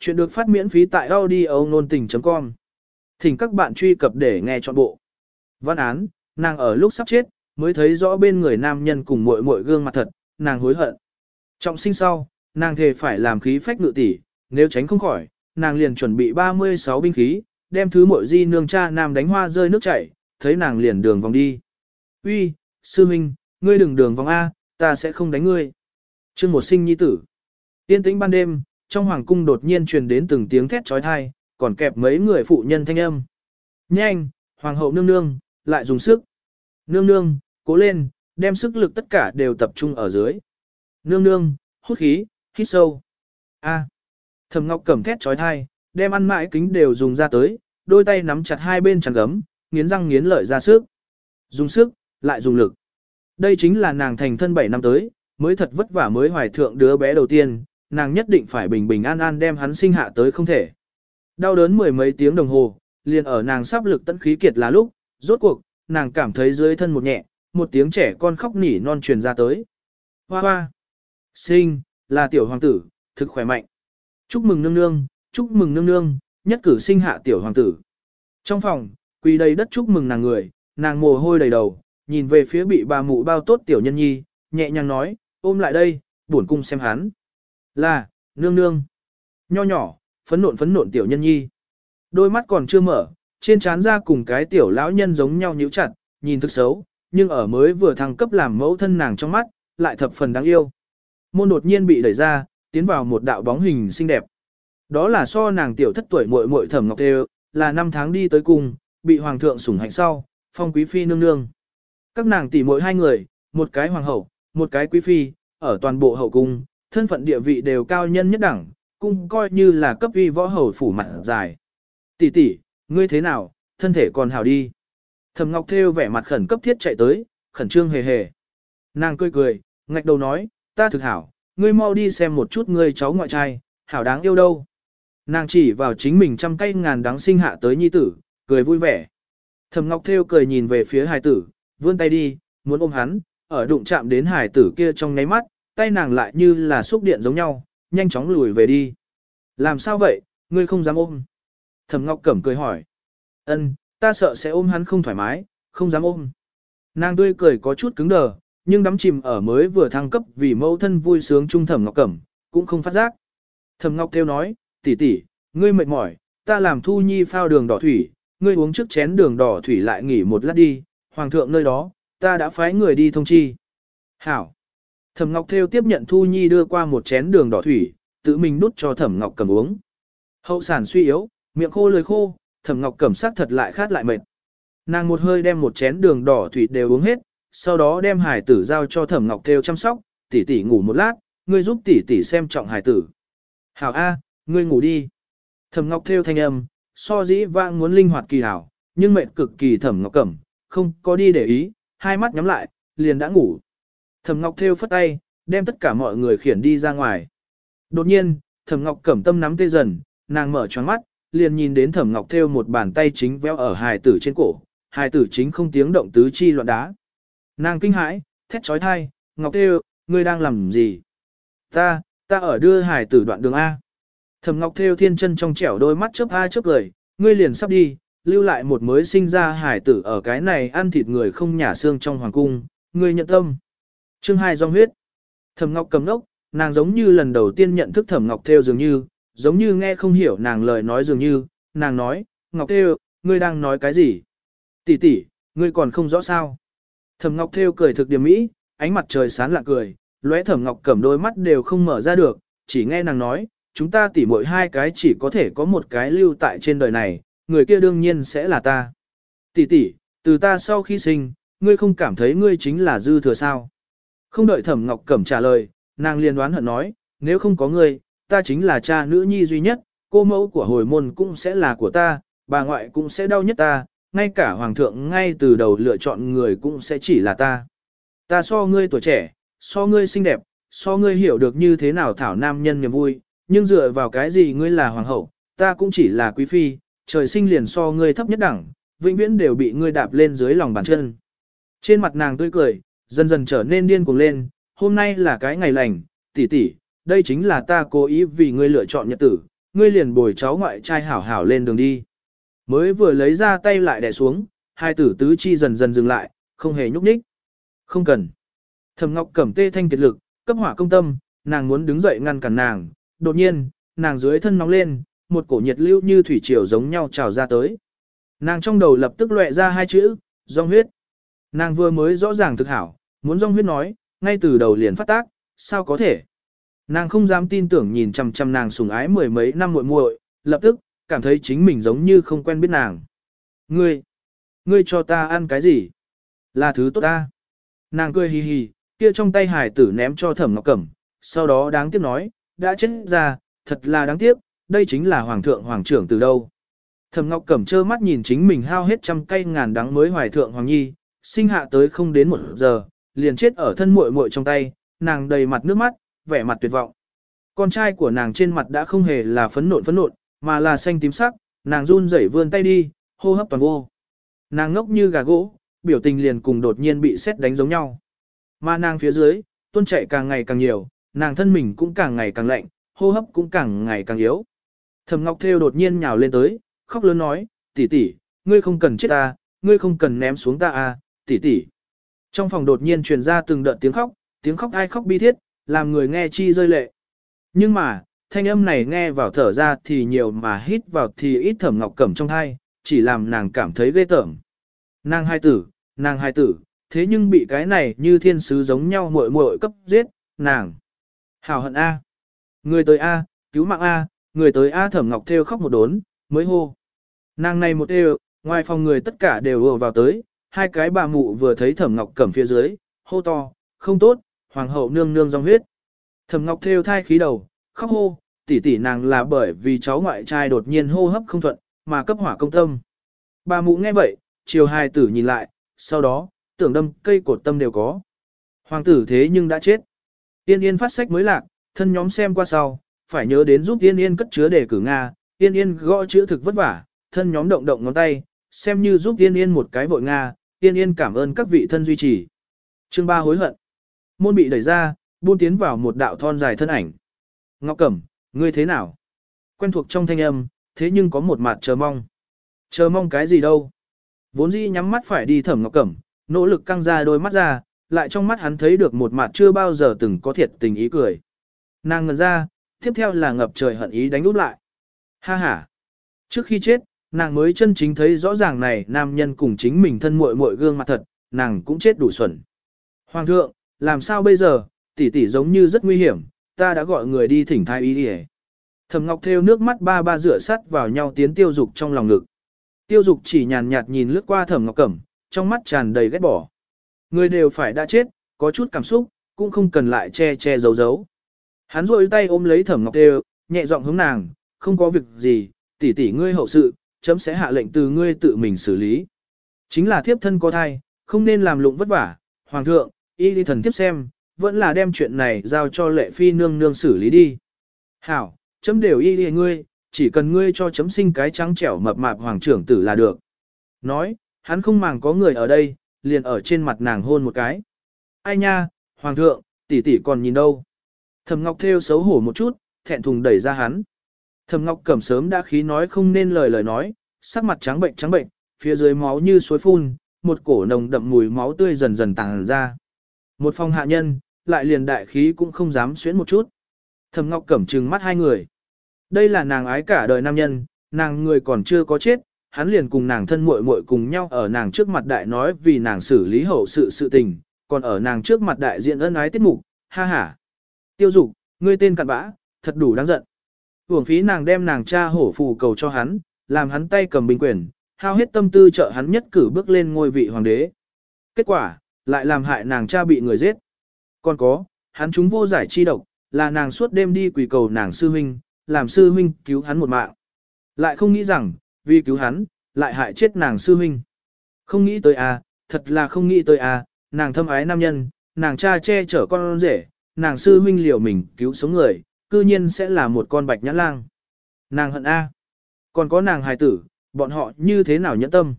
chuyện được phát miễn phí tại audio nôn tình.com. Thỉnh các bạn truy cập để nghe trọn bộ. Văn án, nàng ở lúc sắp chết, mới thấy rõ bên người nam nhân cùng muội muội gương mặt thật, nàng hối hận. Trọng sinh sau, nàng thề phải làm khí phách ngự tỷ, nếu tránh không khỏi, nàng liền chuẩn bị 36 binh khí, đem thứ muội di nương cha nam đánh hoa rơi nước chảy, thấy nàng liền đường vòng đi. Uy, sư huynh, ngươi đừng đường vòng A, ta sẽ không đánh ngươi. Chương một sinh nhi tử. Tiên tĩnh ban đêm, trong hoàng cung đột nhiên truyền đến từng tiếng thét trói thai, còn kẹp mấy người phụ nhân thanh âm. Nhanh, hoàng hậu nương nương, lại dùng sức. Nương nương, cố lên, đem sức lực tất cả đều tập trung ở dưới. Nương nương, hút khí, hít sâu. A. thầm Ngọc cầm thét chói tai, đem ăn mãi kính đều dùng ra tới, đôi tay nắm chặt hai bên chăn gấm, nghiến răng nghiến lợi ra sức. Dùng sức, lại dùng lực. Đây chính là nàng thành thân 7 năm tới, mới thật vất vả mới hoài thượng đứa bé đầu tiên, nàng nhất định phải bình bình an an đem hắn sinh hạ tới không thể. Đau đớn mười mấy tiếng đồng hồ, liền ở nàng sắp lực tận khí kiệt là lúc, rốt cuộc, nàng cảm thấy dưới thân một nhẹ, một tiếng trẻ con khóc nỉ non truyền ra tới. Hoa hoa, sinh, là tiểu hoàng tử, thực khỏe mạnh. Chúc mừng nương nương, chúc mừng nương nương, nhất cử sinh hạ tiểu hoàng tử. Trong phòng, quỳ đầy đất chúc mừng nàng người, nàng mồ hôi đầy đầu, nhìn về phía bị bà mụ bao tốt tiểu nhân nhi, nhẹ nhàng nói, ôm lại đây, buồn cung xem hắn. Là, nương nương. Nho nhỏ, phấn nộn phấn nộn tiểu nhân nhi. Đôi mắt còn chưa mở, trên trán ra cùng cái tiểu lão nhân giống nhau nhíu chặt, nhìn thức xấu, nhưng ở mới vừa thăng cấp làm mẫu thân nàng trong mắt, lại thập phần đáng yêu. Môn đột nhiên bị đẩy ra, tiến vào một đạo bóng hình xinh đẹp. Đó là so nàng tiểu thất tuổi muội muội Thẩm Ngọc Tê, là năm tháng đi tới cùng, bị hoàng thượng sủng hạnh sau, phong quý phi nương nương. Các nàng tỷ muội hai người, một cái hoàng hậu, một cái quý phi, ở toàn bộ hậu cung, thân phận địa vị đều cao nhân nhất đẳng, cũng coi như là cấp uy võ hầu phủ mặt dài. Tỷ tỷ, ngươi thế nào, thân thể còn hào đi. Thẩm Ngọc Thêu vẻ mặt khẩn cấp thiết chạy tới, khẩn trương hề hề. Nàng cười cười, ngạch đầu nói, ta thực hảo, ngươi mau đi xem một chút ngươi cháu ngoại trai, hảo đáng yêu đâu. Nàng chỉ vào chính mình trăm cây ngàn đáng sinh hạ tới nhi tử, cười vui vẻ. Thẩm Ngọc Thêu cười nhìn về phía hài tử, vươn tay đi, muốn ôm hắn, ở đụng chạm đến hài tử kia trong nháy mắt, tay nàng lại như là xúc điện giống nhau, nhanh chóng lùi về đi. Làm sao vậy, ngươi không dám ôm? Thẩm Ngọc Cẩm cười hỏi. Ân, ta sợ sẽ ôm hắn không thoải mái, không dám ôm. Nàng tươi cười có chút cứng đờ, nhưng đắm chìm ở mới vừa thăng cấp vì mẫu thân vui sướng trung Thẩm Ngọc Cẩm, cũng không phát giác. Thẩm Ngọc theo nói, tỷ tỷ, ngươi mệt mỏi, ta làm thu nhi phao đường đỏ thủy, ngươi uống trước chén đường đỏ thủy lại nghỉ một lát đi, hoàng thượng nơi đó, ta đã phái người đi thông chi. Hảo. Thẩm Ngọc Thêu tiếp nhận Thu Nhi đưa qua một chén đường đỏ thủy, tự mình đút cho Thẩm Ngọc cầm uống. Hậu sản suy yếu, miệng khô lưỡi khô, Thẩm Ngọc cầm sắc thật lại khát lại mệt. Nàng một hơi đem một chén đường đỏ thủy đều uống hết, sau đó đem hải tử giao cho Thẩm Ngọc Thêu chăm sóc, tỷ tỷ ngủ một lát, ngươi giúp tỷ tỷ xem trọng hải tử. Hảo A, ngươi ngủ đi. Thẩm Ngọc Thêu thanh âm, so dĩ vãng muốn linh hoạt kỳ hảo, nhưng mệt cực kỳ Thẩm Ngọc Cầm, không có đi để ý, hai mắt nhắm lại, liền đã ngủ. Thẩm Ngọc theo phất tay, đem tất cả mọi người khiển đi ra ngoài. Đột nhiên, Thẩm Ngọc cẩm tâm nắm tê dần, nàng mở choáng mắt, liền nhìn đến Thẩm Ngọc theo một bàn tay chính véo ở hài tử trên cổ, hài tử chính không tiếng động tứ chi loạn đá. Nàng kinh hãi, thét chói tai, "Ngọc Thêu, ngươi đang làm gì?" "Ta, ta ở đưa hài tử đoạn đường a." Thẩm Ngọc Thêu thiên chân trong trẻo đôi mắt chớp a chớp cười, "Ngươi liền sắp đi, lưu lại một mới sinh ra hài tử ở cái này ăn thịt người không nhà xương trong hoàng cung, ngươi nhận tâm." Chương 2 dòng huyết. Thẩm Ngọc cầm nốc, nàng giống như lần đầu tiên nhận thức Thẩm Ngọc theo dường như, giống như nghe không hiểu nàng lời nói dường như, nàng nói, "Ngọc Thêu, ngươi đang nói cái gì?" "Tỷ tỷ, ngươi còn không rõ sao?" Thẩm Ngọc Thêu cười thực điểm mỹ, ánh mặt trời sáng lạ cười, lóe Thẩm Ngọc cầm đôi mắt đều không mở ra được, chỉ nghe nàng nói, "Chúng ta tỷ muội hai cái chỉ có thể có một cái lưu tại trên đời này, người kia đương nhiên sẽ là ta." "Tỷ tỷ, từ ta sau khi sinh, ngươi không cảm thấy ngươi chính là dư thừa sao?" Không đợi Thẩm Ngọc Cẩm trả lời, nàng liền đoán hận nói, nếu không có ngươi, ta chính là cha nữ nhi duy nhất, cô mẫu của hồi môn cũng sẽ là của ta, bà ngoại cũng sẽ đau nhất ta, ngay cả hoàng thượng ngay từ đầu lựa chọn người cũng sẽ chỉ là ta. Ta so ngươi tuổi trẻ, so ngươi xinh đẹp, so ngươi hiểu được như thế nào thảo nam nhân niềm vui, nhưng dựa vào cái gì ngươi là hoàng hậu, ta cũng chỉ là quý phi, trời sinh liền so ngươi thấp nhất đẳng, vĩnh viễn đều bị ngươi đạp lên dưới lòng bàn chân. Trên mặt nàng tươi cười, dần dần trở nên điên cuồng lên, hôm nay là cái ngày lành, tỷ tỷ, đây chính là ta cố ý vì ngươi lựa chọn nhật tử, ngươi liền bồi cháu ngoại trai hảo hảo lên đường đi. Mới vừa lấy ra tay lại đè xuống, hai tử tứ chi dần dần dừng lại, không hề nhúc nhích. Không cần. Thẩm Ngọc cẩm tê thanh kiệt lực, cấp hỏa công tâm, nàng muốn đứng dậy ngăn cản nàng, đột nhiên, nàng dưới thân nóng lên, một cổ nhiệt lưu như thủy triều giống nhau trào ra tới. Nàng trong đầu lập tức lóe ra hai chữ, "Dung huyết." Nàng vừa mới rõ ràng thực hảo, muốn rong huyết nói, ngay từ đầu liền phát tác, sao có thể. Nàng không dám tin tưởng nhìn chằm chằm nàng sùng ái mười mấy năm muội muội, lập tức, cảm thấy chính mình giống như không quen biết nàng. Ngươi, ngươi cho ta ăn cái gì? Là thứ tốt ta. Nàng cười hì hì, kia trong tay hải tử ném cho thẩm ngọc cẩm, sau đó đáng tiếc nói, đã chết ra, thật là đáng tiếc, đây chính là hoàng thượng hoàng trưởng từ đâu. Thẩm ngọc cẩm trơ mắt nhìn chính mình hao hết trăm cây ngàn đắng mới hoài thượng hoàng nhi, sinh hạ tới không đến một giờ, liền chết ở thân muội muội trong tay, nàng đầy mặt nước mắt, vẻ mặt tuyệt vọng. Con trai của nàng trên mặt đã không hề là phẫn nộ phẫn nộ, mà là xanh tím sắc, nàng run rẩy vươn tay đi, hô hấp toàn vô. Nàng ngốc như gà gỗ, biểu tình liền cùng đột nhiên bị sét đánh giống nhau. Mà nàng phía dưới, tuôn chảy càng ngày càng nhiều, nàng thân mình cũng càng ngày càng lạnh, hô hấp cũng càng ngày càng yếu. Thẩm Ngọc Thêu đột nhiên nhào lên tới, khóc lớn nói, "Tỷ tỷ, ngươi không cần chết ta, ngươi không cần ném xuống ta a, à, tỷ tỷ." Trong phòng đột nhiên truyền ra từng đợt tiếng khóc, tiếng khóc ai khóc bi thiết, làm người nghe chi rơi lệ. Nhưng mà, thanh âm này nghe vào thở ra thì nhiều mà hít vào thì ít thẩm ngọc cẩm trong thai, chỉ làm nàng cảm thấy ghê tởm. Nàng hai tử, nàng hai tử, thế nhưng bị cái này như thiên sứ giống nhau muội muội cấp giết, nàng. hào hận A. Người tới A, cứu mạng A, người tới A thẩm ngọc theo khóc một đốn, mới hô. Nàng này một đều, ngoài phòng người tất cả đều ùa vào tới, hai cái bà mụ vừa thấy thẩm ngọc cẩm phía dưới, hô to, không tốt, hoàng hậu nương nương dòng huyết. Thẩm ngọc theo thai khí đầu, khóc hô, tỷ tỷ nàng là bởi vì cháu ngoại trai đột nhiên hô hấp không thuận, mà cấp hỏa công tâm. Bà mụ nghe vậy, chiều hai tử nhìn lại, sau đó, tưởng đâm cây cột tâm đều có. Hoàng tử thế nhưng đã chết. Yên yên phát sách mới lạc, thân nhóm xem qua sau, phải nhớ đến giúp yên yên cất chứa để cử Nga, yên yên gõ chữ thực vất vả, thân nhóm động động ngón tay, xem như giúp yên yên một cái vội Nga, tiên yên cảm ơn các vị thân duy trì. Chương 3 hối hận. Môn bị đẩy ra, buôn tiến vào một đạo thon dài thân ảnh. Ngọc Cẩm, ngươi thế nào? Quen thuộc trong thanh âm, thế nhưng có một mặt chờ mong. Chờ mong cái gì đâu? Vốn dĩ nhắm mắt phải đi thẩm Ngọc Cẩm, nỗ lực căng ra đôi mắt ra, lại trong mắt hắn thấy được một mặt chưa bao giờ từng có thiệt tình ý cười. Nàng ngần ra, tiếp theo là ngập trời hận ý đánh úp lại. Ha ha! Trước khi chết, nàng mới chân chính thấy rõ ràng này nam nhân cùng chính mình thân muội muội gương mặt thật, nàng cũng chết đủ xuẩn. Hoàng thượng, làm sao bây giờ, tỷ tỷ giống như rất nguy hiểm, ta đã gọi người đi thỉnh thái y đi Thẩm Ngọc theo nước mắt ba ba rửa sắt vào nhau tiến tiêu dục trong lòng ngực. Tiêu dục chỉ nhàn nhạt nhìn lướt qua Thẩm Ngọc Cẩm, trong mắt tràn đầy ghét bỏ. Người đều phải đã chết, có chút cảm xúc, cũng không cần lại che che giấu giấu. Hắn rôi tay ôm lấy Thẩm Ngọc Tê, nhẹ giọng hướng nàng, không có việc gì, tỷ tỷ ngươi hậu sự, chấm sẽ hạ lệnh từ ngươi tự mình xử lý. Chính là thiếp thân có thai, không nên làm lụng vất vả, hoàng thượng, y đi thần thiếp xem, vẫn là đem chuyện này giao cho lệ phi nương nương xử lý đi. Hảo, chấm đều y đi ngươi, chỉ cần ngươi cho chấm sinh cái trắng trẻo mập mạp hoàng trưởng tử là được. Nói, hắn không màng có người ở đây, liền ở trên mặt nàng hôn một cái. Ai nha, hoàng thượng, tỷ tỷ còn nhìn đâu. Thầm ngọc theo xấu hổ một chút, thẹn thùng đẩy ra hắn. Thẩm Ngọc Cẩm sớm đã khí nói không nên lời lời nói, sắc mặt trắng bệnh trắng bệnh, phía dưới máu như suối phun, một cổ nồng đậm mùi máu tươi dần dần tàng ra. Một phong hạ nhân, lại liền đại khí cũng không dám xuyến một chút. Thẩm Ngọc Cẩm trừng mắt hai người. Đây là nàng ái cả đời nam nhân, nàng người còn chưa có chết, hắn liền cùng nàng thân muội muội cùng nhau ở nàng trước mặt đại nói vì nàng xử lý hậu sự sự tình, còn ở nàng trước mặt đại diện ân ái tiết mục, ha ha. Tiêu dục, ngươi tên cặn bã, thật đủ đáng giận. Hưởng phí nàng đem nàng cha hổ phù cầu cho hắn, làm hắn tay cầm binh quyền, hao hết tâm tư trợ hắn nhất cử bước lên ngôi vị hoàng đế. Kết quả, lại làm hại nàng cha bị người giết. Còn có, hắn chúng vô giải chi độc, là nàng suốt đêm đi quỳ cầu nàng sư huynh, làm sư huynh cứu hắn một mạng. Lại không nghĩ rằng, vì cứu hắn, lại hại chết nàng sư huynh. Không nghĩ tới à, thật là không nghĩ tới à, nàng thâm ái nam nhân, nàng cha che chở con rể, nàng sư huynh liều mình cứu sống người, cư nhiên sẽ là một con bạch nhãn lang. Nàng hận A. Còn có nàng hài tử, bọn họ như thế nào nhẫn tâm.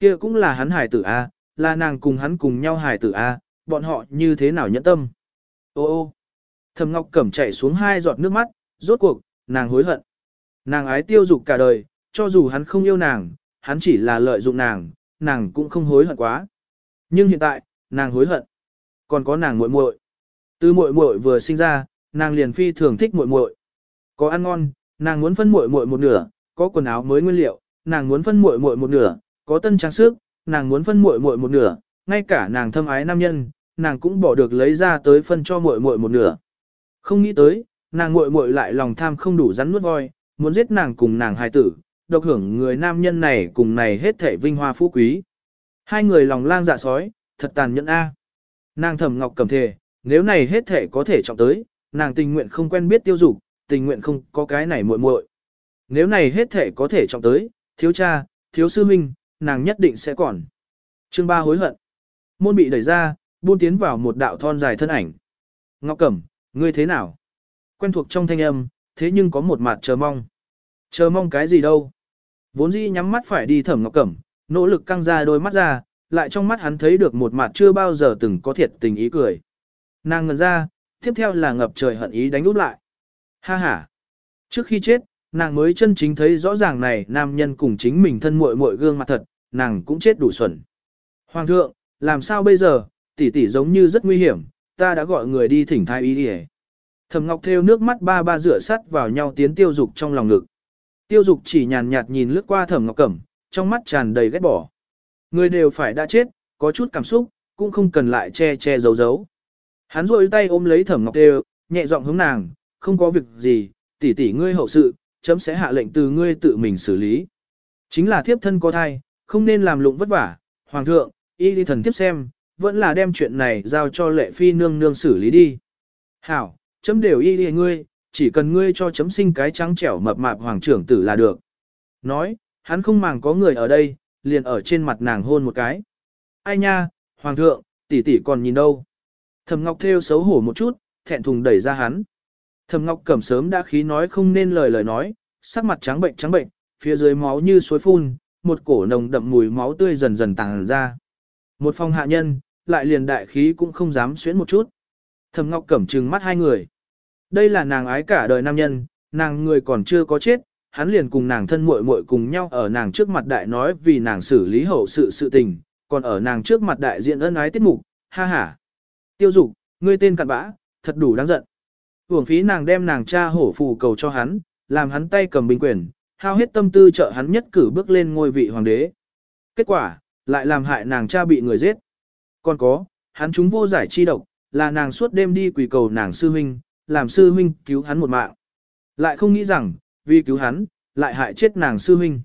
kia cũng là hắn hài tử A, là nàng cùng hắn cùng nhau hài tử A, bọn họ như thế nào nhẫn tâm. Ô ô thầm ngọc cẩm chảy xuống hai giọt nước mắt, rốt cuộc, nàng hối hận. Nàng ái tiêu dục cả đời, cho dù hắn không yêu nàng, hắn chỉ là lợi dụng nàng, nàng cũng không hối hận quá. Nhưng hiện tại, nàng hối hận. Còn có nàng muội muội. Từ muội muội vừa sinh ra, nàng liền phi thường thích muội muội. Có ăn ngon, nàng muốn phân muội muội một nửa, có quần áo mới nguyên liệu, nàng muốn phân muội muội một nửa, có tân trang sức, nàng muốn phân muội muội một nửa, ngay cả nàng thâm ái nam nhân, nàng cũng bỏ được lấy ra tới phân cho muội muội một nửa. Không nghĩ tới, nàng muội muội lại lòng tham không đủ rắn nuốt voi, muốn giết nàng cùng nàng hài tử, độc hưởng người nam nhân này cùng này hết thể vinh hoa phú quý. Hai người lòng lang dạ sói, thật tàn nhẫn a. Nàng thầm Ngọc cầm thề, nếu này hết thể có thể trọng tới, nàng tình nguyện không quen biết tiêu dục, tình nguyện không có cái này muội muội. Nếu này hết thể có thể trọng tới, thiếu cha, thiếu sư huynh, nàng nhất định sẽ còn. Chương ba hối hận. Môn bị đẩy ra, buôn tiến vào một đạo thon dài thân ảnh. Ngọc Cẩm, ngươi thế nào? Quen thuộc trong thanh âm, thế nhưng có một mặt chờ mong. Chờ mong cái gì đâu? Vốn dĩ nhắm mắt phải đi thẩm Ngọc Cẩm, nỗ lực căng ra đôi mắt ra, lại trong mắt hắn thấy được một mặt chưa bao giờ từng có thiệt tình ý cười. Nàng ngần ra, tiếp theo là ngập trời hận ý đánh úp lại. Ha ha! Trước khi chết, nàng mới chân chính thấy rõ ràng này nam nhân cùng chính mình thân muội muội gương mặt thật, nàng cũng chết đủ xuẩn. Hoàng thượng, làm sao bây giờ, tỷ tỷ giống như rất nguy hiểm, ta đã gọi người đi thỉnh thái y đi thầm Ngọc theo nước mắt ba ba rửa sắt vào nhau tiến tiêu dục trong lòng ngực. Tiêu dục chỉ nhàn nhạt nhìn lướt qua thầm Ngọc Cẩm, trong mắt tràn đầy ghét bỏ. Người đều phải đã chết, có chút cảm xúc, cũng không cần lại che che giấu giấu. Hắn rôi tay ôm lấy thẩm ngọc tê nhẹ giọng hướng nàng, không có việc gì, tỷ tỷ ngươi hậu sự, chấm sẽ hạ lệnh từ ngươi tự mình xử lý. Chính là thiếp thân có thai, không nên làm lụng vất vả, hoàng thượng, y đi thần thiếp xem, vẫn là đem chuyện này giao cho lệ phi nương nương xử lý đi. Hảo, chấm đều y đi ngươi, chỉ cần ngươi cho chấm sinh cái trắng trẻo mập mạp hoàng trưởng tử là được. Nói, hắn không màng có người ở đây, liền ở trên mặt nàng hôn một cái. Ai nha, hoàng thượng, tỷ tỷ còn nhìn đâu. Thẩm Ngọc theo xấu hổ một chút, thẹn thùng đẩy ra hắn. Thẩm Ngọc Cẩm sớm đã khí nói không nên lời lời nói, sắc mặt trắng bệnh trắng bệnh, phía dưới máu như suối phun, một cổ nồng đậm mùi máu tươi dần dần tàng ra. Một phong hạ nhân, lại liền đại khí cũng không dám xuyến một chút. Thẩm Ngọc Cẩm trừng mắt hai người. Đây là nàng ái cả đời nam nhân, nàng người còn chưa có chết, hắn liền cùng nàng thân muội muội cùng nhau ở nàng trước mặt đại nói vì nàng xử lý hậu sự sự tình, còn ở nàng trước mặt đại diện ân ái tiết mục, ha ha. Tiêu dục, ngươi tên cặn bã, thật đủ đáng giận. Hưởng phí nàng đem nàng cha hổ phù cầu cho hắn, làm hắn tay cầm bình quyền, hao hết tâm tư trợ hắn nhất cử bước lên ngôi vị hoàng đế. Kết quả, lại làm hại nàng cha bị người giết. Còn có, hắn chúng vô giải chi độc, là nàng suốt đêm đi quỳ cầu nàng sư huynh, làm sư huynh cứu hắn một mạng. Lại không nghĩ rằng, vì cứu hắn, lại hại chết nàng sư huynh.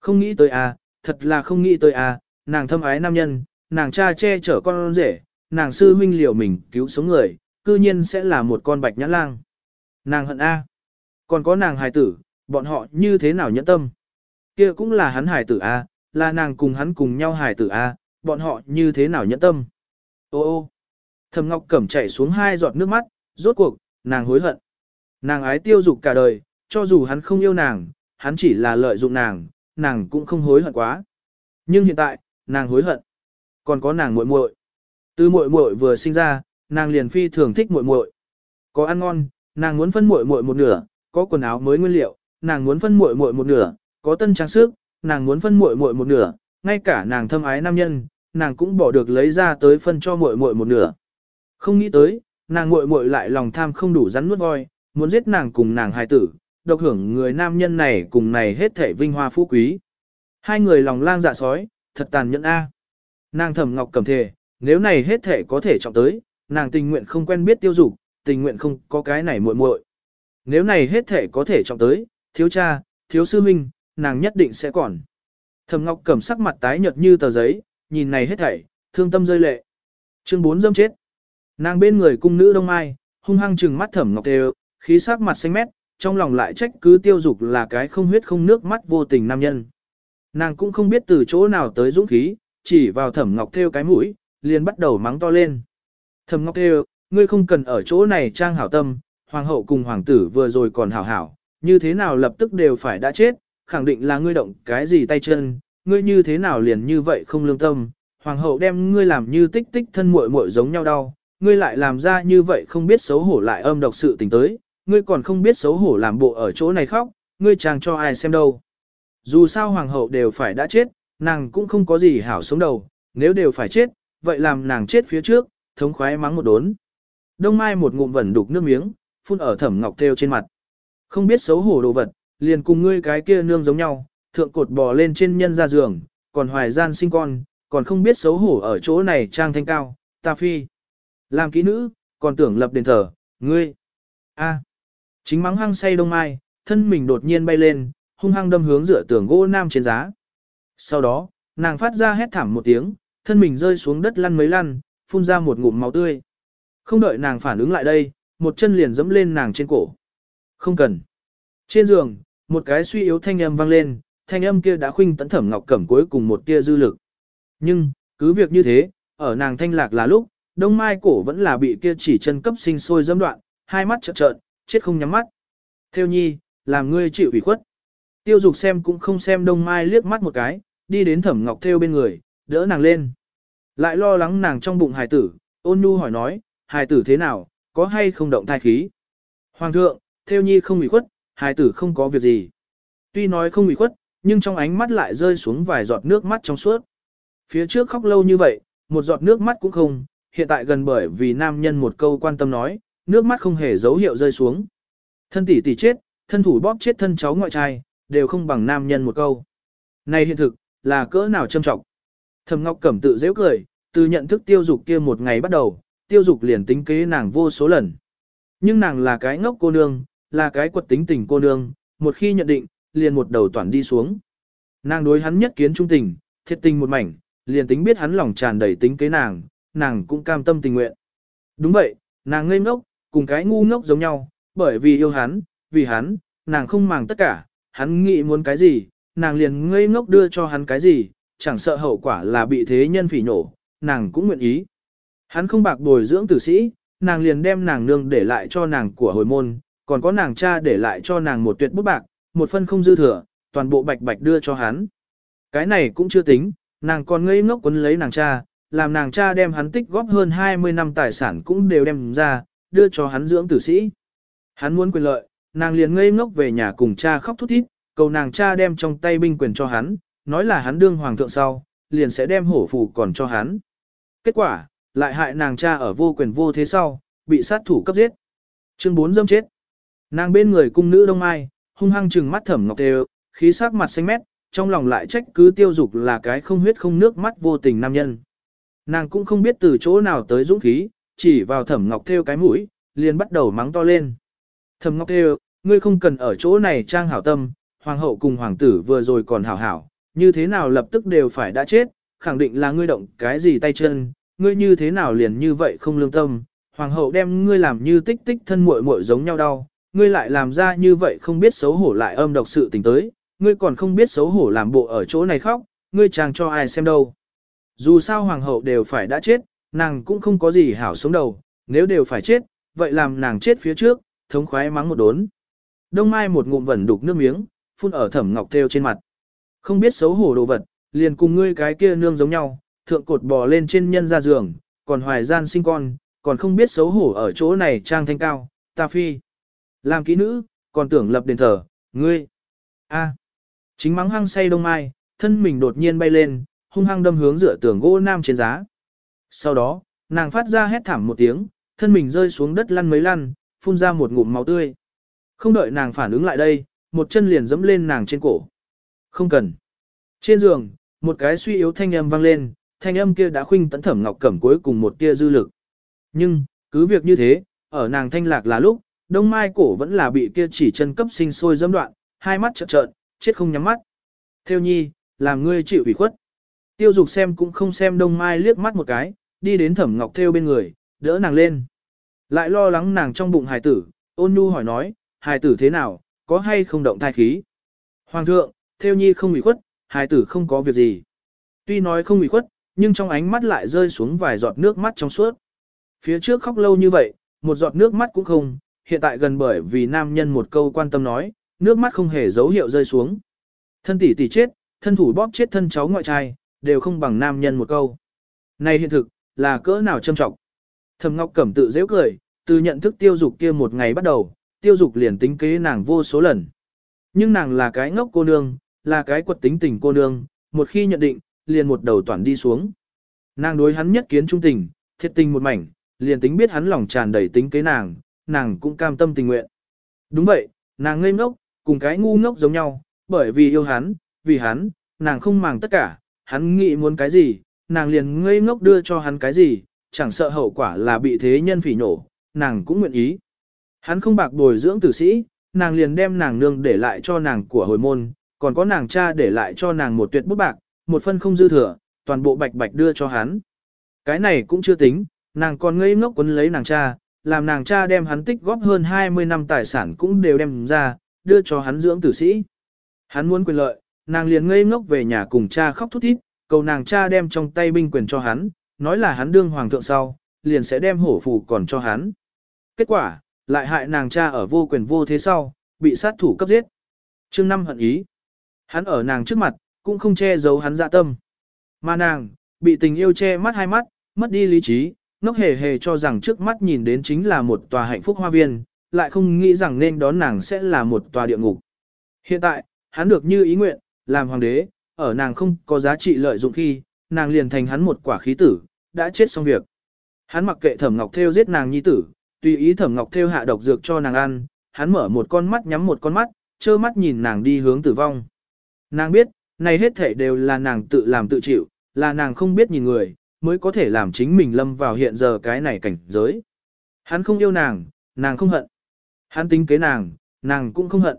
Không nghĩ tới à, thật là không nghĩ tới à, nàng thâm ái nam nhân, nàng cha che chở con rể, nàng sư huynh liệu mình cứu sống người, cư nhiên sẽ là một con bạch nhã lang. Nàng hận A. Còn có nàng hài tử, bọn họ như thế nào nhẫn tâm. Kia cũng là hắn hài tử A, là nàng cùng hắn cùng nhau hài tử A, bọn họ như thế nào nhẫn tâm. Ô ô. Thầm Ngọc Cẩm chảy xuống hai giọt nước mắt, rốt cuộc, nàng hối hận. Nàng ái tiêu dục cả đời, cho dù hắn không yêu nàng, hắn chỉ là lợi dụng nàng, nàng cũng không hối hận quá. Nhưng hiện tại, nàng hối hận. Còn có nàng muội muội. Từ muội muội vừa sinh ra, nàng liền phi thường thích muội muội. Có ăn ngon, nàng muốn phân muội muội một nửa, có quần áo mới nguyên liệu, nàng muốn phân muội muội một nửa, có tân trang sức, nàng muốn phân muội muội một nửa, ngay cả nàng thâm ái nam nhân, nàng cũng bỏ được lấy ra tới phân cho muội muội một nửa. Không nghĩ tới, nàng muội muội lại lòng tham không đủ rắn nuốt voi, muốn giết nàng cùng nàng hài tử, độc hưởng người nam nhân này cùng này hết thể vinh hoa phú quý. Hai người lòng lang dạ sói, thật tàn nhẫn a. Nàng thầm Ngọc cầm thề, nếu này hết thể có thể trọng tới, nàng tình nguyện không quen biết tiêu dục, tình nguyện không có cái này muội muội. Nếu này hết thể có thể trọng tới, thiếu cha, thiếu sư minh, nàng nhất định sẽ còn. thầm Ngọc cầm sắc mặt tái nhợt như tờ giấy, nhìn này hết thảy, thương tâm rơi lệ. Chương 4 dâm chết. Nàng bên người cung nữ Đông Mai, hung hăng trừng mắt Thẩm Ngọc đều, khí sắc mặt xanh mét, trong lòng lại trách cứ tiêu dục là cái không huyết không nước mắt vô tình nam nhân. Nàng cũng không biết từ chỗ nào tới dũng khí, chỉ vào Thẩm Ngọc theo cái mũi, liền bắt đầu mắng to lên. Thầm ngọc đều, ngươi không cần ở chỗ này trang hảo tâm, hoàng hậu cùng hoàng tử vừa rồi còn hảo hảo, như thế nào lập tức đều phải đã chết, khẳng định là ngươi động cái gì tay chân, ngươi như thế nào liền như vậy không lương tâm, hoàng hậu đem ngươi làm như tích tích thân muội muội giống nhau đau, ngươi lại làm ra như vậy không biết xấu hổ lại âm độc sự tình tới, ngươi còn không biết xấu hổ làm bộ ở chỗ này khóc, ngươi chàng cho ai xem đâu. Dù sao hoàng hậu đều phải đã chết, nàng cũng không có gì hảo sống đầu, nếu đều phải chết, vậy làm nàng chết phía trước, thống khoái mắng một đốn. Đông Mai một ngụm vẩn đục nước miếng, phun ở Thẩm Ngọc Thêu trên mặt. Không biết xấu hổ đồ vật, liền cùng ngươi cái kia nương giống nhau, thượng cột bò lên trên nhân ra giường, còn hoài gian sinh con, còn không biết xấu hổ ở chỗ này trang thanh cao, ta phi. Làm kỹ nữ, còn tưởng lập đền thờ, ngươi. a. Chính mắng hăng say Đông Mai, thân mình đột nhiên bay lên, hung hăng đâm hướng dựa tường gỗ nam trên giá. Sau đó, nàng phát ra hét thảm một tiếng, thân mình rơi xuống đất lăn mấy lăn, phun ra một ngụm máu tươi. Không đợi nàng phản ứng lại đây, một chân liền dẫm lên nàng trên cổ. Không cần. Trên giường, một cái suy yếu thanh âm vang lên, thanh âm kia đã khuynh tấn thẩm ngọc cẩm cuối cùng một tia dư lực. Nhưng, cứ việc như thế, ở nàng thanh lạc là lúc, đông mai cổ vẫn là bị kia chỉ chân cấp sinh sôi dẫm đoạn, hai mắt trợn trợn, chết không nhắm mắt. Theo nhi, làm ngươi chịu ủy khuất. Tiêu dục xem cũng không xem đông mai liếc mắt một cái, đi đến thẩm ngọc theo bên người, đỡ nàng lên. Lại lo lắng nàng trong bụng hài tử, ôn nhu hỏi nói, hài tử thế nào, có hay không động thai khí? Hoàng thượng, theo nhi không ủy khuất, hài tử không có việc gì. Tuy nói không ủy khuất, nhưng trong ánh mắt lại rơi xuống vài giọt nước mắt trong suốt. Phía trước khóc lâu như vậy, một giọt nước mắt cũng không, hiện tại gần bởi vì nam nhân một câu quan tâm nói, nước mắt không hề dấu hiệu rơi xuống. Thân tỷ tỷ chết, thân thủ bóp chết thân cháu ngoại trai, đều không bằng nam nhân một câu. Này hiện thực, là cỡ nào châm trọng. Thầm Ngọc Cẩm tự dễ cười, từ nhận thức tiêu dục kia một ngày bắt đầu, tiêu dục liền tính kế nàng vô số lần. Nhưng nàng là cái ngốc cô nương, là cái quật tính tình cô nương, một khi nhận định, liền một đầu toàn đi xuống. Nàng đối hắn nhất kiến trung tình, thiệt tình một mảnh, liền tính biết hắn lòng tràn đầy tính kế nàng, nàng cũng cam tâm tình nguyện. Đúng vậy, nàng ngây ngốc, cùng cái ngu ngốc giống nhau, bởi vì yêu hắn, vì hắn, nàng không màng tất cả, hắn nghĩ muốn cái gì, nàng liền ngây ngốc đưa cho hắn cái gì, chẳng sợ hậu quả là bị thế nhân phỉ nhổ nàng cũng nguyện ý. Hắn không bạc bồi dưỡng tử sĩ, nàng liền đem nàng nương để lại cho nàng của hồi môn, còn có nàng cha để lại cho nàng một tuyệt bút bạc, một phân không dư thừa, toàn bộ bạch bạch đưa cho hắn. Cái này cũng chưa tính, nàng còn ngây ngốc quấn lấy nàng cha, làm nàng cha đem hắn tích góp hơn 20 năm tài sản cũng đều đem ra, đưa cho hắn dưỡng tử sĩ. Hắn muốn quyền lợi, nàng liền ngây ngốc về nhà cùng cha khóc thút thít, cầu nàng cha đem trong tay binh quyền cho hắn, nói là hắn đương hoàng thượng sau, liền sẽ đem hổ phù còn cho hắn. Kết quả, lại hại nàng cha ở vô quyền vô thế sau, bị sát thủ cấp giết. Chương 4 dâm chết. Nàng bên người cung nữ Đông Mai, hung hăng chừng mắt Thẩm Ngọc Đều, khí sắc mặt xanh mét, trong lòng lại trách cứ Tiêu Dục là cái không huyết không nước mắt vô tình nam nhân. Nàng cũng không biết từ chỗ nào tới dũng khí, chỉ vào Thẩm Ngọc Thêu cái mũi, liền bắt đầu mắng to lên. Thẩm Ngọc Thêu, ngươi không cần ở chỗ này trang hảo tâm, hoàng hậu cùng hoàng tử vừa rồi còn hảo hảo, như thế nào lập tức đều phải đã chết, khẳng định là ngươi động cái gì tay chân, ngươi như thế nào liền như vậy không lương tâm, hoàng hậu đem ngươi làm như tích tích thân muội muội giống nhau đau, ngươi lại làm ra như vậy không biết xấu hổ lại âm độc sự tình tới, ngươi còn không biết xấu hổ làm bộ ở chỗ này khóc, ngươi chàng cho ai xem đâu. Dù sao hoàng hậu đều phải đã chết, nàng cũng không có gì hảo sống đầu, nếu đều phải chết, vậy làm nàng chết phía trước, thống khoái mắng một đốn. Đông Mai một ngụm vẩn đục nước miếng, phun ở thẩm ngọc theo trên mặt. Không biết xấu hổ đồ vật, liền cùng ngươi cái kia nương giống nhau, thượng cột bò lên trên nhân ra giường, còn hoài gian sinh con, còn không biết xấu hổ ở chỗ này trang thanh cao, ta phi. Làm kỹ nữ, còn tưởng lập đền thờ, ngươi. a à. chính mắng hăng say đông mai, thân mình đột nhiên bay lên, hung hăng đâm hướng dựa tường gỗ nam trên giá. Sau đó, nàng phát ra hét thảm một tiếng, thân mình rơi xuống đất lăn mấy lăn, phun ra một ngụm máu tươi. Không đợi nàng phản ứng lại đây, một chân liền dẫm lên nàng trên cổ. Không cần. Trên giường, một cái suy yếu thanh âm vang lên, thanh âm kia đã khuynh tấn thẩm ngọc cẩm cuối cùng một tia dư lực. Nhưng, cứ việc như thế, ở nàng thanh lạc là lúc, đông mai cổ vẫn là bị kia chỉ chân cấp sinh sôi dâm đoạn, hai mắt trợn trợn, chết không nhắm mắt. Theo nhi, làm ngươi chịu ủy khuất. Tiêu dục xem cũng không xem đông mai liếc mắt một cái, đi đến thẩm ngọc theo bên người, đỡ nàng lên. Lại lo lắng nàng trong bụng hài tử, ôn nhu hỏi nói, hài tử thế nào, có hay không động thai khí. Hoàng thượng, theo nhi không ủy khuất, hài tử không có việc gì. Tuy nói không ủy khuất, nhưng trong ánh mắt lại rơi xuống vài giọt nước mắt trong suốt. Phía trước khóc lâu như vậy, một giọt nước mắt cũng không, hiện tại gần bởi vì nam nhân một câu quan tâm nói, nước mắt không hề dấu hiệu rơi xuống. Thân tỷ tỷ chết, thân thủ bóp chết thân cháu ngoại trai, đều không bằng nam nhân một câu. Này hiện thực, là cỡ nào trâm trọng. Thầm Ngọc Cẩm tự dễ cười, từ nhận thức tiêu dục kia một ngày bắt đầu, tiêu dục liền tính kế nàng vô số lần. Nhưng nàng là cái ngốc cô nương, là cái quật tính tình cô nương, một khi nhận định, liền một đầu toàn đi xuống. Nàng đối hắn nhất kiến trung tình, thiệt tình một mảnh, liền tính biết hắn lòng tràn đầy tính kế nàng, nàng cũng cam tâm tình nguyện. Đúng vậy, nàng ngây ngốc, cùng cái ngu ngốc giống nhau, bởi vì yêu hắn, vì hắn, nàng không màng tất cả, hắn nghĩ muốn cái gì, nàng liền ngây ngốc đưa cho hắn cái gì, chẳng sợ hậu quả là bị thế nhân phỉ nổ, nàng cũng nguyện ý. Hắn không bạc bồi dưỡng tử sĩ, nàng liền đem nàng nương để lại cho nàng của hồi môn, còn có nàng cha để lại cho nàng một tuyệt bút bạc, một phân không dư thừa, toàn bộ bạch bạch đưa cho hắn. Cái này cũng chưa tính, nàng còn ngây ngốc quấn lấy nàng cha, làm nàng cha đem hắn tích góp hơn 20 năm tài sản cũng đều đem ra, đưa cho hắn dưỡng tử sĩ. Hắn muốn quyền lợi, nàng liền ngây ngốc về nhà cùng cha khóc thút thít, cầu nàng cha đem trong tay binh quyền cho hắn, nói là hắn đương hoàng thượng sau, liền sẽ đem hổ phù còn cho hắn. Kết quả, lại hại nàng cha ở vô quyền vô thế sau, bị sát thủ cấp giết. chương năm hận ý. Hắn ở nàng trước mặt, cũng không che giấu hắn dạ tâm. Mà nàng, bị tình yêu che mắt hai mắt, mất đi lý trí, ngốc hề hề cho rằng trước mắt nhìn đến chính là một tòa hạnh phúc hoa viên, lại không nghĩ rằng nên đón nàng sẽ là một tòa địa ngục. Hiện tại, hắn được như ý nguyện, làm hoàng đế, ở nàng không có giá trị lợi dụng khi, nàng liền thành hắn một quả khí tử, đã chết xong việc. Hắn mặc kệ Thẩm Ngọc Thêu giết nàng nhi tử, tùy ý Thẩm Ngọc Thêu hạ độc dược cho nàng ăn, hắn mở một con mắt nhắm một con mắt, trơ mắt nhìn nàng đi hướng tử vong. Nàng biết, này hết thể đều là nàng tự làm tự chịu, là nàng không biết nhìn người, mới có thể làm chính mình lâm vào hiện giờ cái này cảnh giới. Hắn không yêu nàng, nàng không hận. Hắn tính kế nàng, nàng cũng không hận.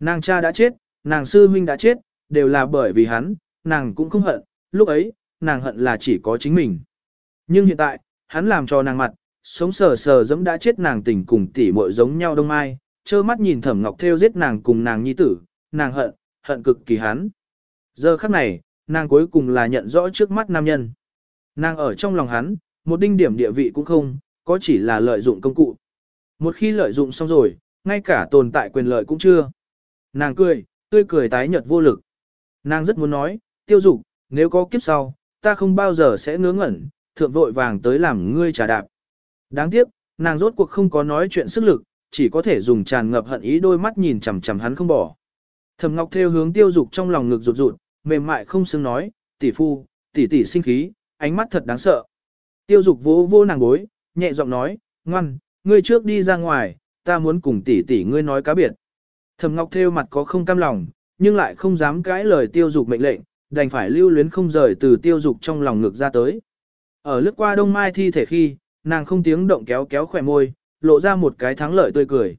Nàng cha đã chết, nàng sư huynh đã chết, đều là bởi vì hắn, nàng cũng không hận, lúc ấy, nàng hận là chỉ có chính mình. Nhưng hiện tại, hắn làm cho nàng mặt, sống sờ sờ giống đã chết nàng tình cùng tỷ muội giống nhau đông mai, trơ mắt nhìn thẩm ngọc theo giết nàng cùng nàng nhi tử, nàng hận, hận cực kỳ hắn. Giờ khắc này, nàng cuối cùng là nhận rõ trước mắt nam nhân. Nàng ở trong lòng hắn, một đinh điểm địa vị cũng không, có chỉ là lợi dụng công cụ. Một khi lợi dụng xong rồi, ngay cả tồn tại quyền lợi cũng chưa. Nàng cười, tươi cười tái nhợt vô lực. Nàng rất muốn nói, tiêu dục, nếu có kiếp sau, ta không bao giờ sẽ ngớ ngẩn, thượng vội vàng tới làm ngươi trả đạp. Đáng tiếc, nàng rốt cuộc không có nói chuyện sức lực, chỉ có thể dùng tràn ngập hận ý đôi mắt nhìn chằm chằm hắn không bỏ. Thẩm Ngọc theo hướng Tiêu Dục trong lòng ngực rụt rụt, mềm mại không xương nói, "Tỷ phu, tỷ tỷ sinh khí, ánh mắt thật đáng sợ." Tiêu Dục vỗ vỗ nàng gối, nhẹ giọng nói, "Ngoan, ngươi trước đi ra ngoài, ta muốn cùng tỷ tỷ ngươi nói cá biệt." Thẩm Ngọc theo mặt có không cam lòng, nhưng lại không dám cãi lời Tiêu Dục mệnh lệnh, đành phải lưu luyến không rời từ Tiêu Dục trong lòng ngực ra tới. Ở lướt qua Đông Mai thi thể khi, nàng không tiếng động kéo kéo khỏe môi, lộ ra một cái thắng lợi tươi cười.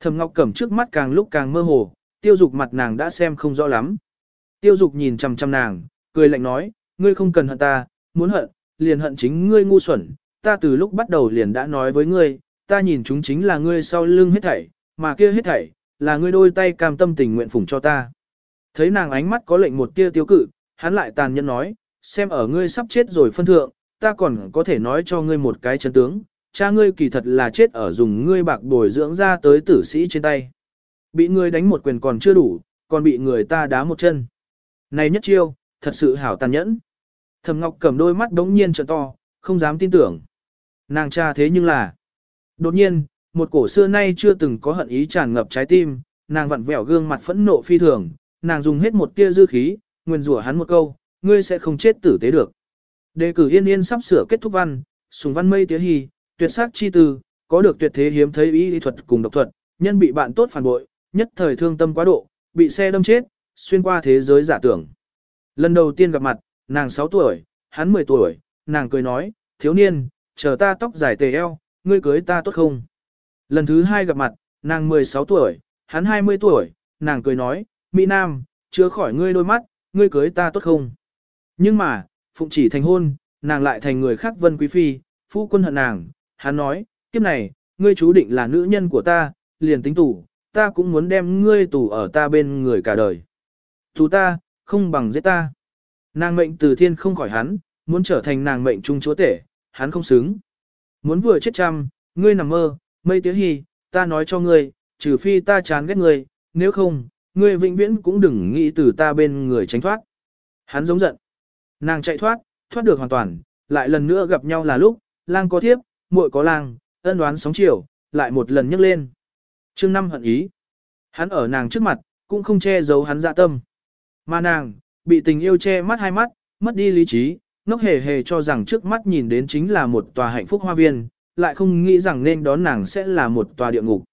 Thẩm Ngọc Cẩm trước mắt càng lúc càng mơ hồ, tiêu dục mặt nàng đã xem không rõ lắm. Tiêu dục nhìn chằm chằm nàng, cười lạnh nói, ngươi không cần hận ta, muốn hận, liền hận chính ngươi ngu xuẩn, ta từ lúc bắt đầu liền đã nói với ngươi, ta nhìn chúng chính là ngươi sau lưng hết thảy, mà kia hết thảy, là ngươi đôi tay cam tâm tình nguyện phụng cho ta. Thấy nàng ánh mắt có lệnh một tia tiêu cự, hắn lại tàn nhẫn nói, xem ở ngươi sắp chết rồi phân thượng, ta còn có thể nói cho ngươi một cái chân tướng, cha ngươi kỳ thật là chết ở dùng ngươi bạc bồi dưỡng ra tới tử sĩ trên tay. Bị người đánh một quyền còn chưa đủ, còn bị người ta đá một chân. Này nhất chiêu, thật sự hảo tàn nhẫn. Thẩm Ngọc cầm đôi mắt đống nhiên trợ to, không dám tin tưởng. Nàng cha thế nhưng là... Đột nhiên, một cổ xưa nay chưa từng có hận ý tràn ngập trái tim, nàng vặn vẹo gương mặt phẫn nộ phi thường, nàng dùng hết một tia dư khí, nguyên rủa hắn một câu, ngươi sẽ không chết tử tế được. Đề cử yên yên sắp sửa kết thúc văn, sùng văn mây tía hy, tuyệt sắc chi tư, có được tuyệt thế hiếm thấy ý lý thuật cùng độc thuật, nhân bị bạn tốt phản bội, nhất thời thương tâm quá độ, bị xe đâm chết, xuyên qua thế giới giả tưởng. Lần đầu tiên gặp mặt, nàng 6 tuổi, hắn 10 tuổi, nàng cười nói, thiếu niên, chờ ta tóc dài tề eo, ngươi cưới ta tốt không? Lần thứ hai gặp mặt, nàng 16 tuổi, hắn 20 tuổi, nàng cười nói, Mỹ Nam, chứa khỏi ngươi đôi mắt, ngươi cưới ta tốt không? Nhưng mà, phụng chỉ thành hôn, nàng lại thành người khác vân quý phi, phu quân hận nàng, hắn nói, kiếp này, ngươi chú định là nữ nhân của ta, liền tính tủ, ta cũng muốn đem ngươi tù ở ta bên người cả đời. Tù ta, không bằng giết ta. Nàng mệnh từ thiên không khỏi hắn, muốn trở thành nàng mệnh trung chúa tể, hắn không xứng. Muốn vừa chết trăm, ngươi nằm mơ, mây tía hy, ta nói cho ngươi, trừ phi ta chán ghét ngươi, nếu không, ngươi vĩnh viễn cũng đừng nghĩ từ ta bên người tránh thoát. Hắn giống giận. Nàng chạy thoát, thoát được hoàn toàn, lại lần nữa gặp nhau là lúc, lang có thiếp, muội có lang, ân đoán sóng chiều, lại một lần nhấc lên. Chương năm hận ý. Hắn ở nàng trước mặt, cũng không che giấu hắn dạ tâm. Mà nàng, bị tình yêu che mắt hai mắt, mất đi lý trí, ngốc hề hề cho rằng trước mắt nhìn đến chính là một tòa hạnh phúc hoa viên, lại không nghĩ rằng nên đón nàng sẽ là một tòa địa ngục.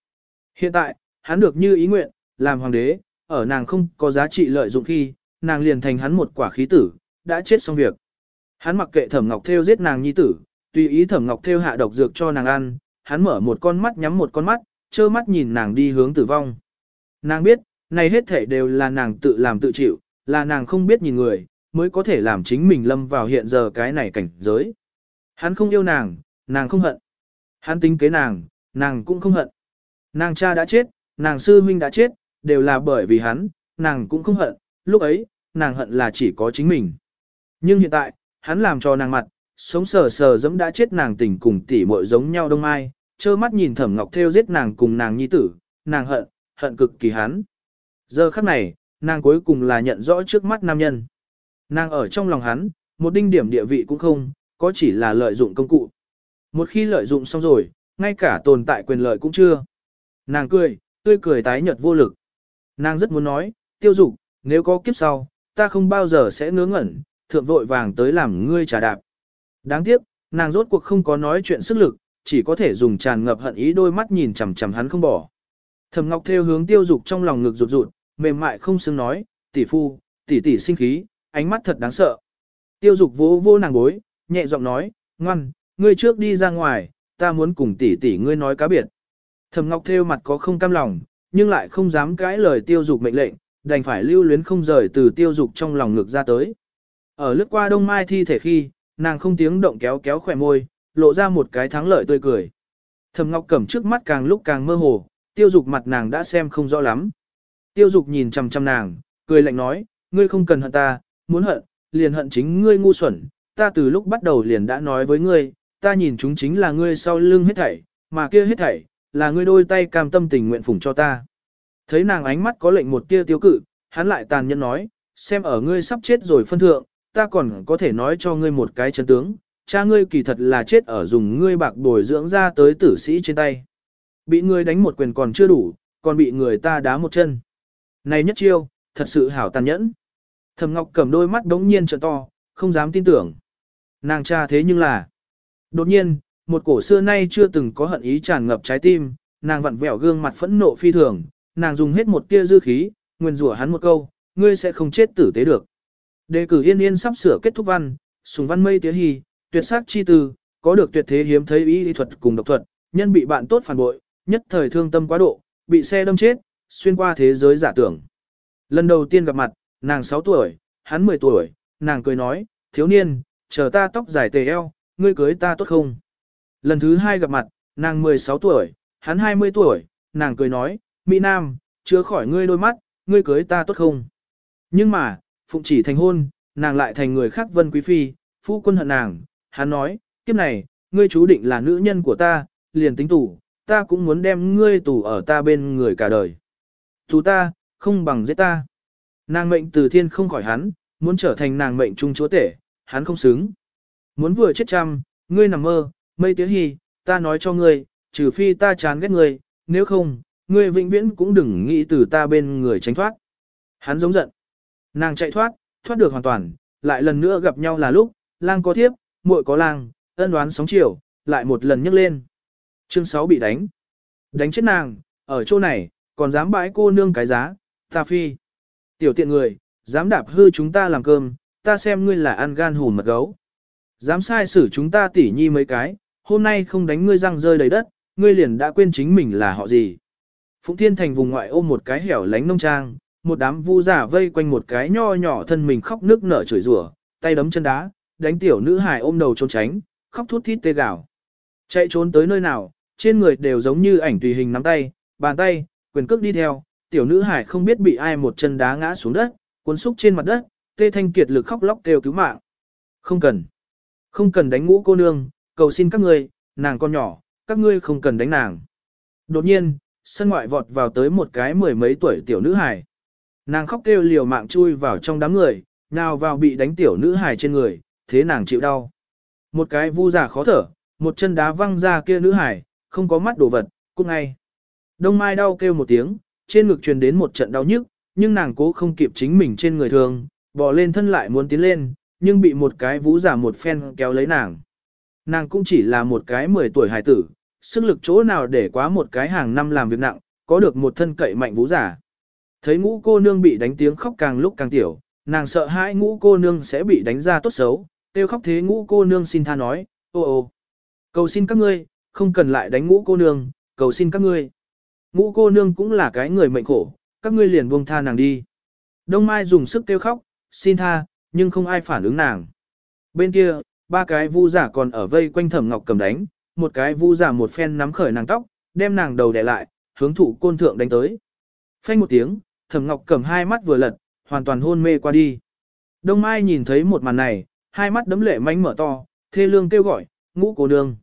Hiện tại, hắn được như ý nguyện, làm hoàng đế, ở nàng không có giá trị lợi dụng khi, nàng liền thành hắn một quả khí tử, đã chết xong việc. Hắn mặc kệ Thẩm Ngọc Thêu giết nàng nhi tử, tùy ý Thẩm Ngọc Thêu hạ độc dược cho nàng ăn, hắn mở một con mắt nhắm một con mắt, trơ mắt nhìn nàng đi hướng tử vong. Nàng biết, này hết thể đều là nàng tự làm tự chịu, là nàng không biết nhìn người, mới có thể làm chính mình lâm vào hiện giờ cái này cảnh giới. Hắn không yêu nàng, nàng không hận. Hắn tính kế nàng, nàng cũng không hận. Nàng cha đã chết, nàng sư huynh đã chết, đều là bởi vì hắn, nàng cũng không hận, lúc ấy, nàng hận là chỉ có chính mình. Nhưng hiện tại, hắn làm cho nàng mặt, sống sờ sờ giống đã chết nàng tình cùng tỷ muội giống nhau đông ai, trơ mắt nhìn thẩm ngọc theo giết nàng cùng nàng nhi tử, nàng hận, hận cực kỳ hắn. Giờ khắc này, nàng cuối cùng là nhận rõ trước mắt nam nhân. Nàng ở trong lòng hắn, một đinh điểm địa vị cũng không, có chỉ là lợi dụng công cụ. Một khi lợi dụng xong rồi, ngay cả tồn tại quyền lợi cũng chưa. Nàng cười, tươi cười tái nhợt vô lực. Nàng rất muốn nói, tiêu dục, nếu có kiếp sau, ta không bao giờ sẽ ngớ ngẩn, thượng vội vàng tới làm ngươi trả đạp. Đáng tiếc, nàng rốt cuộc không có nói chuyện sức lực, chỉ có thể dùng tràn ngập hận ý đôi mắt nhìn chằm chằm hắn không bỏ. Thẩm Ngọc theo hướng Tiêu Dục trong lòng ngực rụt rụt, mềm mại không xương nói, "Tỷ phu, tỷ tỷ sinh khí, ánh mắt thật đáng sợ." Tiêu Dục vỗ vỗ nàng gối, nhẹ giọng nói, "Ngoan, ngươi trước đi ra ngoài, ta muốn cùng tỷ tỷ ngươi nói cá biệt." Thẩm Ngọc theo mặt có không cam lòng, nhưng lại không dám cãi lời Tiêu Dục mệnh lệnh, đành phải lưu luyến không rời từ Tiêu Dục trong lòng ngực ra tới. Ở lướt qua Đông Mai thi thể khi, nàng không tiếng động kéo kéo khỏe môi, lộ ra một cái thắng lợi tươi cười. Thẩm Ngọc Cẩm trước mắt càng lúc càng mơ hồ, tiêu dục mặt nàng đã xem không rõ lắm. Tiêu dục nhìn chằm chằm nàng, cười lạnh nói, ngươi không cần hận ta, muốn hận, liền hận chính ngươi ngu xuẩn, ta từ lúc bắt đầu liền đã nói với ngươi, ta nhìn chúng chính là ngươi sau lưng hết thảy, mà kia hết thảy, là ngươi đôi tay cam tâm tình nguyện phụng cho ta. Thấy nàng ánh mắt có lệnh một tia tiêu cự, hắn lại tàn nhẫn nói, xem ở ngươi sắp chết rồi phân thượng, ta còn có thể nói cho ngươi một cái chân tướng, cha ngươi kỳ thật là chết ở dùng ngươi bạc bồi dưỡng ra tới tử sĩ trên tay. Bị ngươi đánh một quyền còn chưa đủ, còn bị người ta đá một chân. Này nhất chiêu, thật sự hảo tàn nhẫn. Thẩm Ngọc cầm đôi mắt đống nhiên trợ to, không dám tin tưởng. Nàng cha thế nhưng là... Đột nhiên, một cổ xưa nay chưa từng có hận ý tràn ngập trái tim, nàng vặn vẹo gương mặt phẫn nộ phi thường, nàng dùng hết một tia dư khí, nguyên rủa hắn một câu, ngươi sẽ không chết tử tế được. Đề cử yên yên sắp sửa kết thúc văn, sùng văn mây tía hì, Tuyệt sắc chi tư, có được tuyệt thế hiếm thấy y thuật cùng độc thuật, nhân bị bạn tốt phản bội, nhất thời thương tâm quá độ, bị xe đâm chết, xuyên qua thế giới giả tưởng. Lần đầu tiên gặp mặt, nàng 6 tuổi, hắn 10 tuổi, nàng cười nói, thiếu niên, chờ ta tóc dài tề eo, ngươi cưới ta tốt không? Lần thứ hai gặp mặt, nàng 16 tuổi, hắn 20 tuổi, nàng cười nói, Mỹ Nam, chứa khỏi ngươi đôi mắt, ngươi cưới ta tốt không? Nhưng mà, phụng chỉ thành hôn, nàng lại thành người khác vân quý phi, phu quân hận nàng, hắn nói, kiếp này, ngươi chú định là nữ nhân của ta, liền tính tù, ta cũng muốn đem ngươi tù ở ta bên người cả đời. Tù ta, không bằng giết ta. Nàng mệnh từ thiên không khỏi hắn, muốn trở thành nàng mệnh trung chúa tể, hắn không xứng. Muốn vừa chết trăm, ngươi nằm mơ, mây tía hy, ta nói cho ngươi, trừ phi ta chán ghét ngươi, nếu không, ngươi vĩnh viễn cũng đừng nghĩ từ ta bên người tránh thoát. Hắn giống giận. Nàng chạy thoát, thoát được hoàn toàn, lại lần nữa gặp nhau là lúc, lang có thiếp, muội có lang, ân đoán sóng chiều, lại một lần nhấc lên. Chương 6 bị đánh. Đánh chết nàng, ở chỗ này, còn dám bãi cô nương cái giá, ta phi. Tiểu tiện người, dám đạp hư chúng ta làm cơm, ta xem ngươi là ăn gan hùn mật gấu. Dám sai xử chúng ta tỉ nhi mấy cái, hôm nay không đánh ngươi răng rơi đầy đất, ngươi liền đã quên chính mình là họ gì. Phụng Thiên Thành vùng ngoại ôm một cái hẻo lánh nông trang, một đám vu giả vây quanh một cái nho nhỏ thân mình khóc nước nở chửi rủa, tay đấm chân đá, đánh tiểu nữ hài ôm đầu trốn tránh, khóc thút thít tê gào. Chạy trốn tới nơi nào, trên người đều giống như ảnh tùy hình nắm tay, bàn tay, quyền cước đi theo, tiểu nữ hải không biết bị ai một chân đá ngã xuống đất, cuốn xúc trên mặt đất, tê thanh kiệt lực khóc lóc kêu cứu mạng. Không cần. Không cần đánh ngũ cô nương, cầu xin các người, nàng con nhỏ, các ngươi không cần đánh nàng. Đột nhiên, sân ngoại vọt vào tới một cái mười mấy tuổi tiểu nữ hải. Nàng khóc kêu liều mạng chui vào trong đám người, nào vào bị đánh tiểu nữ hải trên người, thế nàng chịu đau. Một cái vu giả khó thở, một chân đá văng ra kia nữ hải, không có mắt đổ vật, cũng ngay. Đông Mai đau kêu một tiếng, trên ngực truyền đến một trận đau nhức, nhưng nàng cố không kịp chính mình trên người thường, bỏ lên thân lại muốn tiến lên, nhưng bị một cái vũ giả một phen kéo lấy nàng. Nàng cũng chỉ là một cái 10 tuổi hải tử, sức lực chỗ nào để quá một cái hàng năm làm việc nặng, có được một thân cậy mạnh vũ giả. Thấy ngũ cô nương bị đánh tiếng khóc càng lúc càng tiểu, nàng sợ hãi ngũ cô nương sẽ bị đánh ra tốt xấu, Tiêu khóc thế ngũ cô nương xin tha nói, ô ô, cầu xin các ngươi, không cần lại đánh ngũ cô nương, cầu xin các ngươi. Ngũ cô nương cũng là cái người mệnh khổ, các ngươi liền buông tha nàng đi. Đông Mai dùng sức kêu khóc, xin tha, nhưng không ai phản ứng nàng. Bên kia, ba cái vu giả còn ở vây quanh thẩm ngọc cầm đánh, một cái vu giả một phen nắm khởi nàng tóc, đem nàng đầu đè lại, hướng thụ côn thượng đánh tới. Phanh một tiếng, thẩm ngọc cầm hai mắt vừa lật, hoàn toàn hôn mê qua đi. Đông Mai nhìn thấy một màn này, hai mắt đấm lệ mánh mở to, thê lương kêu gọi, ngũ cô nương.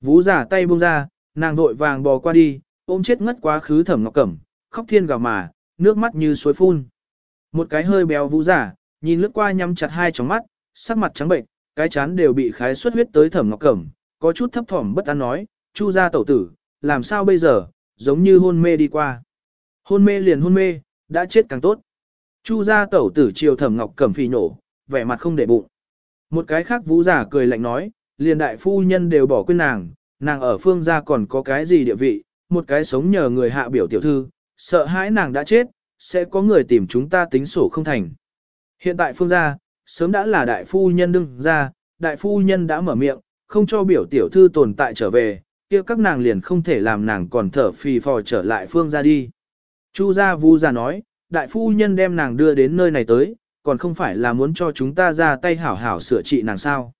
vũ giả tay buông ra, nàng vội vàng bò qua đi, ôm chết ngất quá khứ thẩm ngọc cẩm, khóc thiên gào mà, nước mắt như suối phun. Một cái hơi béo vũ giả, nhìn lướt qua nhắm chặt hai tròng mắt, sắc mặt trắng bệnh, cái chán đều bị khái xuất huyết tới thẩm ngọc cẩm, có chút thấp thỏm bất an nói, chu ra tẩu tử, làm sao bây giờ, giống như hôn mê đi qua. Hôn mê liền hôn mê, đã chết càng tốt. Chu ra tẩu tử chiều thẩm ngọc cẩm phì nổ, vẻ mặt không để bụng. Một cái khác vũ giả cười lạnh nói, liền đại phu nhân đều bỏ quên nàng, nàng ở phương gia còn có cái gì địa vị, một cái sống nhờ người hạ biểu tiểu thư, sợ hãi nàng đã chết, sẽ có người tìm chúng ta tính sổ không thành. Hiện tại phương gia, sớm đã là đại phu nhân đương ra, đại phu nhân đã mở miệng, không cho biểu tiểu thư tồn tại trở về, kia các nàng liền không thể làm nàng còn thở phì phò trở lại phương gia đi. Chu gia vũ giả nói, đại phu nhân đem nàng đưa đến nơi này tới, còn không phải là muốn cho chúng ta ra tay hảo hảo sửa trị nàng sao.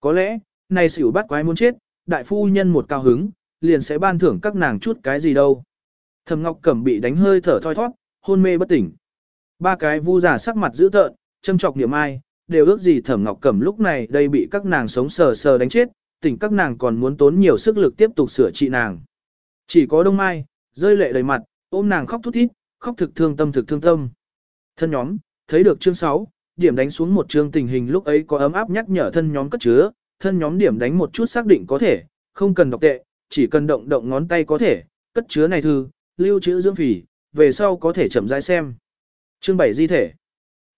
Có lẽ, này xỉu bắt quái muốn chết, đại phu nhân một cao hứng, liền sẽ ban thưởng các nàng chút cái gì đâu. Thầm Ngọc Cẩm bị đánh hơi thở thoi thoát, hôn mê bất tỉnh. Ba cái vu giả sắc mặt dữ tợn, châm trọc niệm ai, đều ước gì Thẩm Ngọc Cẩm lúc này đây bị các nàng sống sờ sờ đánh chết, tỉnh các nàng còn muốn tốn nhiều sức lực tiếp tục sửa trị nàng. Chỉ có Đông Mai, rơi lệ đầy mặt, ôm nàng khóc thút thít, khóc thực thương tâm thực thương tâm. Thân nhóm, thấy được chương 6, điểm đánh xuống một chương tình hình lúc ấy có ấm áp nhắc nhở thân nhóm cất chứa, thân nhóm điểm đánh một chút xác định có thể, không cần đọc tệ, chỉ cần động động ngón tay có thể, cất chứa này thư, lưu trữ dưỡng phỉ, về sau có thể chậm rãi xem. Chương 7 di thể.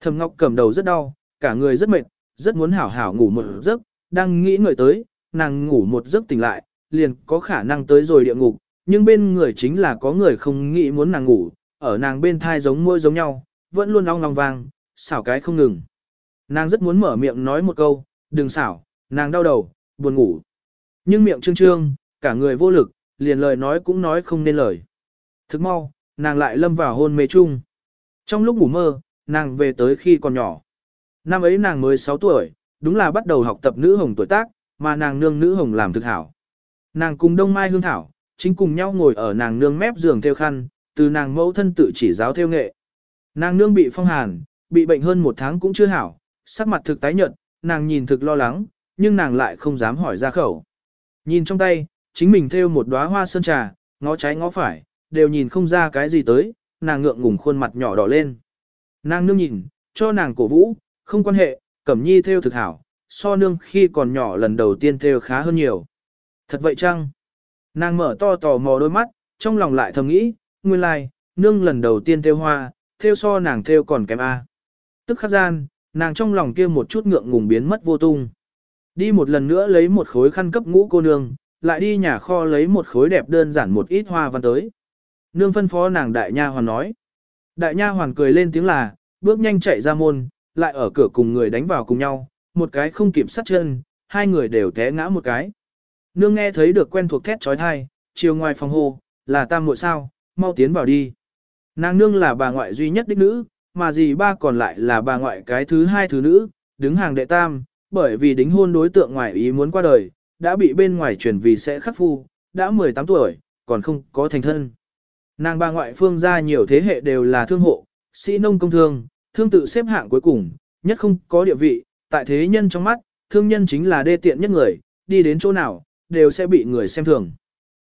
Thẩm Ngọc cầm đầu rất đau, cả người rất mệt, rất muốn hảo hảo ngủ một giấc, đang nghĩ người tới, nàng ngủ một giấc tỉnh lại, liền có khả năng tới rồi địa ngục, nhưng bên người chính là có người không nghĩ muốn nàng ngủ, ở nàng bên thai giống môi giống nhau, vẫn luôn ong long vang, xảo cái không ngừng. Nàng rất muốn mở miệng nói một câu, đừng xảo, nàng đau đầu, buồn ngủ. Nhưng miệng trương trương, cả người vô lực, liền lời nói cũng nói không nên lời. Thức mau, nàng lại lâm vào hôn mê chung. Trong lúc ngủ mơ, nàng về tới khi còn nhỏ. Năm ấy nàng mới 6 tuổi, đúng là bắt đầu học tập nữ hồng tuổi tác, mà nàng nương nữ hồng làm thực hảo. Nàng cùng Đông Mai Hương Thảo, chính cùng nhau ngồi ở nàng nương mép giường theo khăn, từ nàng mẫu thân tự chỉ giáo theo nghệ. Nàng nương bị phong hàn, bị bệnh hơn một tháng cũng chưa hảo, sắc mặt thực tái nhợt, nàng nhìn thực lo lắng, nhưng nàng lại không dám hỏi ra khẩu. Nhìn trong tay, chính mình thêu một đóa hoa sơn trà, ngó trái ngó phải, đều nhìn không ra cái gì tới, nàng ngượng ngùng khuôn mặt nhỏ đỏ lên. Nàng nương nhìn, cho nàng cổ vũ, không quan hệ, cẩm nhi thêu thực hảo, so nương khi còn nhỏ lần đầu tiên thêu khá hơn nhiều. Thật vậy chăng? Nàng mở to tò mò đôi mắt, trong lòng lại thầm nghĩ, nguyên lai, like, nương lần đầu tiên thêu hoa, theo so nàng theo còn kém A. Tức khắc gian, nàng trong lòng kia một chút ngượng ngùng biến mất vô tung. Đi một lần nữa lấy một khối khăn cấp ngũ cô nương, lại đi nhà kho lấy một khối đẹp đơn giản một ít hoa văn tới. Nương phân phó nàng đại nha hoàn nói. Đại nha hoàn cười lên tiếng là, bước nhanh chạy ra môn, lại ở cửa cùng người đánh vào cùng nhau, một cái không kịp sát chân, hai người đều té ngã một cái. Nương nghe thấy được quen thuộc thét trói thai, chiều ngoài phòng hồ, là tam muội sao, mau tiến vào đi. Nàng nương là bà ngoại duy nhất đích nữ, mà dì ba còn lại là bà ngoại cái thứ hai thứ nữ, đứng hàng đệ tam, bởi vì đính hôn đối tượng ngoài ý muốn qua đời, đã bị bên ngoài chuyển vì sẽ khắc phu, đã 18 tuổi, còn không có thành thân. Nàng bà ngoại phương gia nhiều thế hệ đều là thương hộ, sĩ nông công thương, thương tự xếp hạng cuối cùng, nhất không có địa vị, tại thế nhân trong mắt, thương nhân chính là đê tiện nhất người, đi đến chỗ nào, đều sẽ bị người xem thường.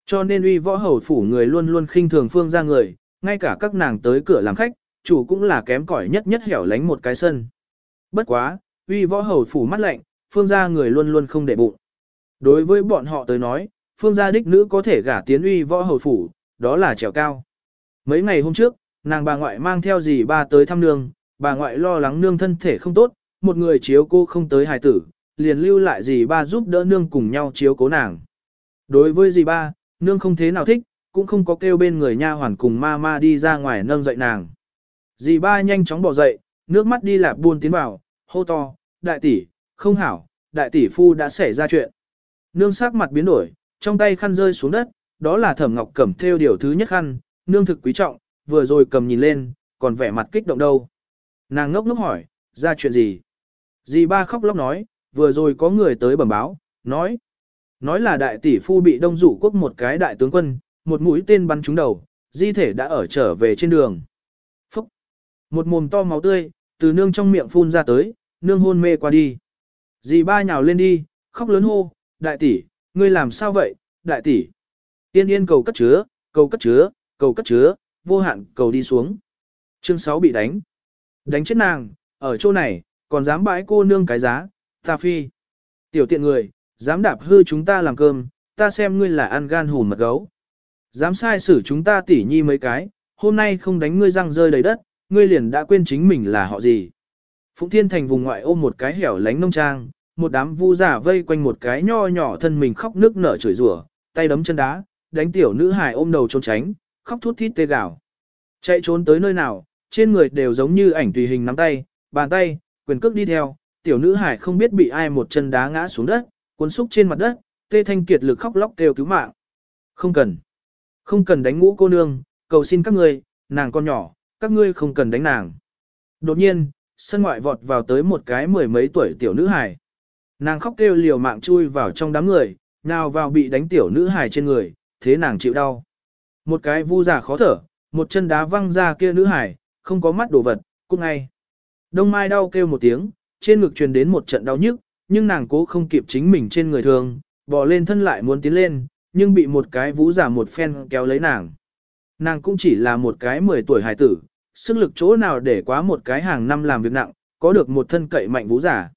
Cho nên uy võ hầu phủ người luôn luôn khinh thường phương gia người, ngay cả các nàng tới cửa làm khách, chủ cũng là kém cỏi nhất nhất hẻo lánh một cái sân. Bất quá, uy võ hầu phủ mắt lạnh, phương gia người luôn luôn không để bụng. Đối với bọn họ tới nói, phương gia đích nữ có thể gả tiến uy võ hầu phủ, đó là trèo cao. Mấy ngày hôm trước, nàng bà ngoại mang theo dì ba tới thăm nương, bà ngoại lo lắng nương thân thể không tốt, một người chiếu cô không tới hài tử, liền lưu lại dì ba giúp đỡ nương cùng nhau chiếu cố nàng. Đối với dì ba, nương không thế nào thích, cũng không có kêu bên người nha hoàn cùng ma ma đi ra ngoài nâng dậy nàng. Dì ba nhanh chóng bỏ dậy, nước mắt đi lạp buôn tiến vào, hô to, đại tỷ, không hảo, đại tỷ phu đã xảy ra chuyện. Nương sắc mặt biến đổi, trong tay khăn rơi xuống đất, đó là thẩm ngọc cẩm theo điều thứ nhất khăn, nương thực quý trọng, vừa rồi cầm nhìn lên, còn vẻ mặt kích động đâu. Nàng ngốc ngốc hỏi, ra chuyện gì? Dì ba khóc lóc nói, vừa rồi có người tới bẩm báo, nói. Nói là đại tỷ phu bị đông rủ quốc một cái đại tướng quân, một mũi tên bắn trúng đầu, di thể đã ở trở về trên đường. Phúc! Một mồm to máu tươi, từ nương trong miệng phun ra tới, nương hôn mê qua đi. Dì ba nhào lên đi, khóc lớn hô, đại tỷ, ngươi làm sao vậy, đại tỷ. yên yên cầu cất chứa, cầu cất chứa, cầu cất chứa, vô hạn cầu đi xuống. Chương 6 bị đánh. Đánh chết nàng, ở chỗ này, còn dám bãi cô nương cái giá, ta phi. Tiểu tiện người, dám đạp hư chúng ta làm cơm, ta xem ngươi là ăn gan hùn mật gấu. Dám sai xử chúng ta tỉ nhi mấy cái, hôm nay không đánh ngươi răng rơi đầy đất, ngươi liền đã quên chính mình là họ gì. Phụng Thiên Thành vùng ngoại ôm một cái hẻo lánh nông trang, một đám vu giả vây quanh một cái nho nhỏ thân mình khóc nước nở chửi rủa, tay đấm chân đá, đánh tiểu nữ hài ôm đầu trốn tránh, khóc thút thít tê gào. Chạy trốn tới nơi nào, trên người đều giống như ảnh tùy hình nắm tay, bàn tay, quyền cước đi theo, tiểu nữ hải không biết bị ai một chân đá ngã xuống đất, cuốn xúc trên mặt đất, tê thanh kiệt lực khóc lóc kêu cứu mạng. Không cần. Không cần đánh ngũ cô nương, cầu xin các ngươi, nàng con nhỏ, các ngươi không cần đánh nàng. Đột nhiên, sân ngoại vọt vào tới một cái mười mấy tuổi tiểu nữ hài. Nàng khóc kêu liều mạng chui vào trong đám người, nào vào bị đánh tiểu nữ hài trên người, thế nàng chịu đau. Một cái vu giả khó thở, một chân đá văng ra kia nữ hài, không có mắt đồ vật, cút ngay. Đông Mai đau kêu một tiếng, trên ngực truyền đến một trận đau nhức, nhưng nàng cố không kịp chính mình trên người thường, bò lên thân lại muốn tiến lên, nhưng bị một cái vũ giả một phen kéo lấy nàng. Nàng cũng chỉ là một cái 10 tuổi hài tử, sức lực chỗ nào để quá một cái hàng năm làm việc nặng, có được một thân cậy mạnh vũ giả.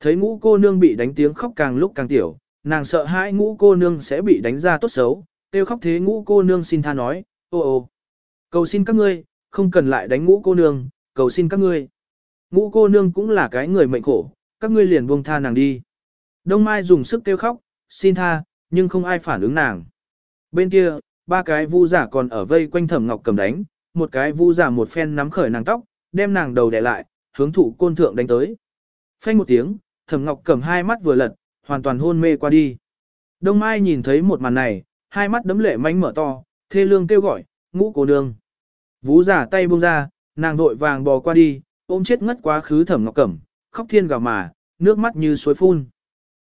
Thấy ngũ cô nương bị đánh tiếng khóc càng lúc càng tiểu, nàng sợ hãi ngũ cô nương sẽ bị đánh ra tốt xấu, kêu khóc thế ngũ cô nương xin tha nói, ô ô, cầu xin các ngươi, không cần lại đánh ngũ cô nương, cầu xin các ngươi. Ngũ cô nương cũng là cái người mệnh khổ, các ngươi liền buông tha nàng đi. Đông Mai dùng sức kêu khóc, xin tha, nhưng không ai phản ứng nàng. Bên kia, ba cái vu giả còn ở vây quanh thẩm ngọc cầm đánh, một cái vu giả một phen nắm khởi nàng tóc, đem nàng đầu đè lại, hướng thụ côn thượng đánh tới. Phanh một tiếng, thẩm ngọc cầm hai mắt vừa lật, hoàn toàn hôn mê qua đi. Đông Mai nhìn thấy một màn này, hai mắt đấm lệ mánh mở to, thê lương kêu gọi, ngũ cổ đường. Vũ giả tay buông ra, nàng vội vàng bò qua đi, ôm chết ngất quá khứ thẩm ngọc cẩm, khóc thiên gào mà, nước mắt như suối phun.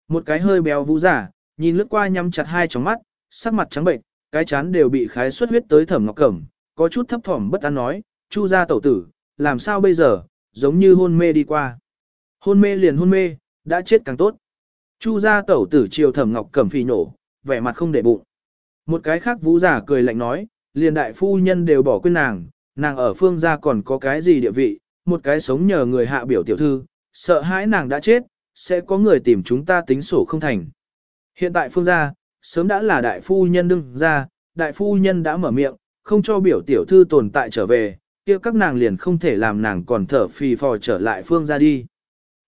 Một cái hơi béo vũ giả, nhìn lướt qua nhắm chặt hai tròng mắt, sắc mặt trắng bệnh, cái chán đều bị khái xuất huyết tới thẩm ngọc cẩm, có chút thấp thỏm bất an nói, chu ra tẩu tử, làm sao bây giờ, giống như hôn mê đi qua. Hôn mê liền hôn mê, đã chết càng tốt. Chu ra tẩu tử chiều thẩm ngọc cẩm phì nổ, vẻ mặt không để bụng. Một cái khác vũ giả cười lạnh nói, liền đại phu nhân đều bỏ quên nàng, nàng ở phương gia còn có cái gì địa vị, một cái sống nhờ người hạ biểu tiểu thư, sợ hãi nàng đã chết, sẽ có người tìm chúng ta tính sổ không thành. Hiện tại phương gia, sớm đã là đại phu nhân đương ra, đại phu nhân đã mở miệng, không cho biểu tiểu thư tồn tại trở về, kia các nàng liền không thể làm nàng còn thở phì phò trở lại phương gia đi.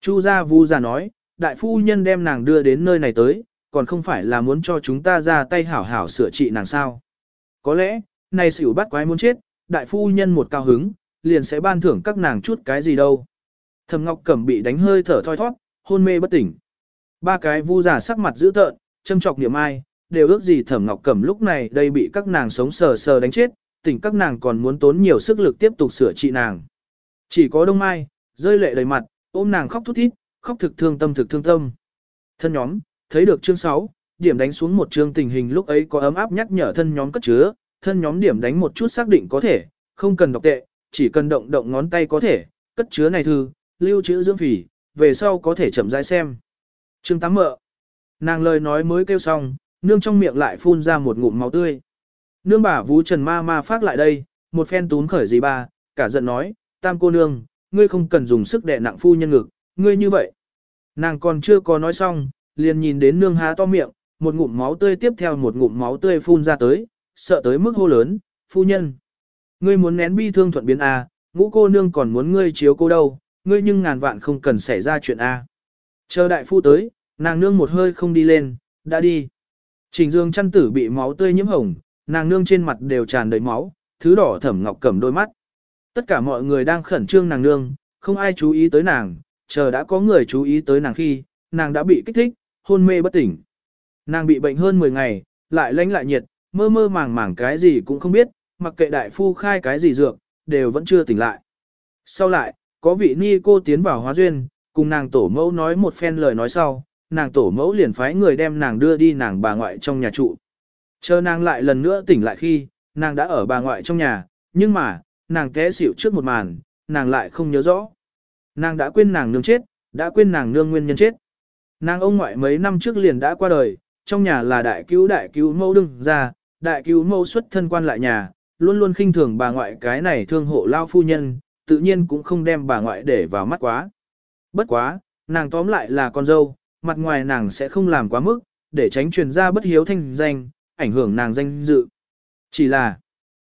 Chu gia vu gia nói, đại phu nhân đem nàng đưa đến nơi này tới, còn không phải là muốn cho chúng ta ra tay hảo hảo sửa trị nàng sao. Có lẽ, này xỉu bắt quái muốn chết, đại phu nhân một cao hứng, liền sẽ ban thưởng các nàng chút cái gì đâu. Thầm Ngọc Cẩm bị đánh hơi thở thoi thoát, hôn mê bất tỉnh. Ba cái vu giả sắc mặt dữ tợn, châm chọc niệm ai, đều ước gì thẩm ngọc cẩm lúc này đây bị các nàng sống sờ sờ đánh chết, tỉnh các nàng còn muốn tốn nhiều sức lực tiếp tục sửa trị nàng. Chỉ có đông mai, rơi lệ đầy mặt, ôm nàng khóc thút thít, khóc thực thương tâm thực thương tâm. Thân nhóm, thấy được chương 6, điểm đánh xuống một chương tình hình lúc ấy có ấm áp nhắc nhở thân nhóm cất chứa, thân nhóm điểm đánh một chút xác định có thể, không cần đọc tệ, chỉ cần động động ngón tay có thể, cất chứa này thư, lưu trữ dưỡng phỉ, về sau có thể chậm rãi xem. Trương Tám Mợ. Nàng lời nói mới kêu xong, nương trong miệng lại phun ra một ngụm máu tươi. Nương bà vú Trần Ma Ma phát lại đây, một phen tún khởi gì ba, cả giận nói, tam cô nương, ngươi không cần dùng sức đè nặng phu nhân ngực, ngươi như vậy. Nàng còn chưa có nói xong, liền nhìn đến nương há to miệng, một ngụm máu tươi tiếp theo một ngụm máu tươi phun ra tới, sợ tới mức hô lớn, phu nhân. Ngươi muốn nén bi thương thuận biến A, à, ngũ cô nương còn muốn ngươi chiếu cô đâu, ngươi nhưng ngàn vạn không cần xảy ra chuyện A. Chờ đại phu tới, nàng nương một hơi không đi lên, đã đi. Trình dương chăn tử bị máu tươi nhiễm hồng, nàng nương trên mặt đều tràn đầy máu, thứ đỏ thẩm ngọc cầm đôi mắt. Tất cả mọi người đang khẩn trương nàng nương, không ai chú ý tới nàng, chờ đã có người chú ý tới nàng khi, nàng đã bị kích thích, hôn mê bất tỉnh. Nàng bị bệnh hơn 10 ngày, lại lánh lại nhiệt, mơ mơ màng màng cái gì cũng không biết, mặc kệ đại phu khai cái gì dược, đều vẫn chưa tỉnh lại. Sau lại, có vị ni cô tiến vào hóa duyên, cùng nàng tổ mẫu nói một phen lời nói sau, nàng tổ mẫu liền phái người đem nàng đưa đi nàng bà ngoại trong nhà trụ. Chờ nàng lại lần nữa tỉnh lại khi, nàng đã ở bà ngoại trong nhà, nhưng mà, nàng té xỉu trước một màn, nàng lại không nhớ rõ. Nàng đã quên nàng nương chết, đã quên nàng nương nguyên nhân chết. Nàng ông ngoại mấy năm trước liền đã qua đời, trong nhà là đại cứu đại cứu mẫu đừng ra, đại cứu mẫu xuất thân quan lại nhà, luôn luôn khinh thường bà ngoại cái này thương hộ lao phu nhân, tự nhiên cũng không đem bà ngoại để vào mắt quá. Bất quá, nàng tóm lại là con dâu, mặt ngoài nàng sẽ không làm quá mức, để tránh truyền ra bất hiếu thanh danh, ảnh hưởng nàng danh dự. Chỉ là,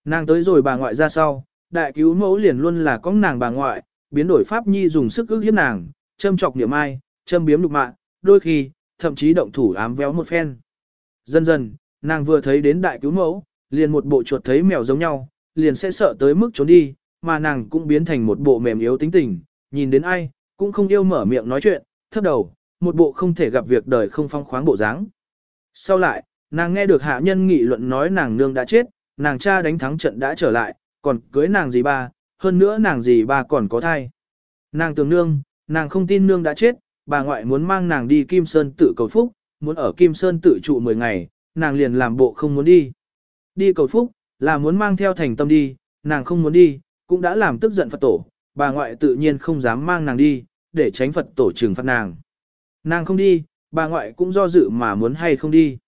nàng tới rồi bà ngoại ra sau, đại cứu mẫu liền luôn là có nàng bà ngoại, biến đổi pháp nhi dùng sức ức hiếp nàng, châm chọc niệm ai, châm biếm lục mạng đôi khi, thậm chí động thủ ám véo một phen. Dần dần, nàng vừa thấy đến đại cứu mẫu, liền một bộ chuột thấy mèo giống nhau, liền sẽ sợ tới mức trốn đi, mà nàng cũng biến thành một bộ mềm yếu tính tình, nhìn đến ai, cũng không yêu mở miệng nói chuyện, thấp đầu, một bộ không thể gặp việc đời không phong khoáng bộ dáng. Sau lại, nàng nghe được hạ nhân nghị luận nói nàng nương đã chết, nàng cha đánh thắng trận đã trở lại, còn cưới nàng gì ba, hơn nữa nàng gì ba còn có thai. Nàng tưởng nương, nàng không tin nương đã chết, bà ngoại muốn mang nàng đi Kim Sơn tự cầu phúc, muốn ở Kim Sơn tự trụ 10 ngày, nàng liền làm bộ không muốn đi. Đi cầu phúc, là muốn mang theo thành tâm đi, nàng không muốn đi, cũng đã làm tức giận Phật tổ, bà ngoại tự nhiên không dám mang nàng đi, để tránh Phật tổ trừng phạt nàng. Nàng không đi, bà ngoại cũng do dự mà muốn hay không đi.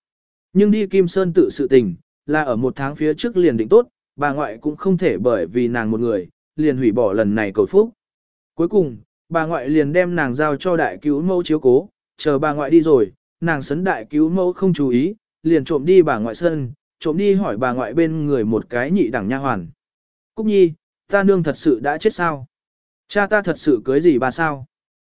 Nhưng đi Kim Sơn tự sự tình, là ở một tháng phía trước liền định tốt, bà ngoại cũng không thể bởi vì nàng một người, liền hủy bỏ lần này cầu phúc. Cuối cùng, bà ngoại liền đem nàng giao cho đại cứu mẫu chiếu cố, chờ bà ngoại đi rồi, nàng sấn đại cứu mẫu không chú ý, liền trộm đi bà ngoại sân, trộm đi hỏi bà ngoại bên người một cái nhị đẳng nha hoàn. Cúc nhi, ta nương thật sự đã chết sao? Cha ta thật sự cưới gì bà sao?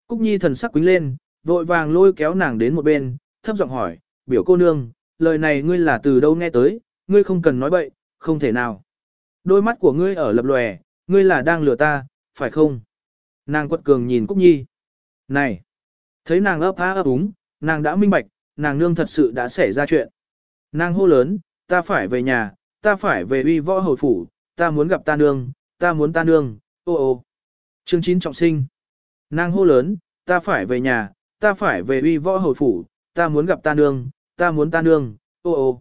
Cúc Nhi thần sắc quính lên, vội vàng lôi kéo nàng đến một bên, thấp giọng hỏi, biểu cô nương, lời này ngươi là từ đâu nghe tới, ngươi không cần nói bậy, không thể nào. Đôi mắt của ngươi ở lập lòe, ngươi là đang lừa ta, phải không? Nàng quật cường nhìn Cúc Nhi. Này! Thấy nàng ấp á ấp úng, nàng đã minh bạch, nàng nương thật sự đã xảy ra chuyện. Nàng hô lớn, ta phải về nhà, ta phải về uy võ hồi phủ, ta muốn gặp ta nương, ta muốn ta nương, ô ô. Chương 9 trọng sinh. Nàng hô lớn, ta phải về nhà, ta phải về uy võ hồi phủ, ta muốn gặp ta nương, ta muốn ta nương, ô ô.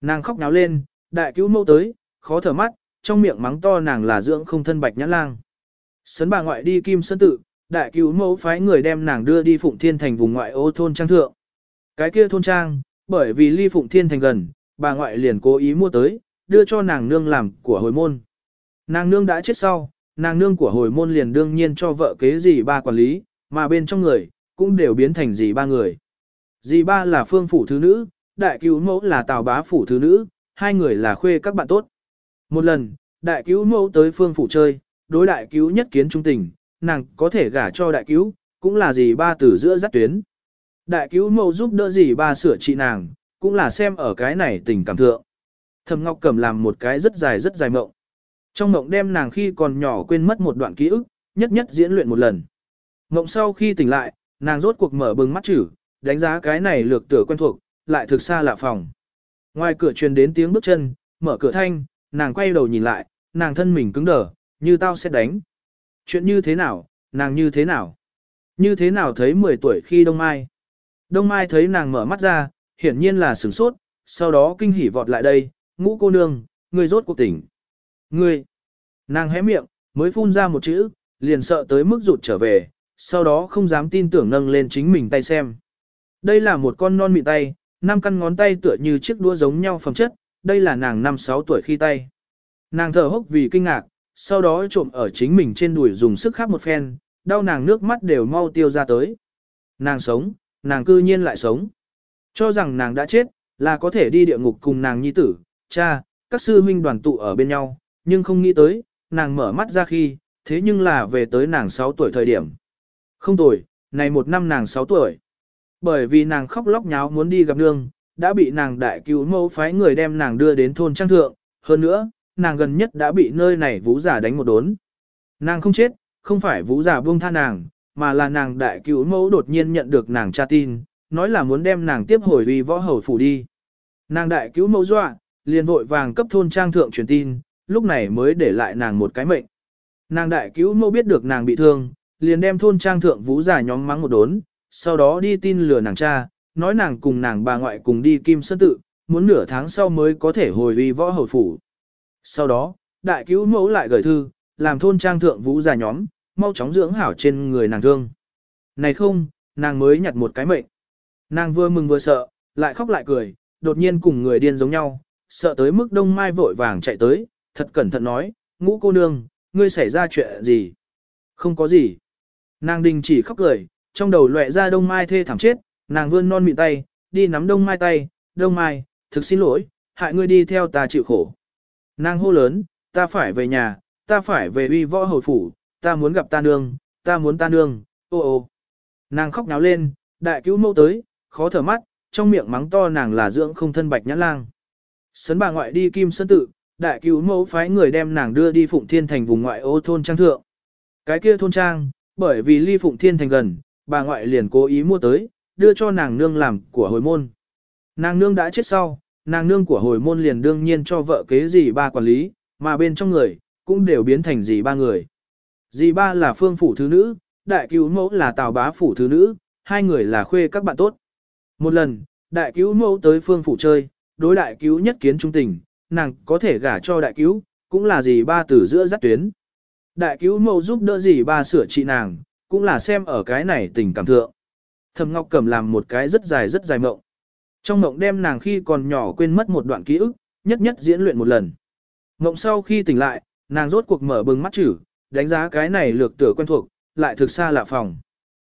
Nàng khóc náo lên, đại cứu mẫu tới, khó thở mắt, trong miệng mắng to nàng là dưỡng không thân bạch nhãn lang. Sấn bà ngoại đi kim sơn tự, đại cứu mẫu phái người đem nàng đưa đi Phụng Thiên Thành vùng ngoại ô thôn trang thượng. Cái kia thôn trang, bởi vì ly Phụng Thiên Thành gần, bà ngoại liền cố ý mua tới, đưa cho nàng nương làm của hồi môn. Nàng nương đã chết sau, nàng nương của hồi môn liền đương nhiên cho vợ kế dì ba quản lý, mà bên trong người, cũng đều biến thành dì ba người. Dì ba là phương phủ thứ nữ, đại cứu mẫu là tào bá phủ thứ nữ, hai người là khuê các bạn tốt. Một lần, đại cứu mẫu tới phương phủ chơi, đối đại cứu nhất kiến trung tình, nàng có thể gả cho đại cứu, cũng là dì ba từ giữa dắt tuyến. Đại cứu mẫu giúp đỡ dì ba sửa trị nàng, cũng là xem ở cái này tình cảm thượng. Thầm Ngọc Cẩm làm một cái rất dài rất dài mộng. Trong mộng đem nàng khi còn nhỏ quên mất một đoạn ký ức, nhất nhất diễn luyện một lần. Mộng sau khi tỉnh lại, nàng rốt cuộc mở bừng mắt chữ, đánh giá cái này lược tựa quen thuộc, lại thực xa lạ phòng. Ngoài cửa truyền đến tiếng bước chân, mở cửa thanh, nàng quay đầu nhìn lại, nàng thân mình cứng đờ, như tao sẽ đánh. Chuyện như thế nào, nàng như thế nào? Như thế nào thấy 10 tuổi khi Đông Mai? Đông Mai thấy nàng mở mắt ra, hiển nhiên là sửng sốt, sau đó kinh hỉ vọt lại đây, ngũ cô nương, người rốt cuộc tỉnh. Ngươi! Nàng hé miệng, mới phun ra một chữ, liền sợ tới mức rụt trở về, sau đó không dám tin tưởng nâng lên chính mình tay xem. Đây là một con non mịn tay, năm căn ngón tay tựa như chiếc đũa giống nhau phẩm chất, đây là nàng năm sáu tuổi khi tay. Nàng thở hốc vì kinh ngạc, sau đó trộm ở chính mình trên đùi dùng sức khắp một phen, đau nàng nước mắt đều mau tiêu ra tới. Nàng sống, nàng cư nhiên lại sống. Cho rằng nàng đã chết, là có thể đi địa ngục cùng nàng nhi tử, cha, các sư huynh đoàn tụ ở bên nhau, nhưng không nghĩ tới, nàng mở mắt ra khi, thế nhưng là về tới nàng 6 tuổi thời điểm. Không tuổi, này một năm nàng 6 tuổi. Bởi vì nàng khóc lóc nháo muốn đi gặp nương, đã bị nàng đại cứu mẫu phái người đem nàng đưa đến thôn trang thượng, hơn nữa, nàng gần nhất đã bị nơi này vũ giả đánh một đốn. Nàng không chết, không phải vũ giả buông tha nàng, mà là nàng đại cứu mẫu đột nhiên nhận được nàng tra tin, nói là muốn đem nàng tiếp hồi uy võ hầu phủ đi. Nàng đại cứu mẫu dọa, liền vội vàng cấp thôn trang thượng truyền tin, lúc này mới để lại nàng một cái mệnh. Nàng đại cứu mô biết được nàng bị thương, liền đem thôn trang thượng vũ giả nhóm mắng một đốn, sau đó đi tin lừa nàng cha, nói nàng cùng nàng bà ngoại cùng đi kim sơn tự, muốn nửa tháng sau mới có thể hồi uy võ hầu phủ. Sau đó, đại cứu mẫu lại gửi thư, làm thôn trang thượng vũ giả nhóm, mau chóng dưỡng hảo trên người nàng thương. Này không, nàng mới nhặt một cái mệnh. Nàng vừa mừng vừa sợ, lại khóc lại cười, đột nhiên cùng người điên giống nhau, sợ tới mức đông mai vội vàng chạy tới, thật cẩn thận nói, ngũ cô nương, ngươi xảy ra chuyện gì? Không có gì. Nàng đình chỉ khóc cười, trong đầu loẹ ra đông mai thê thảm chết, nàng vươn non mịn tay, đi nắm đông mai tay, đông mai, thực xin lỗi, hại ngươi đi theo ta chịu khổ. Nàng hô lớn, ta phải về nhà, ta phải về uy võ hồi phủ, ta muốn gặp ta nương, ta muốn ta nương, ô ô. Nàng khóc náo lên, đại cứu mẫu tới, khó thở mắt, trong miệng mắng to nàng là dưỡng không thân bạch nhã lang. Sấn bà ngoại đi kim sơn tự, đại cứu mẫu phái người đem nàng đưa đi Phụng Thiên Thành vùng ngoại ô thôn trang thượng. Cái kia thôn trang, bởi vì ly Phụng Thiên Thành gần, bà ngoại liền cố ý mua tới, đưa cho nàng nương làm của hồi môn. Nàng nương đã chết sau, nàng nương của hồi môn liền đương nhiên cho vợ kế dì ba quản lý, mà bên trong người, cũng đều biến thành dì ba người. Dì ba là phương phủ thứ nữ, đại cứu mẫu là tào bá phủ thứ nữ, hai người là khuê các bạn tốt. Một lần, đại cứu mẫu tới phương phủ chơi, đối đại cứu nhất kiến trung tình, nàng có thể gả cho đại cứu, cũng là gì ba từ giữa dắt tuyến. Đại cứu mâu giúp đỡ gì ba sửa trị nàng, cũng là xem ở cái này tình cảm thượng. Thẩm Ngọc Cẩm làm một cái rất dài rất dài mộng. Trong mộng đem nàng khi còn nhỏ quên mất một đoạn ký ức, nhất nhất diễn luyện một lần. Mộng sau khi tỉnh lại, nàng rốt cuộc mở bừng mắt chữ, đánh giá cái này lược tựa quen thuộc, lại thực xa lạ phòng.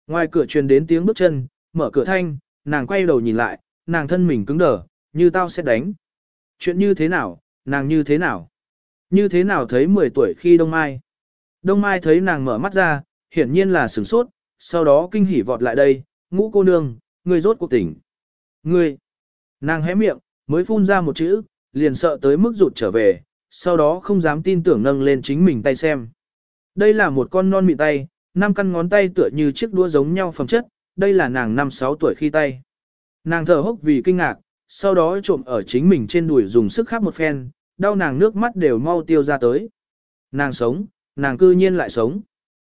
Ngoài cửa truyền đến tiếng bước chân, mở cửa thanh, nàng quay đầu nhìn lại, nàng thân mình cứng đờ, như tao sẽ đánh. Chuyện như thế nào, nàng như thế nào? Như thế nào thấy 10 tuổi khi Đông Mai? Đông Mai thấy nàng mở mắt ra, hiển nhiên là sửng sốt, sau đó kinh hỉ vọt lại đây, ngũ cô nương, người rốt cuộc tỉnh. người, Nàng hé miệng, mới phun ra một chữ, liền sợ tới mức rụt trở về, sau đó không dám tin tưởng nâng lên chính mình tay xem. Đây là một con non mịn tay, năm căn ngón tay tựa như chiếc đũa giống nhau phẩm chất, đây là nàng năm sáu tuổi khi tay. Nàng thở hốc vì kinh ngạc, sau đó trộm ở chính mình trên đùi dùng sức khắp một phen, đau nàng nước mắt đều mau tiêu ra tới. Nàng sống, nàng cư nhiên lại sống.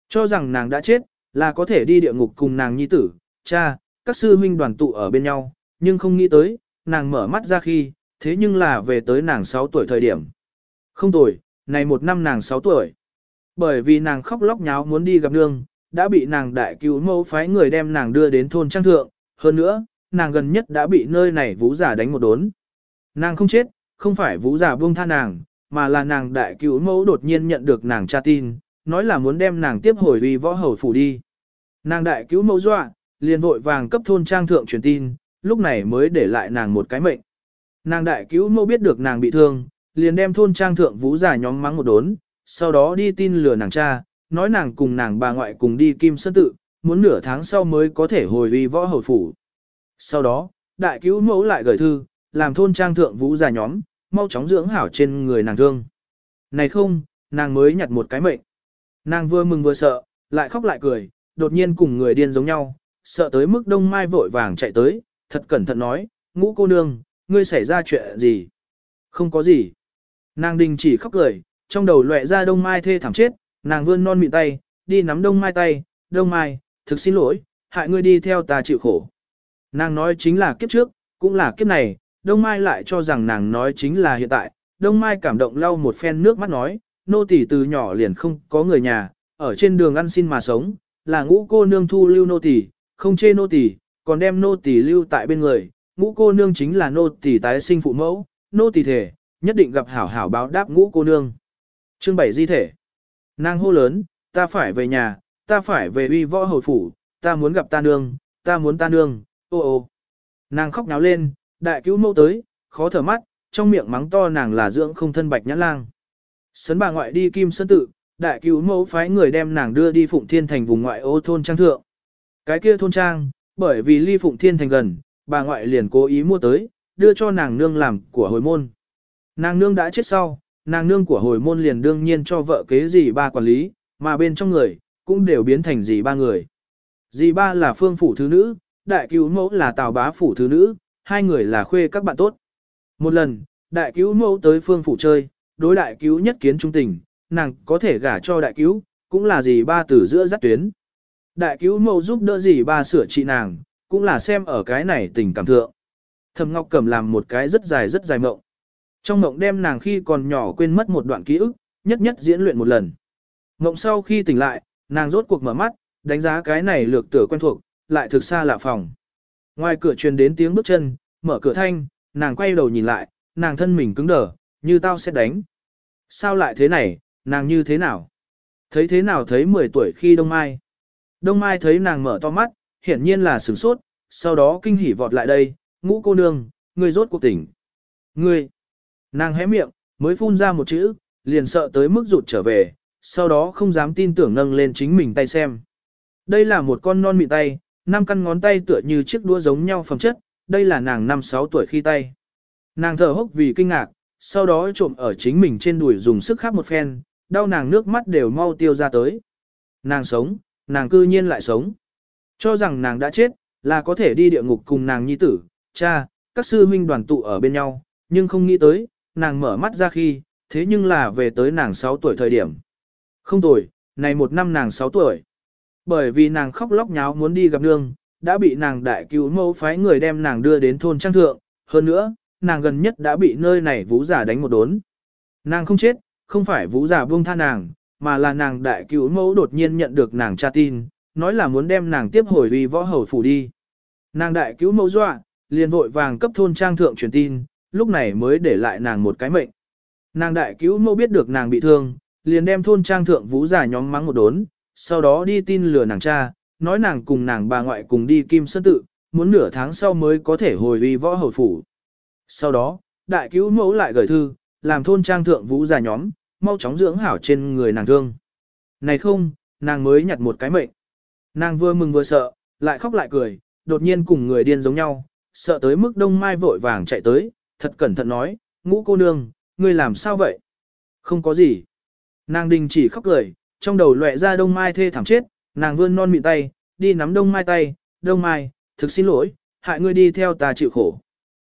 Cho rằng nàng đã chết, là có thể đi địa ngục cùng nàng nhi tử, cha, các sư huynh đoàn tụ ở bên nhau, nhưng không nghĩ tới, nàng mở mắt ra khi, thế nhưng là về tới nàng 6 tuổi thời điểm. Không tuổi, này một năm nàng 6 tuổi. Bởi vì nàng khóc lóc nháo muốn đi gặp nương, đã bị nàng đại cứu mẫu phái người đem nàng đưa đến thôn trang thượng, hơn nữa, nàng gần nhất đã bị nơi này vũ giả đánh một đốn. Nàng không chết, không phải vũ giả buông tha nàng, mà là nàng đại cứu mẫu đột nhiên nhận được nàng tra tin, nói là muốn đem nàng tiếp hồi uy võ hầu phủ đi. Nàng đại cứu mẫu dọa, liền vội vàng cấp thôn trang thượng truyền tin, lúc này mới để lại nàng một cái mệnh. Nàng đại cứu mẫu biết được nàng bị thương, liền đem thôn trang thượng vũ giả nhóm mắng một đốn, sau đó đi tin lừa nàng cha, nói nàng cùng nàng bà ngoại cùng đi kim sơn tự, muốn nửa tháng sau mới có thể hồi uy võ hầu phủ. Sau đó, đại cứu mẫu lại gửi thư, làm thôn trang thượng vũ già nhóm, mau chóng dưỡng hảo trên người nàng thương. Này không, nàng mới nhặt một cái mệnh. Nàng vừa mừng vừa sợ, lại khóc lại cười, đột nhiên cùng người điên giống nhau, sợ tới mức đông mai vội vàng chạy tới, thật cẩn thận nói, ngũ cô nương, ngươi xảy ra chuyện gì? Không có gì. Nàng đình chỉ khóc cười, trong đầu lệ ra đông mai thê thảm chết, nàng vươn non mịn tay, đi nắm đông mai tay, đông mai, thực xin lỗi, hại ngươi đi theo ta chịu khổ. Nàng nói chính là kiếp trước, cũng là kiếp này, Đông Mai lại cho rằng nàng nói chính là hiện tại. Đông Mai cảm động lau một phen nước mắt nói, nô tỳ từ nhỏ liền không có người nhà, ở trên đường ăn xin mà sống, là ngũ cô nương thu lưu nô tỳ, không chê nô tỳ, còn đem nô tỳ lưu tại bên người, ngũ cô nương chính là nô tỳ tái sinh phụ mẫu, nô tỳ thể, nhất định gặp hảo hảo báo đáp ngũ cô nương. Chương 7 di thể. Nàng hô lớn, ta phải về nhà, ta phải về uy võ hồi phủ, ta muốn gặp ta nương, ta muốn ta nương, ô ô. Nàng khóc náo lên, đại cứu mẫu tới, khó thở mắt, trong miệng mắng to nàng là dưỡng không thân bạch nhãn lang. Sấn bà ngoại đi kim sơn tự, đại cứu mẫu phái người đem nàng đưa đi Phụng Thiên Thành vùng ngoại ô thôn trang thượng. Cái kia thôn trang, bởi vì ly Phụng Thiên Thành gần, bà ngoại liền cố ý mua tới, đưa cho nàng nương làm của hồi môn. Nàng nương đã chết sau, nàng nương của hồi môn liền đương nhiên cho vợ kế gì ba quản lý, mà bên trong người, cũng đều biến thành gì ba người. Dì ba là phương phủ thứ nữ, đại cứu mẫu là tào bá phủ thứ nữ, hai người là khuê các bạn tốt. Một lần, đại cứu mẫu tới phương phủ chơi, đối đại cứu nhất kiến trung tình, nàng có thể gả cho đại cứu, cũng là gì ba từ giữa dắt tuyến. Đại cứu mẫu giúp đỡ gì ba sửa trị nàng, cũng là xem ở cái này tình cảm thượng. Thầm Ngọc Cẩm làm một cái rất dài rất dài mộng. Trong mộng đem nàng khi còn nhỏ quên mất một đoạn ký ức, nhất nhất diễn luyện một lần. Mộng sau khi tỉnh lại, nàng rốt cuộc mở mắt, đánh giá cái này lược tựa quen thuộc, lại thực xa là phòng. Ngoài cửa truyền đến tiếng bước chân, mở cửa thanh, nàng quay đầu nhìn lại, nàng thân mình cứng đờ, như tao sẽ đánh. Sao lại thế này, nàng như thế nào? Thấy thế nào thấy 10 tuổi khi Đông Mai? Đông Mai thấy nàng mở to mắt, hiển nhiên là sửng sốt, sau đó kinh hỉ vọt lại đây, ngũ cô nương, người rốt cuộc tỉnh. người Nàng hé miệng, mới phun ra một chữ, liền sợ tới mức rụt trở về, sau đó không dám tin tưởng nâng lên chính mình tay xem. Đây là một con non mịn tay, năm căn ngón tay tựa như chiếc đũa giống nhau phẩm chất, đây là nàng năm sáu tuổi khi tay. Nàng thở hốc vì kinh ngạc, sau đó trộm ở chính mình trên đùi dùng sức khắp một phen, đau nàng nước mắt đều mau tiêu ra tới. Nàng sống, nàng cư nhiên lại sống. Cho rằng nàng đã chết, là có thể đi địa ngục cùng nàng nhi tử, cha, các sư huynh đoàn tụ ở bên nhau, nhưng không nghĩ tới, nàng mở mắt ra khi, thế nhưng là về tới nàng 6 tuổi thời điểm. Không tuổi, này một năm nàng 6 tuổi bởi vì nàng khóc lóc nháo muốn đi gặp nương, đã bị nàng đại cứu mẫu phái người đem nàng đưa đến thôn trang thượng, hơn nữa, nàng gần nhất đã bị nơi này vũ giả đánh một đốn. Nàng không chết, không phải vũ giả buông tha nàng, mà là nàng đại cứu mẫu đột nhiên nhận được nàng tra tin, nói là muốn đem nàng tiếp hồi uy võ hầu phủ đi. Nàng đại cứu mẫu dọa, liền vội vàng cấp thôn trang thượng truyền tin, lúc này mới để lại nàng một cái mệnh. Nàng đại cứu mẫu biết được nàng bị thương, liền đem thôn trang thượng vũ giả nhóm mắng một đốn, sau đó đi tin lừa nàng cha, nói nàng cùng nàng bà ngoại cùng đi Kim Sơn Tự, muốn nửa tháng sau mới có thể hồi uy võ hầu phủ. Sau đó, đại cứu mẫu lại gửi thư, làm thôn trang thượng vũ già nhóm, mau chóng dưỡng hảo trên người nàng thương. Này không, nàng mới nhặt một cái mệnh. Nàng vừa mừng vừa sợ, lại khóc lại cười, đột nhiên cùng người điên giống nhau, sợ tới mức đông mai vội vàng chạy tới, thật cẩn thận nói, ngũ cô nương, ngươi làm sao vậy? Không có gì. Nàng đình chỉ khóc cười, trong đầu loẹ ra đông mai thê thảm chết, nàng vươn non mịn tay, đi nắm đông mai tay, đông mai, thực xin lỗi, hại ngươi đi theo ta chịu khổ.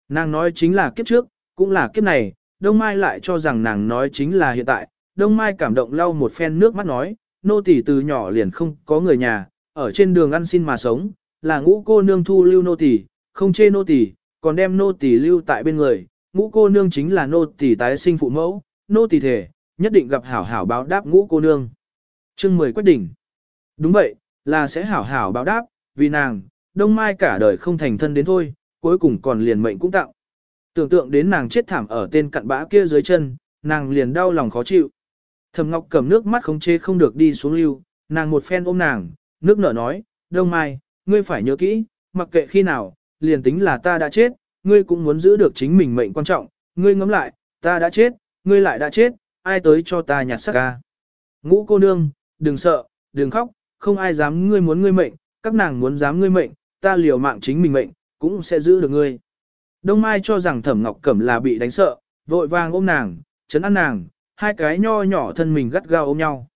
Nàng nói chính là kiếp trước, cũng là kiếp này, đông mai lại cho rằng nàng nói chính là hiện tại, đông mai cảm động lau một phen nước mắt nói, nô tỳ từ nhỏ liền không có người nhà, ở trên đường ăn xin mà sống, là ngũ cô nương thu lưu nô tỳ không chê nô tỳ còn đem nô tỳ lưu tại bên người, ngũ cô nương chính là nô tỳ tái sinh phụ mẫu, nô tỳ thể, nhất định gặp hảo hảo báo đáp ngũ cô nương. Chương 10 quyết định. Đúng vậy, là sẽ hảo hảo báo đáp, vì nàng, đông mai cả đời không thành thân đến thôi, cuối cùng còn liền mệnh cũng tặng. Tưởng tượng đến nàng chết thảm ở tên cặn bã kia dưới chân, nàng liền đau lòng khó chịu. Thẩm Ngọc cầm nước mắt không chế không được đi xuống lưu, nàng một phen ôm nàng, nước nở nói, "Đông Mai, ngươi phải nhớ kỹ, mặc kệ khi nào, liền tính là ta đã chết, ngươi cũng muốn giữ được chính mình mệnh quan trọng, ngươi ngẫm lại, ta đã chết, ngươi lại đã chết, ai tới cho ta nhặt xác ca?" Ngũ cô nương, đừng sợ, đừng khóc, không ai dám ngươi muốn ngươi mệnh, các nàng muốn dám ngươi mệnh, ta liều mạng chính mình mệnh, cũng sẽ giữ được ngươi. Đông Mai cho rằng Thẩm Ngọc Cẩm là bị đánh sợ, vội vàng ôm nàng, chấn an nàng, hai cái nho nhỏ thân mình gắt gao ôm nhau.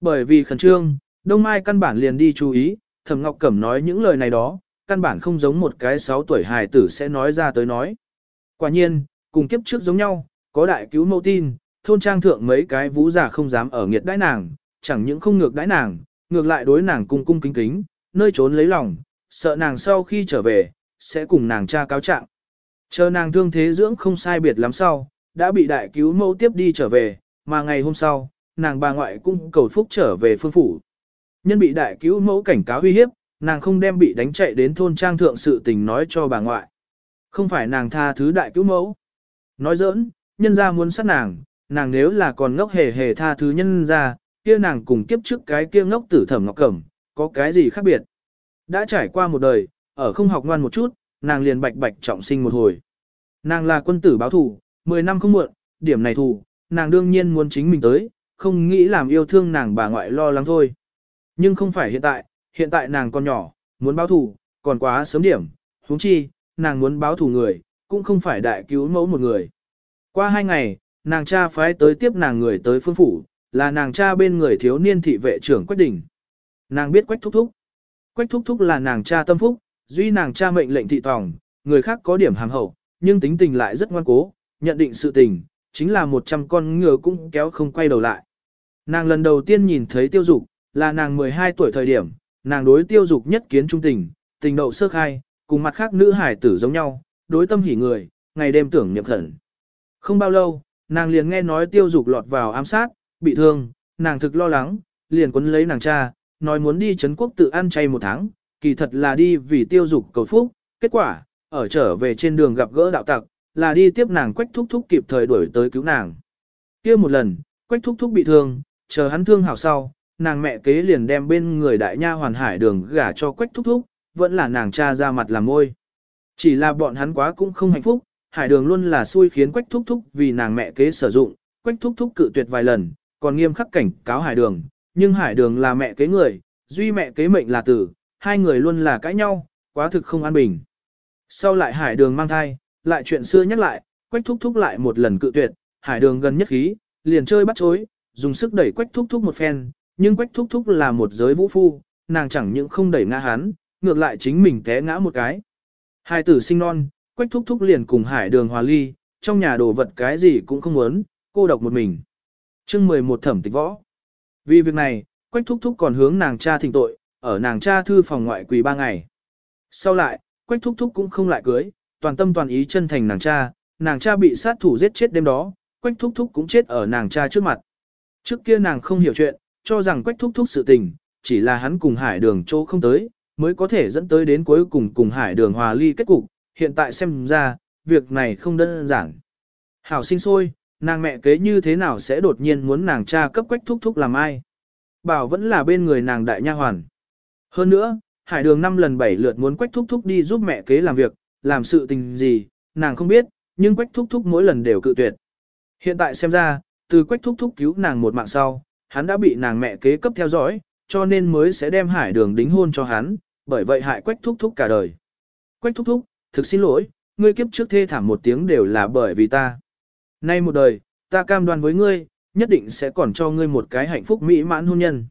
Bởi vì khẩn trương, Đông Mai căn bản liền đi chú ý, Thẩm Ngọc Cẩm nói những lời này đó, căn bản không giống một cái 6 tuổi hài tử sẽ nói ra tới nói. Quả nhiên, cùng kiếp trước giống nhau, có đại cứu mâu tin, thôn trang thượng mấy cái vũ giả không dám ở nghiệt đãi nàng, chẳng những không ngược đãi nàng, ngược lại đối nàng cung cung kính kính, nơi trốn lấy lòng, sợ nàng sau khi trở về, sẽ cùng nàng cha cáo trạng. Chờ nàng thương thế dưỡng không sai biệt lắm sau, đã bị đại cứu mẫu tiếp đi trở về, mà ngày hôm sau, nàng bà ngoại cũng cầu phúc trở về phương phủ. Nhân bị đại cứu mẫu cảnh cáo uy hiếp, nàng không đem bị đánh chạy đến thôn trang thượng sự tình nói cho bà ngoại. Không phải nàng tha thứ đại cứu mẫu. Nói giỡn, nhân ra muốn sát nàng, nàng nếu là còn ngốc hề hề tha thứ nhân ra, kia nàng cùng kiếp trước cái kia ngốc tử thẩm ngọc cẩm, có cái gì khác biệt. Đã trải qua một đời, ở không học ngoan một chút, nàng liền bạch bạch trọng sinh một hồi. Nàng là quân tử báo thủ, 10 năm không muộn, điểm này thủ, nàng đương nhiên muốn chính mình tới, không nghĩ làm yêu thương nàng bà ngoại lo lắng thôi. Nhưng không phải hiện tại, hiện tại nàng còn nhỏ, muốn báo thủ, còn quá sớm điểm, huống chi, nàng muốn báo thủ người, cũng không phải đại cứu mẫu một người. Qua hai ngày, nàng cha phái tới tiếp nàng người tới phương phủ, là nàng cha bên người thiếu niên thị vệ trưởng Quách Đình. Nàng biết Quách Thúc Thúc. Quách Thúc Thúc là nàng cha tâm phúc, duy nàng cha mệnh lệnh thị tòng, người khác có điểm hàng hậu, nhưng tính tình lại rất ngoan cố, nhận định sự tình, chính là một trăm con ngựa cũng kéo không quay đầu lại. Nàng lần đầu tiên nhìn thấy tiêu dục, là nàng 12 tuổi thời điểm, nàng đối tiêu dục nhất kiến trung tình, tình đậu sơ khai, cùng mặt khác nữ hải tử giống nhau, đối tâm hỉ người, ngày đêm tưởng niệm khẩn. Không bao lâu, nàng liền nghe nói tiêu dục lọt vào ám sát, bị thương, nàng thực lo lắng, liền quấn lấy nàng cha, nói muốn đi Trấn quốc tự ăn chay một tháng, kỳ thật là đi vì tiêu dục cầu phúc, kết quả, ở trở về trên đường gặp gỡ đạo tặc, là đi tiếp nàng quách thúc thúc kịp thời đuổi tới cứu nàng. kia một lần, quách thúc thúc bị thương, chờ hắn thương hảo sau, nàng mẹ kế liền đem bên người đại nha hoàn hải đường gả cho quách thúc thúc, vẫn là nàng cha ra mặt làm môi. Chỉ là bọn hắn quá cũng không hạnh phúc, hải đường luôn là xui khiến quách thúc thúc vì nàng mẹ kế sử dụng, quách thúc thúc cự tuyệt vài lần, còn nghiêm khắc cảnh cáo hải đường, nhưng hải đường là mẹ kế người, duy mẹ kế mệnh là tử, hai người luôn là cãi nhau, quá thực không an bình. Sau lại hải đường mang thai, lại chuyện xưa nhắc lại, quách thúc thúc lại một lần cự tuyệt, hải đường gần nhất khí, liền chơi bắt chối, dùng sức đẩy quách thúc thúc một phen, nhưng quách thúc thúc là một giới vũ phu, nàng chẳng những không đẩy ngã hắn, ngược lại chính mình té ngã một cái. Hai tử sinh non, quách thúc thúc liền cùng hải đường hòa ly, trong nhà đồ vật cái gì cũng không muốn, cô độc một mình chương 11 thẩm tịch võ. Vì việc này, Quách Thúc Thúc còn hướng nàng cha thỉnh tội, ở nàng cha thư phòng ngoại quỳ 3 ngày. Sau lại, Quách Thúc Thúc cũng không lại cưới, toàn tâm toàn ý chân thành nàng cha, nàng cha bị sát thủ giết chết đêm đó, Quách Thúc Thúc cũng chết ở nàng cha trước mặt. Trước kia nàng không hiểu chuyện, cho rằng Quách Thúc Thúc sự tình, chỉ là hắn cùng hải đường chỗ không tới, mới có thể dẫn tới đến cuối cùng cùng hải đường hòa ly kết cục, hiện tại xem ra, việc này không đơn giản. Hảo sinh sôi, nàng mẹ kế như thế nào sẽ đột nhiên muốn nàng cha cấp quách thúc thúc làm ai. Bảo vẫn là bên người nàng đại nha hoàn. Hơn nữa, hải đường năm lần bảy lượt muốn quách thúc thúc đi giúp mẹ kế làm việc, làm sự tình gì, nàng không biết, nhưng quách thúc thúc mỗi lần đều cự tuyệt. Hiện tại xem ra, từ quách thúc thúc cứu nàng một mạng sau, hắn đã bị nàng mẹ kế cấp theo dõi, cho nên mới sẽ đem hải đường đính hôn cho hắn, bởi vậy hại quách thúc thúc cả đời. Quách thúc thúc, thực xin lỗi, ngươi kiếp trước thê thảm một tiếng đều là bởi vì ta. Nay một đời, ta cam đoan với ngươi, nhất định sẽ còn cho ngươi một cái hạnh phúc mỹ mãn hôn nhân.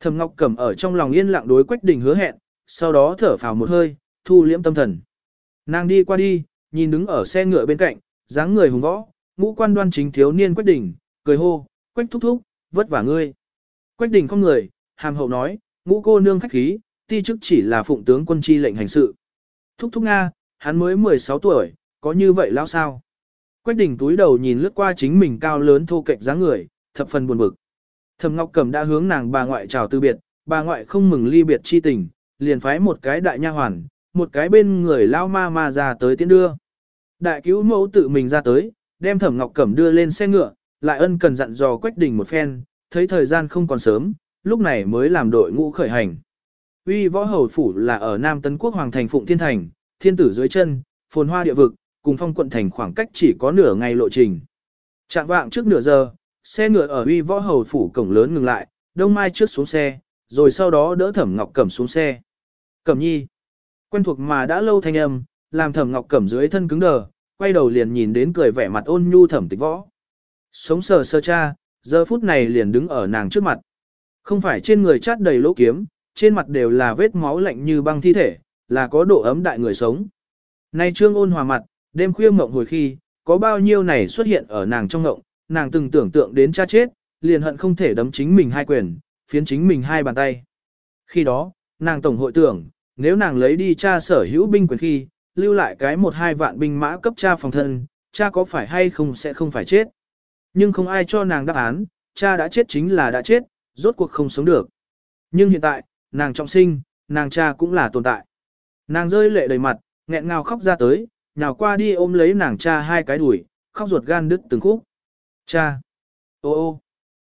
Thẩm Ngọc Cẩm ở trong lòng yên lặng đối Quách Đình hứa hẹn, sau đó thở phào một hơi, thu liễm tâm thần. Nàng đi qua đi, nhìn đứng ở xe ngựa bên cạnh, dáng người hùng võ, ngũ quan đoan chính thiếu niên Quách Đình, cười hô, "Quách thúc thúc, vất vả ngươi." Quách Đình không người, hàm hậu nói, "Ngũ cô nương khách khí, ti chức chỉ là phụng tướng quân chi lệnh hành sự." Thúc thúc nga, hắn mới 16 tuổi, có như vậy lão sao? Quách đỉnh túi đầu nhìn lướt qua chính mình cao lớn thô kệch dáng người, thập phần buồn bực. Thẩm Ngọc Cẩm đã hướng nàng bà ngoại chào từ biệt, bà ngoại không mừng ly biệt chi tình, liền phái một cái đại nha hoàn, một cái bên người lao ma ma ra tới tiễn đưa. Đại cứu mẫu tự mình ra tới, đem Thẩm Ngọc Cẩm đưa lên xe ngựa, lại ân cần dặn dò Quách đỉnh một phen, thấy thời gian không còn sớm, lúc này mới làm đội ngũ khởi hành. Uy võ hầu phủ là ở Nam Tấn Quốc Hoàng thành Phụng Thiên Thành, thiên tử dưới chân, phồn hoa địa vực, cùng phong quận thành khoảng cách chỉ có nửa ngày lộ trình. Chạm vạng trước nửa giờ, xe ngựa ở uy võ hầu phủ cổng lớn ngừng lại, đông mai trước xuống xe, rồi sau đó đỡ thẩm ngọc cẩm xuống xe. Cẩm nhi, quen thuộc mà đã lâu thanh âm, làm thẩm ngọc cẩm dưới thân cứng đờ, quay đầu liền nhìn đến cười vẻ mặt ôn nhu thẩm tịch võ. Sống sờ sơ cha, giờ phút này liền đứng ở nàng trước mặt. Không phải trên người chát đầy lỗ kiếm, trên mặt đều là vết máu lạnh như băng thi thể, là có độ ấm đại người sống. Nay trương ôn hòa mặt, đêm khuya mộng hồi khi, có bao nhiêu này xuất hiện ở nàng trong mộng, nàng từng tưởng tượng đến cha chết, liền hận không thể đấm chính mình hai quyền, phiến chính mình hai bàn tay. Khi đó, nàng tổng hội tưởng, nếu nàng lấy đi cha sở hữu binh quyền khi, lưu lại cái một hai vạn binh mã cấp cha phòng thân, cha có phải hay không sẽ không phải chết. Nhưng không ai cho nàng đáp án, cha đã chết chính là đã chết, rốt cuộc không sống được. Nhưng hiện tại, nàng trọng sinh, nàng cha cũng là tồn tại. Nàng rơi lệ đầy mặt, nghẹn ngào khóc ra tới, nhào qua đi ôm lấy nàng cha hai cái đuổi, khóc ruột gan đứt từng khúc. Cha! Ô ô!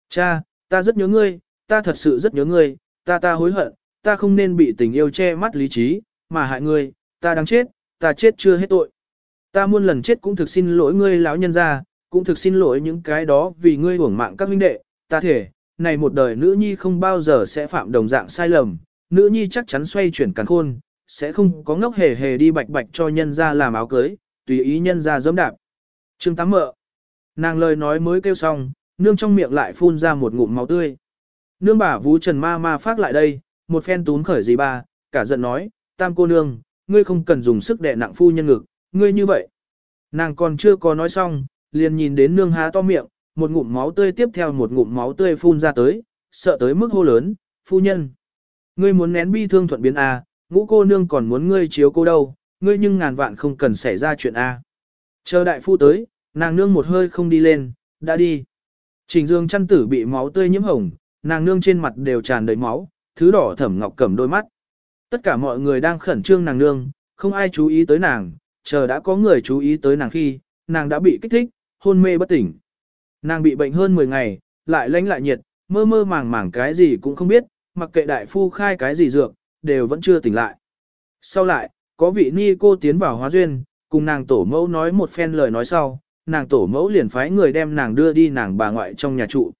Cha, ta rất nhớ ngươi, ta thật sự rất nhớ ngươi, ta ta hối hận, ta không nên bị tình yêu che mắt lý trí, mà hại ngươi, ta đáng chết, ta chết chưa hết tội. Ta muôn lần chết cũng thực xin lỗi ngươi lão nhân gia, cũng thực xin lỗi những cái đó vì ngươi uổng mạng các huynh đệ, ta thể, này một đời nữ nhi không bao giờ sẽ phạm đồng dạng sai lầm, nữ nhi chắc chắn xoay chuyển càn khôn, sẽ không có ngốc hề hề đi bạch bạch cho nhân ra làm áo cưới, tùy ý nhân ra dẫm đạp. Trương Tám mợ. Nàng lời nói mới kêu xong, nương trong miệng lại phun ra một ngụm máu tươi. Nương bà vú Trần Ma Ma phát lại đây, một phen tún khởi gì ba, cả giận nói, tam cô nương, ngươi không cần dùng sức đè nặng phu nhân ngực, ngươi như vậy. Nàng còn chưa có nói xong, liền nhìn đến nương há to miệng, một ngụm máu tươi tiếp theo một ngụm máu tươi phun ra tới, sợ tới mức hô lớn, phu nhân. Ngươi muốn nén bi thương thuận biến à, ngũ cô nương còn muốn ngươi chiếu cô đâu, ngươi nhưng ngàn vạn không cần xảy ra chuyện A. Chờ đại phu tới, nàng nương một hơi không đi lên, đã đi. Trình dương chăn tử bị máu tươi nhiễm hồng, nàng nương trên mặt đều tràn đầy máu, thứ đỏ thẩm ngọc cầm đôi mắt. Tất cả mọi người đang khẩn trương nàng nương, không ai chú ý tới nàng, chờ đã có người chú ý tới nàng khi, nàng đã bị kích thích, hôn mê bất tỉnh. Nàng bị bệnh hơn 10 ngày, lại lánh lại nhiệt, mơ mơ màng màng cái gì cũng không biết, mặc kệ đại phu khai cái gì dược, đều vẫn chưa tỉnh lại. Sau lại, có vị ni cô tiến vào hóa duyên, cùng nàng tổ mẫu nói một phen lời nói sau, nàng tổ mẫu liền phái người đem nàng đưa đi nàng bà ngoại trong nhà trụ.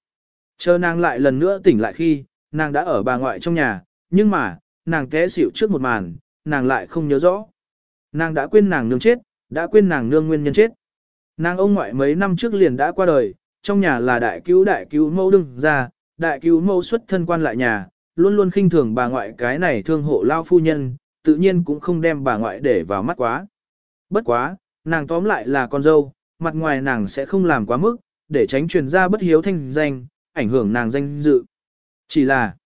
Chờ nàng lại lần nữa tỉnh lại khi, nàng đã ở bà ngoại trong nhà, nhưng mà, nàng té xỉu trước một màn, nàng lại không nhớ rõ. Nàng đã quên nàng nương chết, đã quên nàng nương nguyên nhân chết. Nàng ông ngoại mấy năm trước liền đã qua đời, trong nhà là đại cứu đại cứu mẫu đừng ra, đại cứu mẫu xuất thân quan lại nhà, luôn luôn khinh thường bà ngoại cái này thương hộ lao phu nhân, tự nhiên cũng không đem bà ngoại để vào mắt quá. Bất quá, nàng tóm lại là con dâu, mặt ngoài nàng sẽ không làm quá mức, để tránh truyền ra bất hiếu thanh danh, ảnh hưởng nàng danh dự. Chỉ là,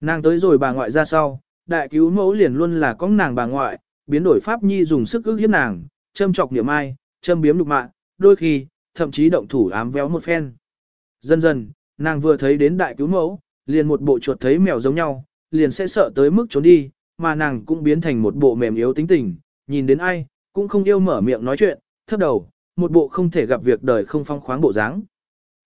nàng tới rồi bà ngoại ra sau, đại cứu mẫu liền luôn là có nàng bà ngoại, biến đổi pháp nhi dùng sức ước hiếp nàng, châm chọc niệm ai, châm biếm lục mạng, đôi khi, thậm chí động thủ ám véo một phen. Dần dần, nàng vừa thấy đến đại cứu mẫu, liền một bộ chuột thấy mèo giống nhau, liền sẽ sợ tới mức trốn đi, mà nàng cũng biến thành một bộ mềm yếu tính tình, nhìn đến ai, cũng không yêu mở miệng nói chuyện, thấp đầu, một bộ không thể gặp việc đời không phong khoáng bộ dáng.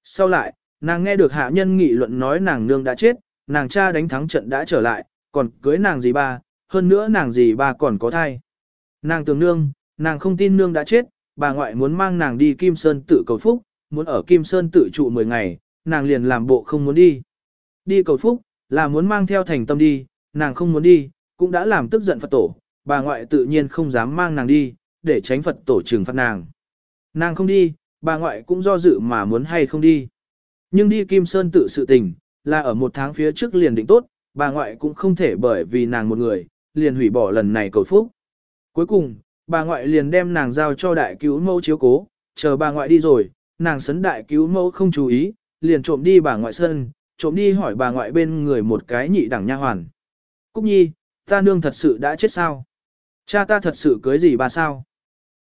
Sau lại, nàng nghe được hạ nhân nghị luận nói nàng nương đã chết, nàng cha đánh thắng trận đã trở lại, còn cưới nàng gì ba, hơn nữa nàng gì ba còn có thai. Nàng tưởng nương, nàng không tin nương đã chết, bà ngoại muốn mang nàng đi Kim Sơn tự cầu phúc, muốn ở Kim Sơn tự trụ 10 ngày, nàng liền làm bộ không muốn đi đi cầu phúc, là muốn mang theo thành tâm đi, nàng không muốn đi, cũng đã làm tức giận Phật tổ, bà ngoại tự nhiên không dám mang nàng đi, để tránh Phật tổ trừng phạt nàng. Nàng không đi, bà ngoại cũng do dự mà muốn hay không đi. Nhưng đi Kim Sơn tự sự tình, là ở một tháng phía trước liền định tốt, bà ngoại cũng không thể bởi vì nàng một người, liền hủy bỏ lần này cầu phúc. Cuối cùng, bà ngoại liền đem nàng giao cho đại cứu mẫu chiếu cố, chờ bà ngoại đi rồi, nàng sấn đại cứu mẫu không chú ý, liền trộm đi bà ngoại sân, trộm đi hỏi bà ngoại bên người một cái nhị đẳng nha hoàn. Cúc Nhi, ta nương thật sự đã chết sao? Cha ta thật sự cưới gì bà sao?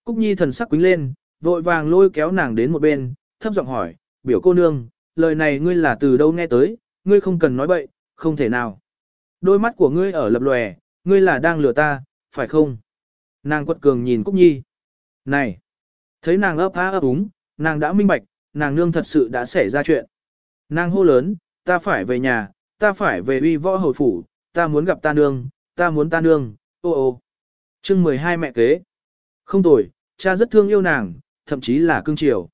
Cúc Nhi thần sắc quính lên, vội vàng lôi kéo nàng đến một bên, thấp giọng hỏi, biểu cô nương, lời này ngươi là từ đâu nghe tới, ngươi không cần nói bậy, không thể nào. Đôi mắt của ngươi ở lập lòe, ngươi là đang lừa ta, phải không? Nàng quật cường nhìn Cúc Nhi. Này! Thấy nàng ấp há ấp úng, nàng đã minh bạch, nàng nương thật sự đã xảy ra chuyện. Nàng hô lớn, ta phải về nhà, ta phải về uy võ hồi phủ, ta muốn gặp ta nương, ta muốn ta nương, ô ô. chương 12 mẹ kế. Không tồi, cha rất thương yêu nàng, thậm chí là cưng chiều.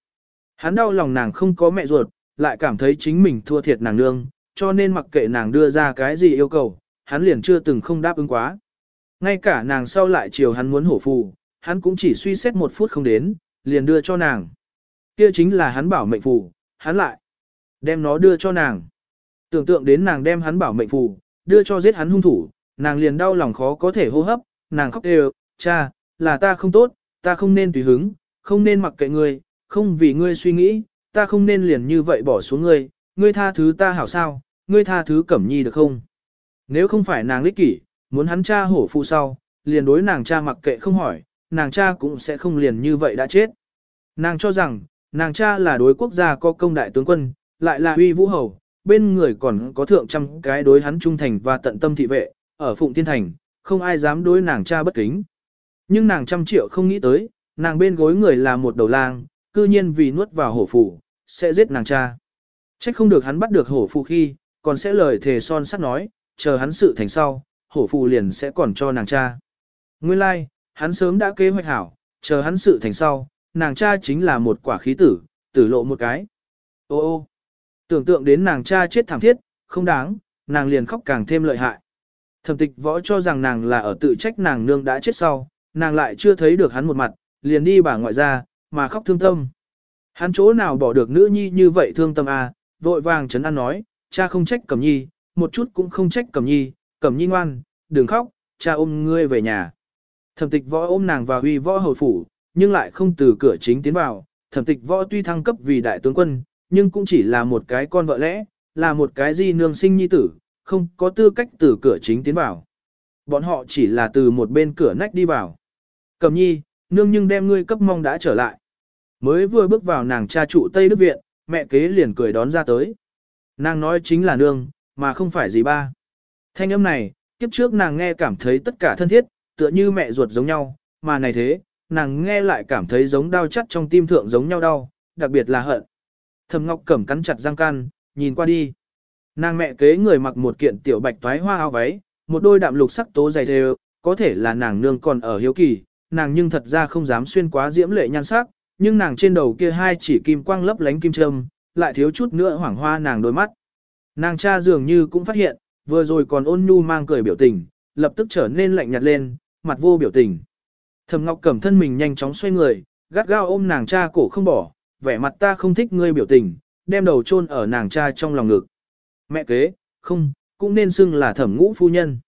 Hắn đau lòng nàng không có mẹ ruột, lại cảm thấy chính mình thua thiệt nàng nương, cho nên mặc kệ nàng đưa ra cái gì yêu cầu, hắn liền chưa từng không đáp ứng quá. Ngay cả nàng sau lại chiều hắn muốn hổ phù, hắn cũng chỉ suy xét một phút không đến, liền đưa cho nàng. Kia chính là hắn bảo mệnh phù, hắn lại đem nó đưa cho nàng tưởng tượng đến nàng đem hắn bảo mệnh phù, đưa cho giết hắn hung thủ, nàng liền đau lòng khó có thể hô hấp, nàng khóc đều, cha, là ta không tốt, ta không nên tùy hứng, không nên mặc kệ ngươi, không vì ngươi suy nghĩ, ta không nên liền như vậy bỏ xuống ngươi, ngươi tha thứ ta hảo sao, ngươi tha thứ cẩm nhi được không? Nếu không phải nàng lích kỷ, muốn hắn cha hổ phụ sau, liền đối nàng cha mặc kệ không hỏi, nàng cha cũng sẽ không liền như vậy đã chết. Nàng cho rằng, nàng cha là đối quốc gia có công đại tướng quân, lại là huy vũ hầu, bên người còn có thượng trăm cái đối hắn trung thành và tận tâm thị vệ, ở Phụng Thiên Thành, không ai dám đối nàng cha bất kính. Nhưng nàng trăm triệu không nghĩ tới, nàng bên gối người là một đầu lang, cư nhiên vì nuốt vào hổ phụ sẽ giết nàng cha. Trách không được hắn bắt được hổ phụ khi, còn sẽ lời thề son sắt nói, chờ hắn sự thành sau, hổ phụ liền sẽ còn cho nàng cha. Nguyên lai, like, hắn sớm đã kế hoạch hảo, chờ hắn sự thành sau, nàng cha chính là một quả khí tử, tử lộ một cái. Ô ô, Tưởng tượng đến nàng cha chết thảm thiết, không đáng, nàng liền khóc càng thêm lợi hại. Thẩm tịch võ cho rằng nàng là ở tự trách nàng nương đã chết sau, nàng lại chưa thấy được hắn một mặt, liền đi bà ngoại ra, mà khóc thương tâm. Hắn chỗ nào bỏ được nữ nhi như vậy thương tâm à, vội vàng trấn an nói, cha không trách cẩm nhi, một chút cũng không trách cẩm nhi, cẩm nhi ngoan, đừng khóc, cha ôm ngươi về nhà. Thẩm tịch võ ôm nàng vào huy võ hầu phủ, nhưng lại không từ cửa chính tiến vào, thẩm tịch võ tuy thăng cấp vì đại tướng quân, nhưng cũng chỉ là một cái con vợ lẽ, là một cái di nương sinh nhi tử, không có tư cách từ cửa chính tiến vào. Bọn họ chỉ là từ một bên cửa nách đi vào. Cầm nhi, nương nhưng đem ngươi cấp mong đã trở lại. Mới vừa bước vào nàng cha trụ Tây Đức Viện, mẹ kế liền cười đón ra tới. Nàng nói chính là nương, mà không phải gì ba. Thanh âm này, kiếp trước nàng nghe cảm thấy tất cả thân thiết, tựa như mẹ ruột giống nhau, mà này thế, nàng nghe lại cảm thấy giống đau chắt trong tim thượng giống nhau đau, đặc biệt là hận. Thẩm Ngọc Cẩm cắn chặt răng can, nhìn qua đi. Nàng mẹ kế người mặc một kiện tiểu bạch toái hoa áo váy, một đôi đạm lục sắc tố dày đều, có thể là nàng nương còn ở hiếu kỳ, nàng nhưng thật ra không dám xuyên quá diễm lệ nhan sắc, nhưng nàng trên đầu kia hai chỉ kim quang lấp lánh kim châm, lại thiếu chút nữa hoảng hoa nàng đôi mắt. Nàng cha dường như cũng phát hiện, vừa rồi còn ôn nhu mang cười biểu tình, lập tức trở nên lạnh nhạt lên, mặt vô biểu tình. Thẩm Ngọc Cẩm thân mình nhanh chóng xoay người, gắt gao ôm nàng cha cổ không bỏ, vẻ mặt ta không thích ngươi biểu tình, đem đầu chôn ở nàng cha trong lòng ngực. Mẹ kế, không, cũng nên xưng là thẩm ngũ phu nhân.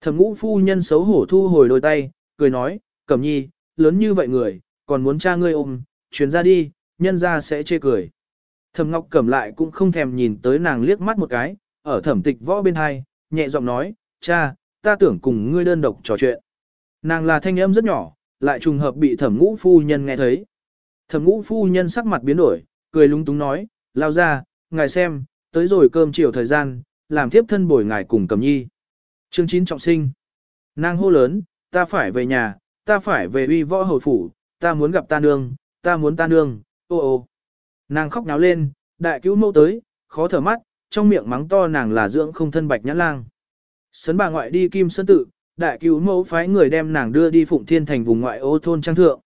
Thẩm ngũ phu nhân xấu hổ thu hồi đôi tay, cười nói, cẩm nhi, lớn như vậy người, còn muốn cha ngươi ôm, chuyển ra đi, nhân ra sẽ chê cười. Thẩm ngọc cẩm lại cũng không thèm nhìn tới nàng liếc mắt một cái, ở thẩm tịch võ bên hai, nhẹ giọng nói, cha, ta tưởng cùng ngươi đơn độc trò chuyện. Nàng là thanh âm rất nhỏ, lại trùng hợp bị thẩm ngũ phu nhân nghe thấy. Thẩm ngũ phu nhân sắc mặt biến đổi, cười lúng túng nói, lao ra, ngài xem, tới rồi cơm chiều thời gian, làm thiếp thân bồi ngài cùng cầm nhi. Chương 9 trọng sinh. Nàng hô lớn, ta phải về nhà, ta phải về uy võ hồi phủ, ta muốn gặp ta nương, ta muốn ta nương, ô ô. Nàng khóc náo lên, đại cứu mẫu tới, khó thở mắt, trong miệng mắng to nàng là dưỡng không thân bạch nhã lang. Sấn bà ngoại đi kim sơn tự, đại cứu mẫu phái người đem nàng đưa đi phụng thiên thành vùng ngoại ô thôn trang thượng.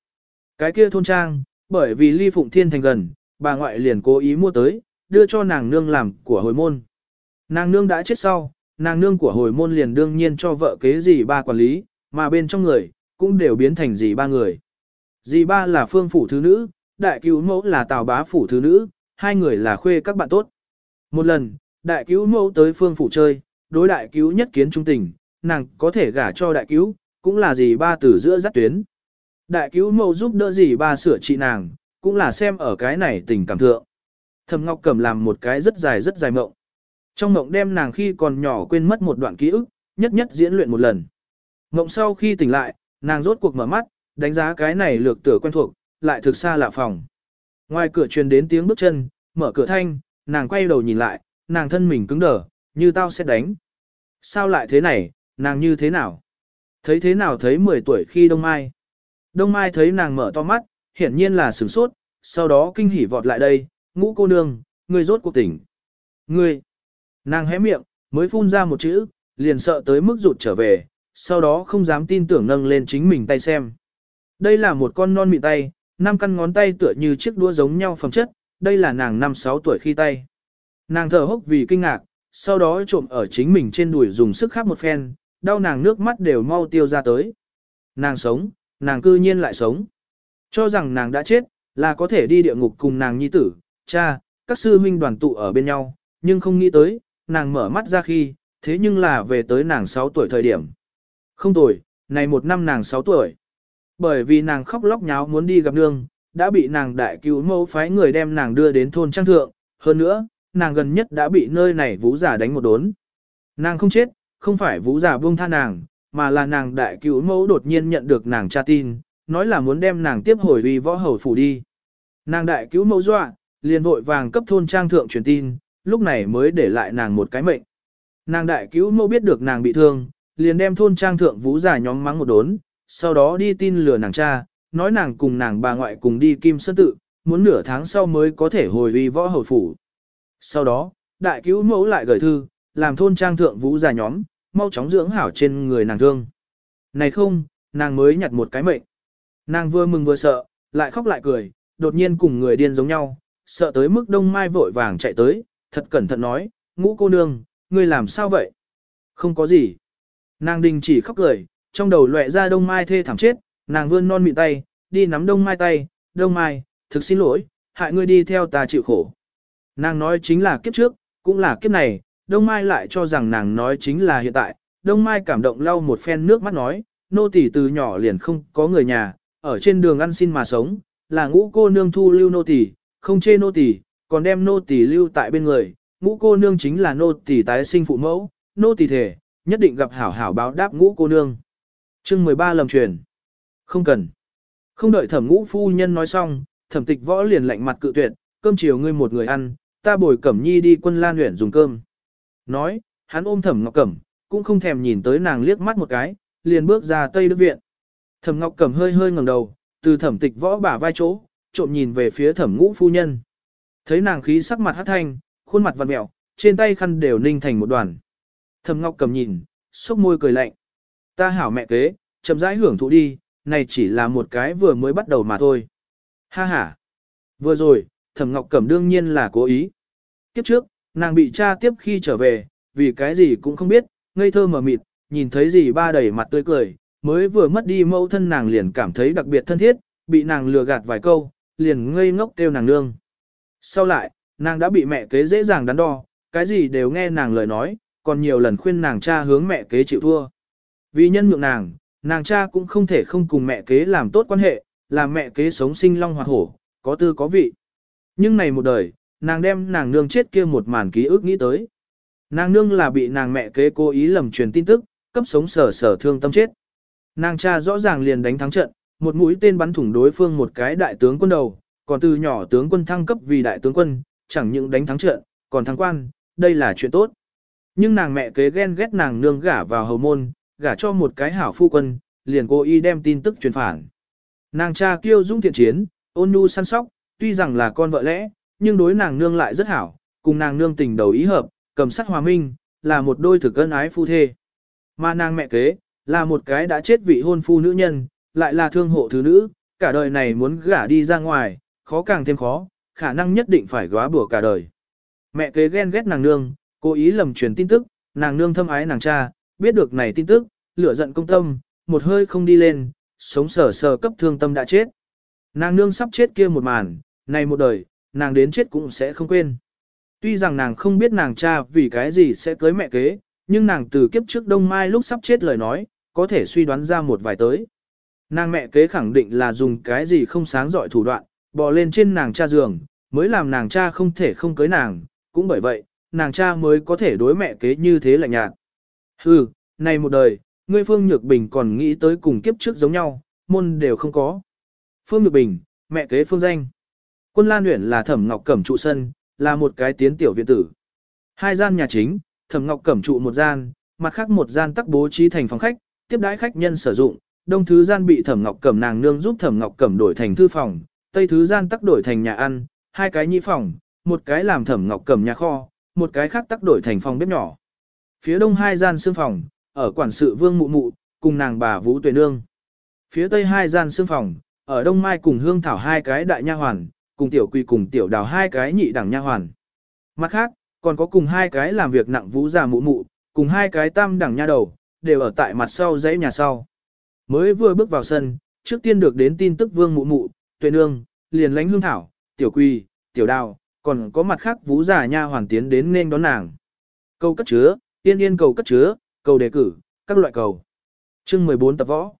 Cái kia thôn trang, bởi vì ly phụng thiên thành gần, bà ngoại liền cố ý mua tới, đưa cho nàng nương làm của hồi môn. Nàng nương đã chết sau, nàng nương của hồi môn liền đương nhiên cho vợ kế dì ba quản lý, mà bên trong người, cũng đều biến thành dì ba người. Dì ba là phương phủ thứ nữ, đại cứu mẫu là tào bá phủ thứ nữ, hai người là khuê các bạn tốt. Một lần, đại cứu mẫu tới phương phủ chơi, đối đại cứu nhất kiến trung tình, nàng có thể gả cho đại cứu, cũng là dì ba từ giữa dắt tuyến. Đại cứu mẫu giúp đỡ gì ba sửa trị nàng, cũng là xem ở cái này tình cảm thượng. Thẩm Ngọc Cẩm làm một cái rất dài rất dài mộng. Trong mộng đem nàng khi còn nhỏ quên mất một đoạn ký ức, nhất nhất diễn luyện một lần. Mộng sau khi tỉnh lại, nàng rốt cuộc mở mắt, đánh giá cái này lược tựa quen thuộc, lại thực xa lạ phòng. Ngoài cửa truyền đến tiếng bước chân, mở cửa thanh, nàng quay đầu nhìn lại, nàng thân mình cứng đờ, như tao sẽ đánh. Sao lại thế này, nàng như thế nào? Thấy thế nào thấy 10 tuổi khi đông mai, Đông Mai thấy nàng mở to mắt, hiển nhiên là sửng sốt, sau đó kinh hỉ vọt lại đây, ngũ cô nương, ngươi rốt cuộc tỉnh. Ngươi, nàng hé miệng, mới phun ra một chữ, liền sợ tới mức rụt trở về, sau đó không dám tin tưởng nâng lên chính mình tay xem. Đây là một con non mịn tay, năm căn ngón tay tựa như chiếc đũa giống nhau phẩm chất, đây là nàng năm sáu tuổi khi tay. Nàng thở hốc vì kinh ngạc, sau đó trộm ở chính mình trên đùi dùng sức khắp một phen, đau nàng nước mắt đều mau tiêu ra tới. Nàng sống, nàng cư nhiên lại sống. Cho rằng nàng đã chết, là có thể đi địa ngục cùng nàng nhi tử, cha, các sư huynh đoàn tụ ở bên nhau, nhưng không nghĩ tới, nàng mở mắt ra khi, thế nhưng là về tới nàng 6 tuổi thời điểm. Không tuổi, này một năm nàng 6 tuổi. Bởi vì nàng khóc lóc nháo muốn đi gặp nương, đã bị nàng đại cứu mẫu phái người đem nàng đưa đến thôn trang thượng, hơn nữa, nàng gần nhất đã bị nơi này vũ giả đánh một đốn. Nàng không chết, không phải vũ giả buông tha nàng, mà là nàng đại cứu mẫu đột nhiên nhận được nàng cha tin, nói là muốn đem nàng tiếp hồi uy võ hầu phủ đi. Nàng đại cứu mẫu dọa, liền vội vàng cấp thôn trang thượng truyền tin, lúc này mới để lại nàng một cái mệnh. Nàng đại cứu mẫu biết được nàng bị thương, liền đem thôn trang thượng vũ giả nhóm mắng một đốn, sau đó đi tin lừa nàng cha, nói nàng cùng nàng bà ngoại cùng đi kim sơn tự, muốn nửa tháng sau mới có thể hồi uy võ hầu phủ. Sau đó, đại cứu mẫu lại gửi thư, làm thôn trang thượng vũ giả nhóm, mau chóng dưỡng hảo trên người nàng thương. Này không, nàng mới nhặt một cái mệnh. Nàng vừa mừng vừa sợ, lại khóc lại cười, đột nhiên cùng người điên giống nhau, sợ tới mức đông mai vội vàng chạy tới, thật cẩn thận nói, ngũ cô nương, ngươi làm sao vậy? Không có gì. Nàng đình chỉ khóc cười, trong đầu lệ ra đông mai thê thảm chết, nàng vươn non mịn tay, đi nắm đông mai tay, đông mai, thực xin lỗi, hại ngươi đi theo ta chịu khổ. Nàng nói chính là kiếp trước, cũng là kiếp này, Đông Mai lại cho rằng nàng nói chính là hiện tại, Đông Mai cảm động lau một phen nước mắt nói, nô tỳ từ nhỏ liền không có người nhà, ở trên đường ăn xin mà sống, là ngũ cô nương thu lưu nô tỳ, không chê nô tỳ, còn đem nô tỳ lưu tại bên người, ngũ cô nương chính là nô tỳ tái sinh phụ mẫu, nô tỳ thể, nhất định gặp hảo hảo báo đáp ngũ cô nương. Chương 13 lầm truyền. Không cần. Không đợi Thẩm Ngũ phu nhân nói xong, Thẩm Tịch Võ liền lạnh mặt cự tuyệt, cơm chiều ngươi một người ăn, ta bồi Cẩm Nhi đi quân lan luyện dùng cơm. Nói, hắn ôm Thẩm Ngọc Cẩm, cũng không thèm nhìn tới nàng liếc mắt một cái, liền bước ra Tây Đức Viện. Thẩm Ngọc Cẩm hơi hơi ngẩng đầu, từ thẩm tịch võ bả vai chỗ, trộm nhìn về phía thẩm ngũ phu nhân. Thấy nàng khí sắc mặt hát thanh, khuôn mặt vặn mẹo, trên tay khăn đều ninh thành một đoàn. Thẩm Ngọc Cẩm nhìn, sốc môi cười lạnh. Ta hảo mẹ kế, chậm rãi hưởng thụ đi, này chỉ là một cái vừa mới bắt đầu mà thôi. Ha ha. Vừa rồi, Thẩm Ngọc Cẩm đương nhiên là cố ý. Kiếp trước, Nàng bị cha tiếp khi trở về, vì cái gì cũng không biết, ngây thơ mờ mịt, nhìn thấy gì ba đầy mặt tươi cười, mới vừa mất đi mẫu thân nàng liền cảm thấy đặc biệt thân thiết, bị nàng lừa gạt vài câu, liền ngây ngốc kêu nàng nương. Sau lại, nàng đã bị mẹ kế dễ dàng đắn đo, cái gì đều nghe nàng lời nói, còn nhiều lần khuyên nàng cha hướng mẹ kế chịu thua. Vì nhân nhượng nàng, nàng cha cũng không thể không cùng mẹ kế làm tốt quan hệ, làm mẹ kế sống sinh long hoạt hổ, có tư có vị. Nhưng này một đời, nàng đem nàng nương chết kia một màn ký ức nghĩ tới. Nàng nương là bị nàng mẹ kế cố ý lầm truyền tin tức, cấp sống sở sở thương tâm chết. Nàng cha rõ ràng liền đánh thắng trận, một mũi tên bắn thủng đối phương một cái đại tướng quân đầu, còn từ nhỏ tướng quân thăng cấp vì đại tướng quân, chẳng những đánh thắng trận, còn thắng quan, đây là chuyện tốt. Nhưng nàng mẹ kế ghen ghét nàng nương gả vào hầu môn, gả cho một cái hảo phu quân, liền cố ý đem tin tức truyền phản. Nàng cha kiêu dũng thiện chiến, ôn nhu săn sóc, tuy rằng là con vợ lẽ, nhưng đối nàng nương lại rất hảo, cùng nàng nương tình đầu ý hợp, cầm sắc hòa minh, là một đôi thực cân ái phu thê. Mà nàng mẹ kế, là một cái đã chết vị hôn phu nữ nhân, lại là thương hộ thứ nữ, cả đời này muốn gả đi ra ngoài, khó càng thêm khó, khả năng nhất định phải góa bủa cả đời. Mẹ kế ghen ghét nàng nương, cố ý lầm truyền tin tức, nàng nương thâm ái nàng cha, biết được này tin tức, lửa giận công tâm, một hơi không đi lên, sống sờ sờ cấp thương tâm đã chết. Nàng nương sắp chết kia một màn, này một đời, nàng đến chết cũng sẽ không quên. Tuy rằng nàng không biết nàng cha vì cái gì sẽ cưới mẹ kế, nhưng nàng từ kiếp trước đông mai lúc sắp chết lời nói, có thể suy đoán ra một vài tới. Nàng mẹ kế khẳng định là dùng cái gì không sáng giỏi thủ đoạn, bò lên trên nàng cha giường, mới làm nàng cha không thể không cưới nàng, cũng bởi vậy, nàng cha mới có thể đối mẹ kế như thế lạnh nhạt. Hừ, này một đời, ngươi Phương Nhược Bình còn nghĩ tới cùng kiếp trước giống nhau, môn đều không có. Phương Nhược Bình, mẹ kế Phương Danh. Quân Lan Uyển là Thẩm Ngọc Cẩm trụ sân, là một cái tiến tiểu viện tử. Hai gian nhà chính, Thẩm Ngọc Cẩm trụ một gian, mặt khác một gian tắc bố trí thành phòng khách, tiếp đãi khách nhân sử dụng, đông thứ gian bị Thẩm Ngọc Cẩm nàng nương giúp Thẩm Ngọc Cẩm đổi thành thư phòng, tây thứ gian tắc đổi thành nhà ăn, hai cái nhị phòng, một cái làm Thẩm Ngọc Cẩm nhà kho, một cái khác tắc đổi thành phòng bếp nhỏ. Phía đông hai gian sương phòng, ở quản sự Vương Mụ Mụ, cùng nàng bà Vũ Tuệ Nương. Phía tây hai gian sương phòng, ở Đông Mai cùng Hương Thảo hai cái đại nha hoàn, cùng tiểu quy cùng tiểu đào hai cái nhị đẳng nha hoàn. Mặt khác, còn có cùng hai cái làm việc nặng vũ già mụ mụ, cùng hai cái tam đẳng nha đầu, đều ở tại mặt sau dãy nhà sau. Mới vừa bước vào sân, trước tiên được đến tin tức vương mụ mụ, tuệ nương, liền lánh hương thảo, tiểu quy tiểu đào, còn có mặt khác vũ già nha hoàn tiến đến nên đón nàng. Câu cất chứa, tiên yên cầu cất chứa, cầu đề cử, các loại cầu. Chương 14 tập võ.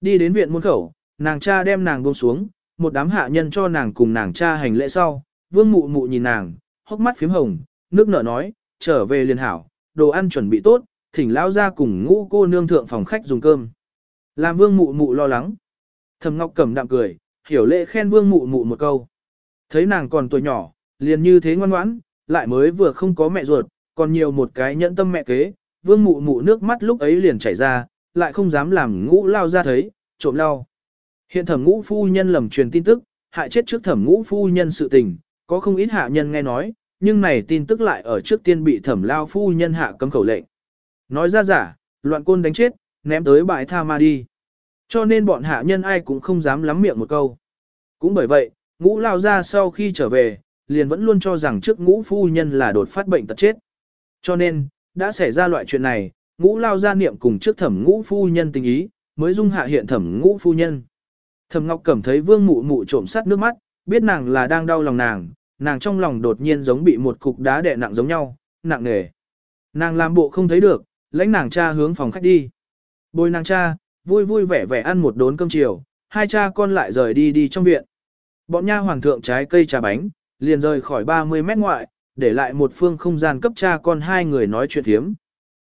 Đi đến viện môn khẩu, nàng cha đem nàng buông xuống, một đám hạ nhân cho nàng cùng nàng cha hành lễ sau, vương mụ mụ nhìn nàng, hốc mắt phím hồng, nước nở nói, trở về liền hảo, đồ ăn chuẩn bị tốt, thỉnh lao ra cùng ngũ cô nương thượng phòng khách dùng cơm. Làm vương mụ mụ lo lắng. Thầm ngọc cầm đạm cười, hiểu lễ khen vương mụ mụ một câu. Thấy nàng còn tuổi nhỏ, liền như thế ngoan ngoãn, lại mới vừa không có mẹ ruột, còn nhiều một cái nhẫn tâm mẹ kế, vương mụ mụ nước mắt lúc ấy liền chảy ra, lại không dám làm ngũ lao ra thấy, trộm lao. Hiện thẩm ngũ phu nhân lầm truyền tin tức, hại chết trước thẩm ngũ phu nhân sự tình, có không ít hạ nhân nghe nói, nhưng này tin tức lại ở trước tiên bị thẩm lao phu nhân hạ cấm khẩu lệnh. Nói ra giả, loạn côn đánh chết, ném tới bãi tha ma đi. Cho nên bọn hạ nhân ai cũng không dám lắm miệng một câu. Cũng bởi vậy, ngũ lao ra sau khi trở về, liền vẫn luôn cho rằng trước ngũ phu nhân là đột phát bệnh tật chết. Cho nên, đã xảy ra loại chuyện này, ngũ lao gia niệm cùng trước thẩm ngũ phu nhân tình ý, mới dung hạ hiện thẩm ngũ phu nhân. Thẩm Ngọc Cẩm thấy Vương Mụ Mụ trộm sát nước mắt, biết nàng là đang đau lòng nàng, nàng trong lòng đột nhiên giống bị một cục đá đè nặng giống nhau, nặng nề. Nàng làm bộ không thấy được, lãnh nàng cha hướng phòng khách đi. Bồi nàng cha, vui vui vẻ vẻ ăn một đốn cơm chiều, hai cha con lại rời đi đi trong viện. Bọn nha hoàng thượng trái cây trà bánh, liền rời khỏi 30 mét ngoại, để lại một phương không gian cấp cha con hai người nói chuyện thiếm.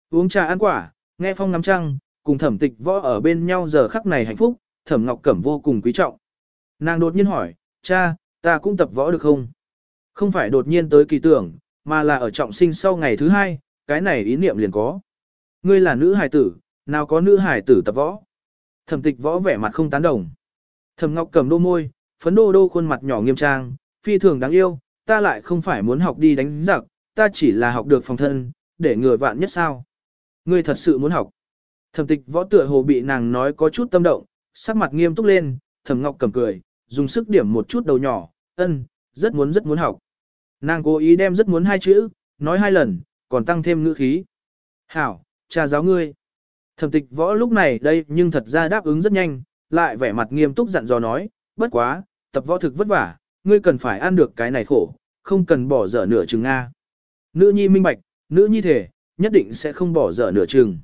Uống trà ăn quả, nghe phong ngắm trăng, cùng thẩm tịch võ ở bên nhau giờ khắc này hạnh phúc, Thẩm Ngọc Cẩm vô cùng quý trọng. Nàng đột nhiên hỏi, cha, ta cũng tập võ được không? Không phải đột nhiên tới kỳ tưởng, mà là ở trọng sinh sau ngày thứ hai, cái này ý niệm liền có. Ngươi là nữ hài tử, nào có nữ hài tử tập võ? Thẩm tịch võ vẻ mặt không tán đồng. Thẩm Ngọc Cẩm đô môi, phấn đô đô khuôn mặt nhỏ nghiêm trang, phi thường đáng yêu, ta lại không phải muốn học đi đánh giặc, ta chỉ là học được phòng thân, để người vạn nhất sao. Ngươi thật sự muốn học. Thẩm tịch võ tựa hồ bị nàng nói có chút tâm động, sắc mặt nghiêm túc lên, Thẩm Ngọc cầm cười, dùng sức điểm một chút đầu nhỏ, ân, rất muốn rất muốn học. Nàng cố ý đem rất muốn hai chữ, nói hai lần, còn tăng thêm ngữ khí. Hảo, cha giáo ngươi. Thẩm tịch võ lúc này đây nhưng thật ra đáp ứng rất nhanh, lại vẻ mặt nghiêm túc dặn dò nói, bất quá, tập võ thực vất vả, ngươi cần phải ăn được cái này khổ, không cần bỏ dở nửa chừng Nga. Nữ nhi minh bạch, nữ nhi thể, nhất định sẽ không bỏ dở nửa chừng.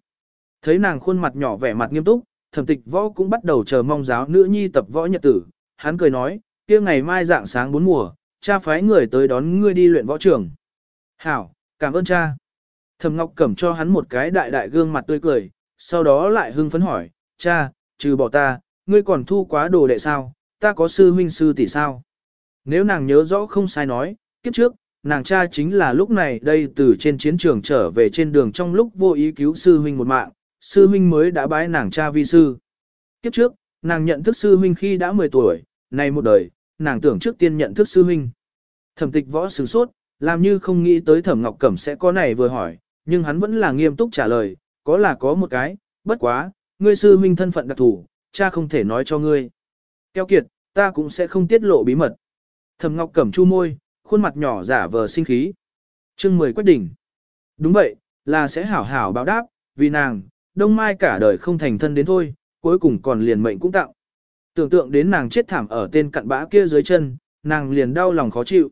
Thấy nàng khuôn mặt nhỏ vẻ mặt nghiêm túc, thẩm tịch võ cũng bắt đầu chờ mong giáo nữ nhi tập võ nhật tử, hắn cười nói, kia ngày mai dạng sáng bốn mùa, cha phái người tới đón ngươi đi luyện võ trường. Hảo, cảm ơn cha. Thẩm Ngọc cẩm cho hắn một cái đại đại gương mặt tươi cười, sau đó lại hưng phấn hỏi, cha, trừ bỏ ta, ngươi còn thu quá đồ đệ sao, ta có sư huynh sư tỷ sao. Nếu nàng nhớ rõ không sai nói, kiếp trước, nàng cha chính là lúc này đây từ trên chiến trường trở về trên đường trong lúc vô ý cứu sư huynh một mạng, sư huynh mới đã bái nàng cha vi sư. Kiếp trước, nàng nhận thức sư huynh khi đã 10 tuổi, nay một đời, nàng tưởng trước tiên nhận thức sư huynh. Thẩm tịch võ sửng sốt, làm như không nghĩ tới thẩm ngọc cẩm sẽ có này vừa hỏi, nhưng hắn vẫn là nghiêm túc trả lời, có là có một cái, bất quá, ngươi sư huynh thân phận đặc thủ, cha không thể nói cho ngươi. Kéo kiệt, ta cũng sẽ không tiết lộ bí mật. Thẩm ngọc cẩm chu môi, khuôn mặt nhỏ giả vờ sinh khí. chương 10 quyết định, Đúng vậy, là sẽ hảo hảo báo đáp, vì nàng, đông mai cả đời không thành thân đến thôi, cuối cùng còn liền mệnh cũng tặng. Tưởng tượng đến nàng chết thảm ở tên cặn bã kia dưới chân, nàng liền đau lòng khó chịu.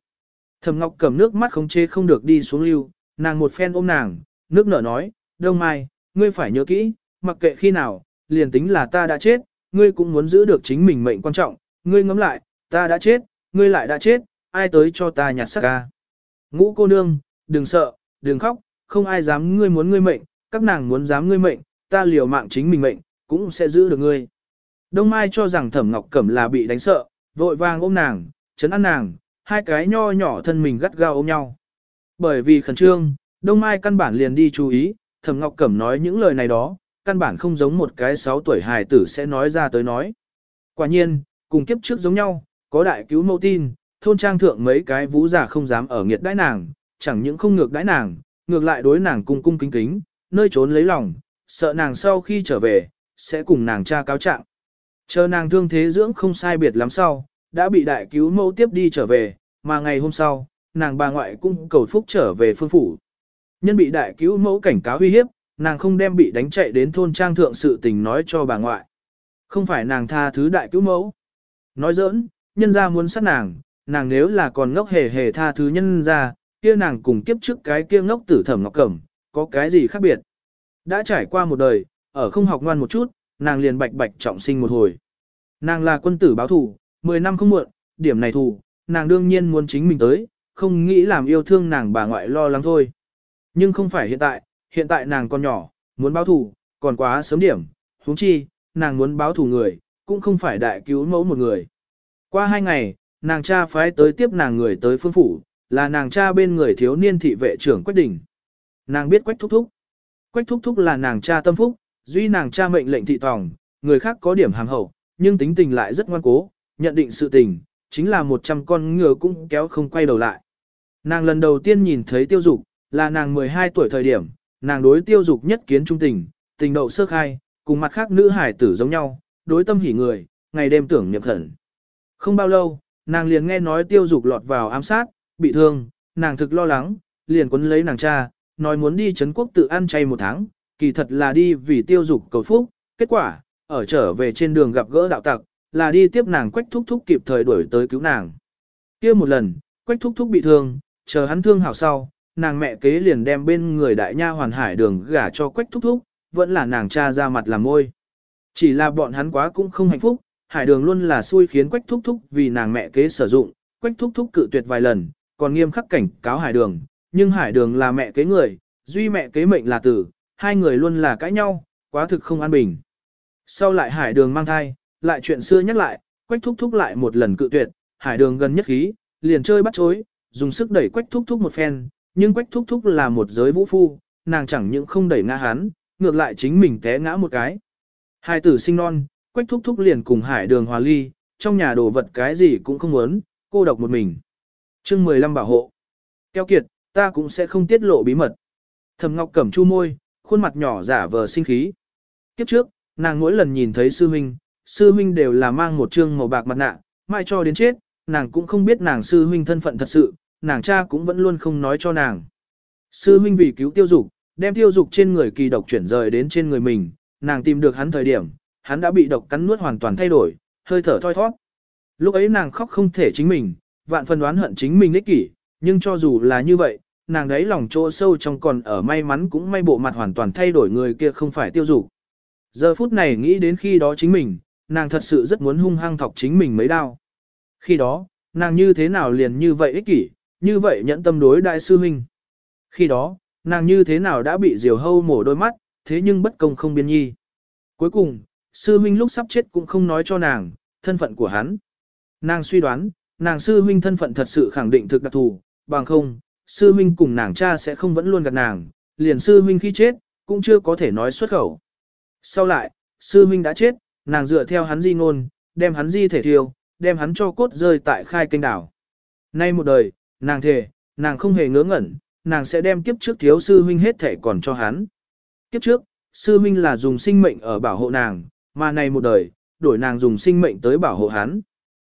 Thẩm Ngọc cầm nước mắt không chế không được đi xuống lưu, nàng một phen ôm nàng, nước nở nói, đông mai, ngươi phải nhớ kỹ, mặc kệ khi nào, liền tính là ta đã chết, ngươi cũng muốn giữ được chính mình mệnh quan trọng, ngươi ngẫm lại, ta đã chết, ngươi lại đã chết, ai tới cho ta nhặt xác ca. Ngũ cô nương, đừng sợ, đừng khóc, không ai dám ngươi muốn ngươi mệnh, các nàng muốn dám ngươi mệnh, ta liều mạng chính mình mệnh, cũng sẽ giữ được ngươi. Đông Mai cho rằng Thẩm Ngọc Cẩm là bị đánh sợ, vội vàng ôm nàng, chấn an nàng, hai cái nho nhỏ thân mình gắt gao ôm nhau. Bởi vì khẩn trương, Đông Mai căn bản liền đi chú ý, Thẩm Ngọc Cẩm nói những lời này đó, căn bản không giống một cái 6 tuổi hài tử sẽ nói ra tới nói. Quả nhiên, cùng kiếp trước giống nhau, có đại cứu mẫu tin, thôn trang thượng mấy cái vũ giả không dám ở nghiệt đãi nàng, chẳng những không ngược đãi nàng, ngược lại đối nàng cung cung kính kính, nơi trốn lấy lòng, sợ nàng sau khi trở về, sẽ cùng nàng cha cáo trạng. Chờ nàng thương thế dưỡng không sai biệt lắm sau, đã bị đại cứu mẫu tiếp đi trở về, mà ngày hôm sau, nàng bà ngoại cũng cầu phúc trở về phương phủ. Nhân bị đại cứu mẫu cảnh cáo uy hiếp, nàng không đem bị đánh chạy đến thôn trang thượng sự tình nói cho bà ngoại. Không phải nàng tha thứ đại cứu mẫu. Nói giỡn, nhân ra muốn sát nàng, nàng nếu là còn ngốc hề hề tha thứ nhân ra, kia nàng cùng kiếp trước cái kia ngốc tử thẩm ngọc cẩm, có cái gì khác biệt. Đã trải qua một đời, ở không học ngoan một chút, nàng liền bạch bạch trọng sinh một hồi. Nàng là quân tử báo thủ, 10 năm không muộn, điểm này thủ, nàng đương nhiên muốn chính mình tới, không nghĩ làm yêu thương nàng bà ngoại lo lắng thôi. Nhưng không phải hiện tại, hiện tại nàng còn nhỏ, muốn báo thủ, còn quá sớm điểm, huống chi, nàng muốn báo thủ người, cũng không phải đại cứu mẫu một người. Qua hai ngày, nàng cha phái tới tiếp nàng người tới phương phủ, là nàng cha bên người thiếu niên thị vệ trưởng Quách Đình. Nàng biết Quách Thúc Thúc. Quách thúc thúc là nàng cha tâm phúc, duy nàng cha mệnh lệnh thị tòng, người khác có điểm hàm hậu, nhưng tính tình lại rất ngoan cố, nhận định sự tình, chính là một trăm con ngựa cũng kéo không quay đầu lại. Nàng lần đầu tiên nhìn thấy tiêu dục, là nàng 12 tuổi thời điểm, nàng đối tiêu dục nhất kiến trung tình, tình đậu sơ khai, cùng mặt khác nữ hải tử giống nhau, đối tâm hỉ người, ngày đêm tưởng niệm thần. Không bao lâu, nàng liền nghe nói tiêu dục lọt vào ám sát, bị thương, nàng thực lo lắng, liền quấn lấy nàng cha, nói muốn đi Trấn quốc tự ăn chay một tháng, kỳ thật là đi vì tiêu dục cầu phúc, kết quả, ở trở về trên đường gặp gỡ đạo tặc, là đi tiếp nàng quách thúc thúc kịp thời đuổi tới cứu nàng. kia một lần, quách thúc thúc bị thương, chờ hắn thương hảo sau, nàng mẹ kế liền đem bên người đại nha hoàn hải đường gả cho quách thúc thúc, vẫn là nàng cha ra mặt làm môi. Chỉ là bọn hắn quá cũng không hạnh phúc, hải đường luôn là xui khiến quách thúc thúc vì nàng mẹ kế sử dụng, quách thúc thúc cự tuyệt vài lần, còn nghiêm khắc cảnh cáo hải đường, nhưng hải đường là mẹ kế người, duy mẹ kế mệnh là tử, hai người luôn là cãi nhau, quá thực không an bình. Sau lại hải đường mang thai, lại chuyện xưa nhắc lại, quách thúc thúc lại một lần cự tuyệt, hải đường gần nhất khí, liền chơi bắt chối, dùng sức đẩy quách thúc thúc một phen, nhưng quách thúc thúc là một giới vũ phu, nàng chẳng những không đẩy ngã hắn, ngược lại chính mình té ngã một cái. Hai tử sinh non, quách thúc thúc liền cùng hải đường hòa ly, trong nhà đồ vật cái gì cũng không muốn, cô độc một mình. chương 15 bảo hộ. Keo kiệt, Ta cũng sẽ không tiết lộ bí mật. Thẩm Ngọc cẩm chu môi, khuôn mặt nhỏ giả vờ sinh khí. Kiếp trước, nàng mỗi lần nhìn thấy sư huynh, sư huynh đều là mang một trương màu bạc mặt nạ, mai cho đến chết, nàng cũng không biết nàng sư huynh thân phận thật sự, nàng cha cũng vẫn luôn không nói cho nàng. Sư huynh vì cứu tiêu dục, đem tiêu dục trên người kỳ độc chuyển rời đến trên người mình, nàng tìm được hắn thời điểm, hắn đã bị độc cắn nuốt hoàn toàn thay đổi, hơi thở thoi thoát. Lúc ấy nàng khóc không thể chính mình, vạn phần đoán hận chính mình ích kỷ, nhưng cho dù là như vậy, nàng đấy lòng chỗ sâu trong còn ở may mắn cũng may bộ mặt hoàn toàn thay đổi người kia không phải tiêu dục. Giờ phút này nghĩ đến khi đó chính mình, nàng thật sự rất muốn hung hăng thọc chính mình mấy đau. Khi đó, nàng như thế nào liền như vậy ích kỷ, như vậy nhẫn tâm đối đại sư huynh. Khi đó, nàng như thế nào đã bị diều hâu mổ đôi mắt, thế nhưng bất công không biên nhi. Cuối cùng, sư huynh lúc sắp chết cũng không nói cho nàng, thân phận của hắn. Nàng suy đoán, nàng sư huynh thân phận thật sự khẳng định thực đặc thù, bằng không, sư huynh cùng nàng cha sẽ không vẫn luôn gặp nàng, liền sư huynh khi chết, cũng chưa có thể nói xuất khẩu. Sau lại, sư huynh đã chết, nàng dựa theo hắn di ngôn, đem hắn di thể thiêu, đem hắn cho cốt rơi tại khai kênh đảo. Nay một đời, nàng thề, nàng không hề ngớ ngẩn, nàng sẽ đem kiếp trước thiếu sư huynh hết thể còn cho hắn. Kiếp trước, sư huynh là dùng sinh mệnh ở bảo hộ nàng, mà nay một đời, đổi nàng dùng sinh mệnh tới bảo hộ hắn.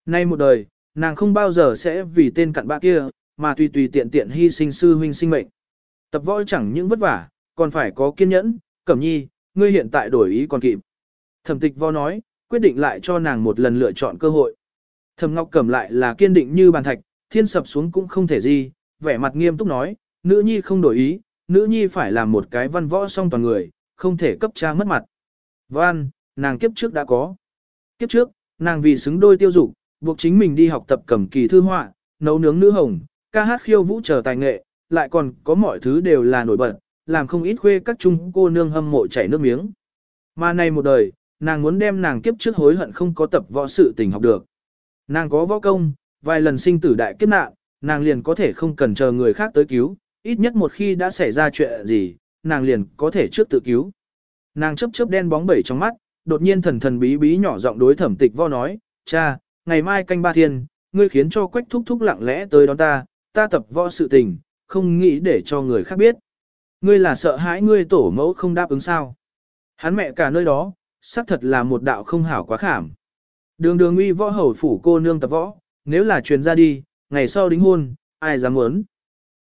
Nay một đời, nàng không bao giờ sẽ vì tên cặn bã kia, mà tùy tùy tiện tiện hy sinh sư huynh sinh mệnh. Tập võ chẳng những vất vả, còn phải có kiên nhẫn, cẩm nhi, ngươi hiện tại đổi ý còn kịp. Thẩm tịch võ nói, quyết định lại cho nàng một lần lựa chọn cơ hội. Thẩm ngọc cẩm lại là kiên định như bàn thạch, thiên sập xuống cũng không thể gì, vẻ mặt nghiêm túc nói, nữ nhi không đổi ý, nữ nhi phải làm một cái văn võ song toàn người, không thể cấp cha mất mặt. Văn, nàng kiếp trước đã có. Kiếp trước, nàng vì xứng đôi tiêu dục, buộc chính mình đi học tập cẩm kỳ thư họa, nấu nướng nữ hồng, ca hát khiêu vũ trở tài nghệ, lại còn có mọi thứ đều là nổi bật, làm không ít khuê các trung cô nương hâm mộ chảy nước miếng. Mà nay một đời, nàng muốn đem nàng kiếp trước hối hận không có tập võ sự tình học được. Nàng có võ công, vài lần sinh tử đại kiếp nạn, nàng liền có thể không cần chờ người khác tới cứu, ít nhất một khi đã xảy ra chuyện gì, nàng liền có thể trước tự cứu. Nàng chớp chớp đen bóng bẩy trong mắt, đột nhiên thần thần bí bí nhỏ giọng đối thẩm tịch vo nói, cha, ngày mai canh ba thiên, ngươi khiến cho quách thúc thúc lặng lẽ tới đón ta, ta tập võ sự tình, không nghĩ để cho người khác biết. Ngươi là sợ hãi ngươi tổ mẫu không đáp ứng sao. Hắn mẹ cả nơi đó, xác thật là một đạo không hảo quá khảm. Đường đường uy võ hầu phủ cô nương tập võ, nếu là truyền ra đi, ngày sau đính hôn, ai dám muốn.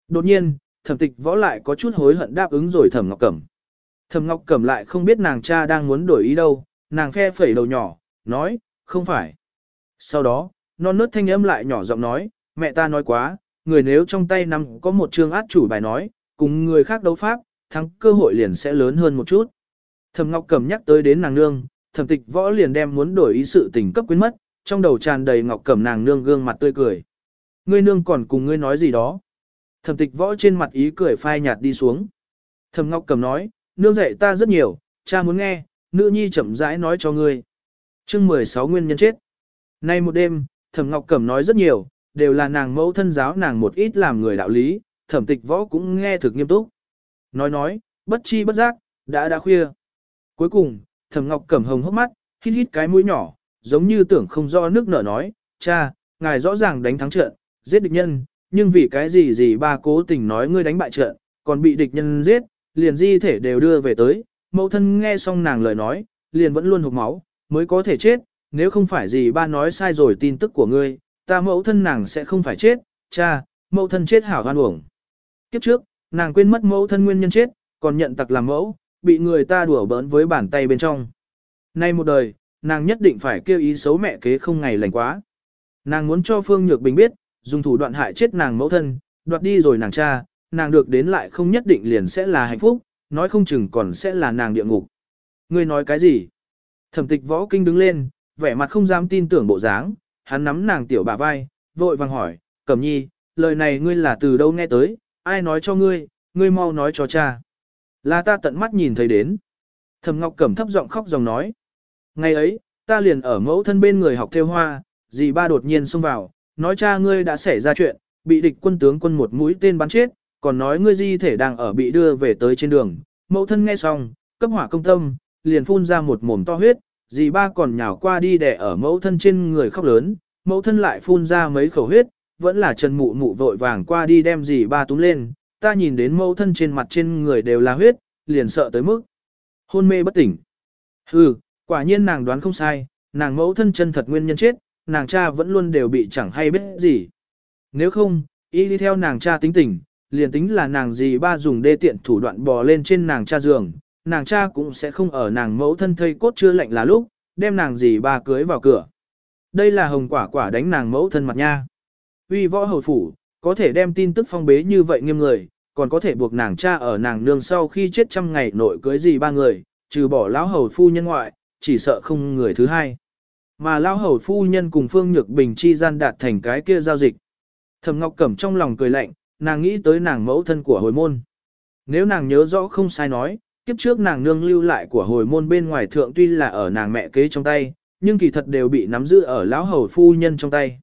Đột nhiên, thẩm tịch võ lại có chút hối hận đáp ứng rồi thẩm ngọc cẩm. Thẩm ngọc cẩm lại không biết nàng cha đang muốn đổi ý đâu, nàng phe phẩy đầu nhỏ, nói, không phải. Sau đó, non nớt thanh âm lại nhỏ giọng nói, mẹ ta nói quá, người nếu trong tay nắm có một chương át chủ bài nói, cùng người khác đấu pháp, thắng cơ hội liền sẽ lớn hơn một chút. Thẩm Ngọc Cẩm nhắc tới đến nàng nương, Thẩm Tịch Võ liền đem muốn đổi ý sự tình cấp quyến mất, trong đầu tràn đầy Ngọc Cẩm nàng nương gương mặt tươi cười. Ngươi nương còn cùng ngươi nói gì đó? Thẩm Tịch Võ trên mặt ý cười phai nhạt đi xuống. Thẩm Ngọc Cẩm nói, nương dạy ta rất nhiều, cha muốn nghe, nữ nhi chậm rãi nói cho ngươi. Chương 16 nguyên nhân chết. Nay một đêm, Thẩm Ngọc Cẩm nói rất nhiều, đều là nàng mẫu thân giáo nàng một ít làm người đạo lý, thẩm tịch võ cũng nghe thực nghiêm túc. Nói nói, bất chi bất giác, đã đã khuya. Cuối cùng, thẩm ngọc cẩm hồng hốc mắt, hít hít cái mũi nhỏ, giống như tưởng không do nước nở nói, cha, ngài rõ ràng đánh thắng trận, giết địch nhân, nhưng vì cái gì gì ba cố tình nói ngươi đánh bại trận, còn bị địch nhân giết, liền di thể đều đưa về tới, mẫu thân nghe xong nàng lời nói, liền vẫn luôn hụt máu, mới có thể chết, nếu không phải gì ba nói sai rồi tin tức của ngươi, ta mẫu thân nàng sẽ không phải chết, cha, mẫu thân chết hảo hoan uổng. Kiếp trước, nàng quên mất mẫu thân nguyên nhân chết, còn nhận tặc làm mẫu, bị người ta đùa bỡn với bàn tay bên trong. Nay một đời, nàng nhất định phải kêu ý xấu mẹ kế không ngày lành quá. Nàng muốn cho Phương Nhược Bình biết, dùng thủ đoạn hại chết nàng mẫu thân, đoạt đi rồi nàng cha, nàng được đến lại không nhất định liền sẽ là hạnh phúc, nói không chừng còn sẽ là nàng địa ngục. Ngươi nói cái gì? Thẩm tịch võ kinh đứng lên, vẻ mặt không dám tin tưởng bộ dáng, hắn nắm nàng tiểu bà vai, vội vàng hỏi, Cẩm Nhi, lời này ngươi là từ đâu nghe tới, ai nói cho ngươi, ngươi mau nói cho cha. Là ta tận mắt nhìn thấy đến. Thẩm Ngọc Cẩm thấp giọng khóc dòng nói. Ngày ấy, ta liền ở mẫu thân bên người học theo hoa, dì ba đột nhiên xông vào, nói cha ngươi đã xảy ra chuyện, bị địch quân tướng quân một mũi tên bắn chết, còn nói ngươi di thể đang ở bị đưa về tới trên đường. Mẫu thân nghe xong, cấp hỏa công tâm, liền phun ra một mồm to huyết, dì ba còn nhào qua đi đè ở mẫu thân trên người khóc lớn, mẫu thân lại phun ra mấy khẩu huyết, vẫn là Trần Mụ Mụ vội vàng qua đi đem dì ba túm lên, ta nhìn đến mẫu thân trên mặt trên người đều là huyết, liền sợ tới mức hôn mê bất tỉnh. Hừ, quả nhiên nàng đoán không sai, nàng mẫu thân chân thật nguyên nhân chết, nàng cha vẫn luôn đều bị chẳng hay biết gì. Nếu không, y đi theo nàng cha tính tình, liền tính là nàng dì ba dùng đê tiện thủ đoạn bò lên trên nàng cha giường, nàng cha cũng sẽ không ở nàng mẫu thân thây cốt chưa lạnh là lúc, đem nàng gì bà cưới vào cửa. Đây là hồng quả quả đánh nàng mẫu thân mặt nha. Uy võ hầu phủ, có thể đem tin tức phong bế như vậy nghiêm người, còn có thể buộc nàng cha ở nàng nương sau khi chết trăm ngày nội cưới gì ba người, trừ bỏ lão hầu phu nhân ngoại, chỉ sợ không người thứ hai. Mà lão hầu phu nhân cùng Phương Nhược Bình chi gian đạt thành cái kia giao dịch. Thẩm Ngọc Cẩm trong lòng cười lạnh, nàng nghĩ tới nàng mẫu thân của hồi môn. Nếu nàng nhớ rõ không sai nói, kiếp trước nàng nương lưu lại của hồi môn bên ngoài thượng tuy là ở nàng mẹ kế trong tay, nhưng kỳ thật đều bị nắm giữ ở lão hầu phu nhân trong tay.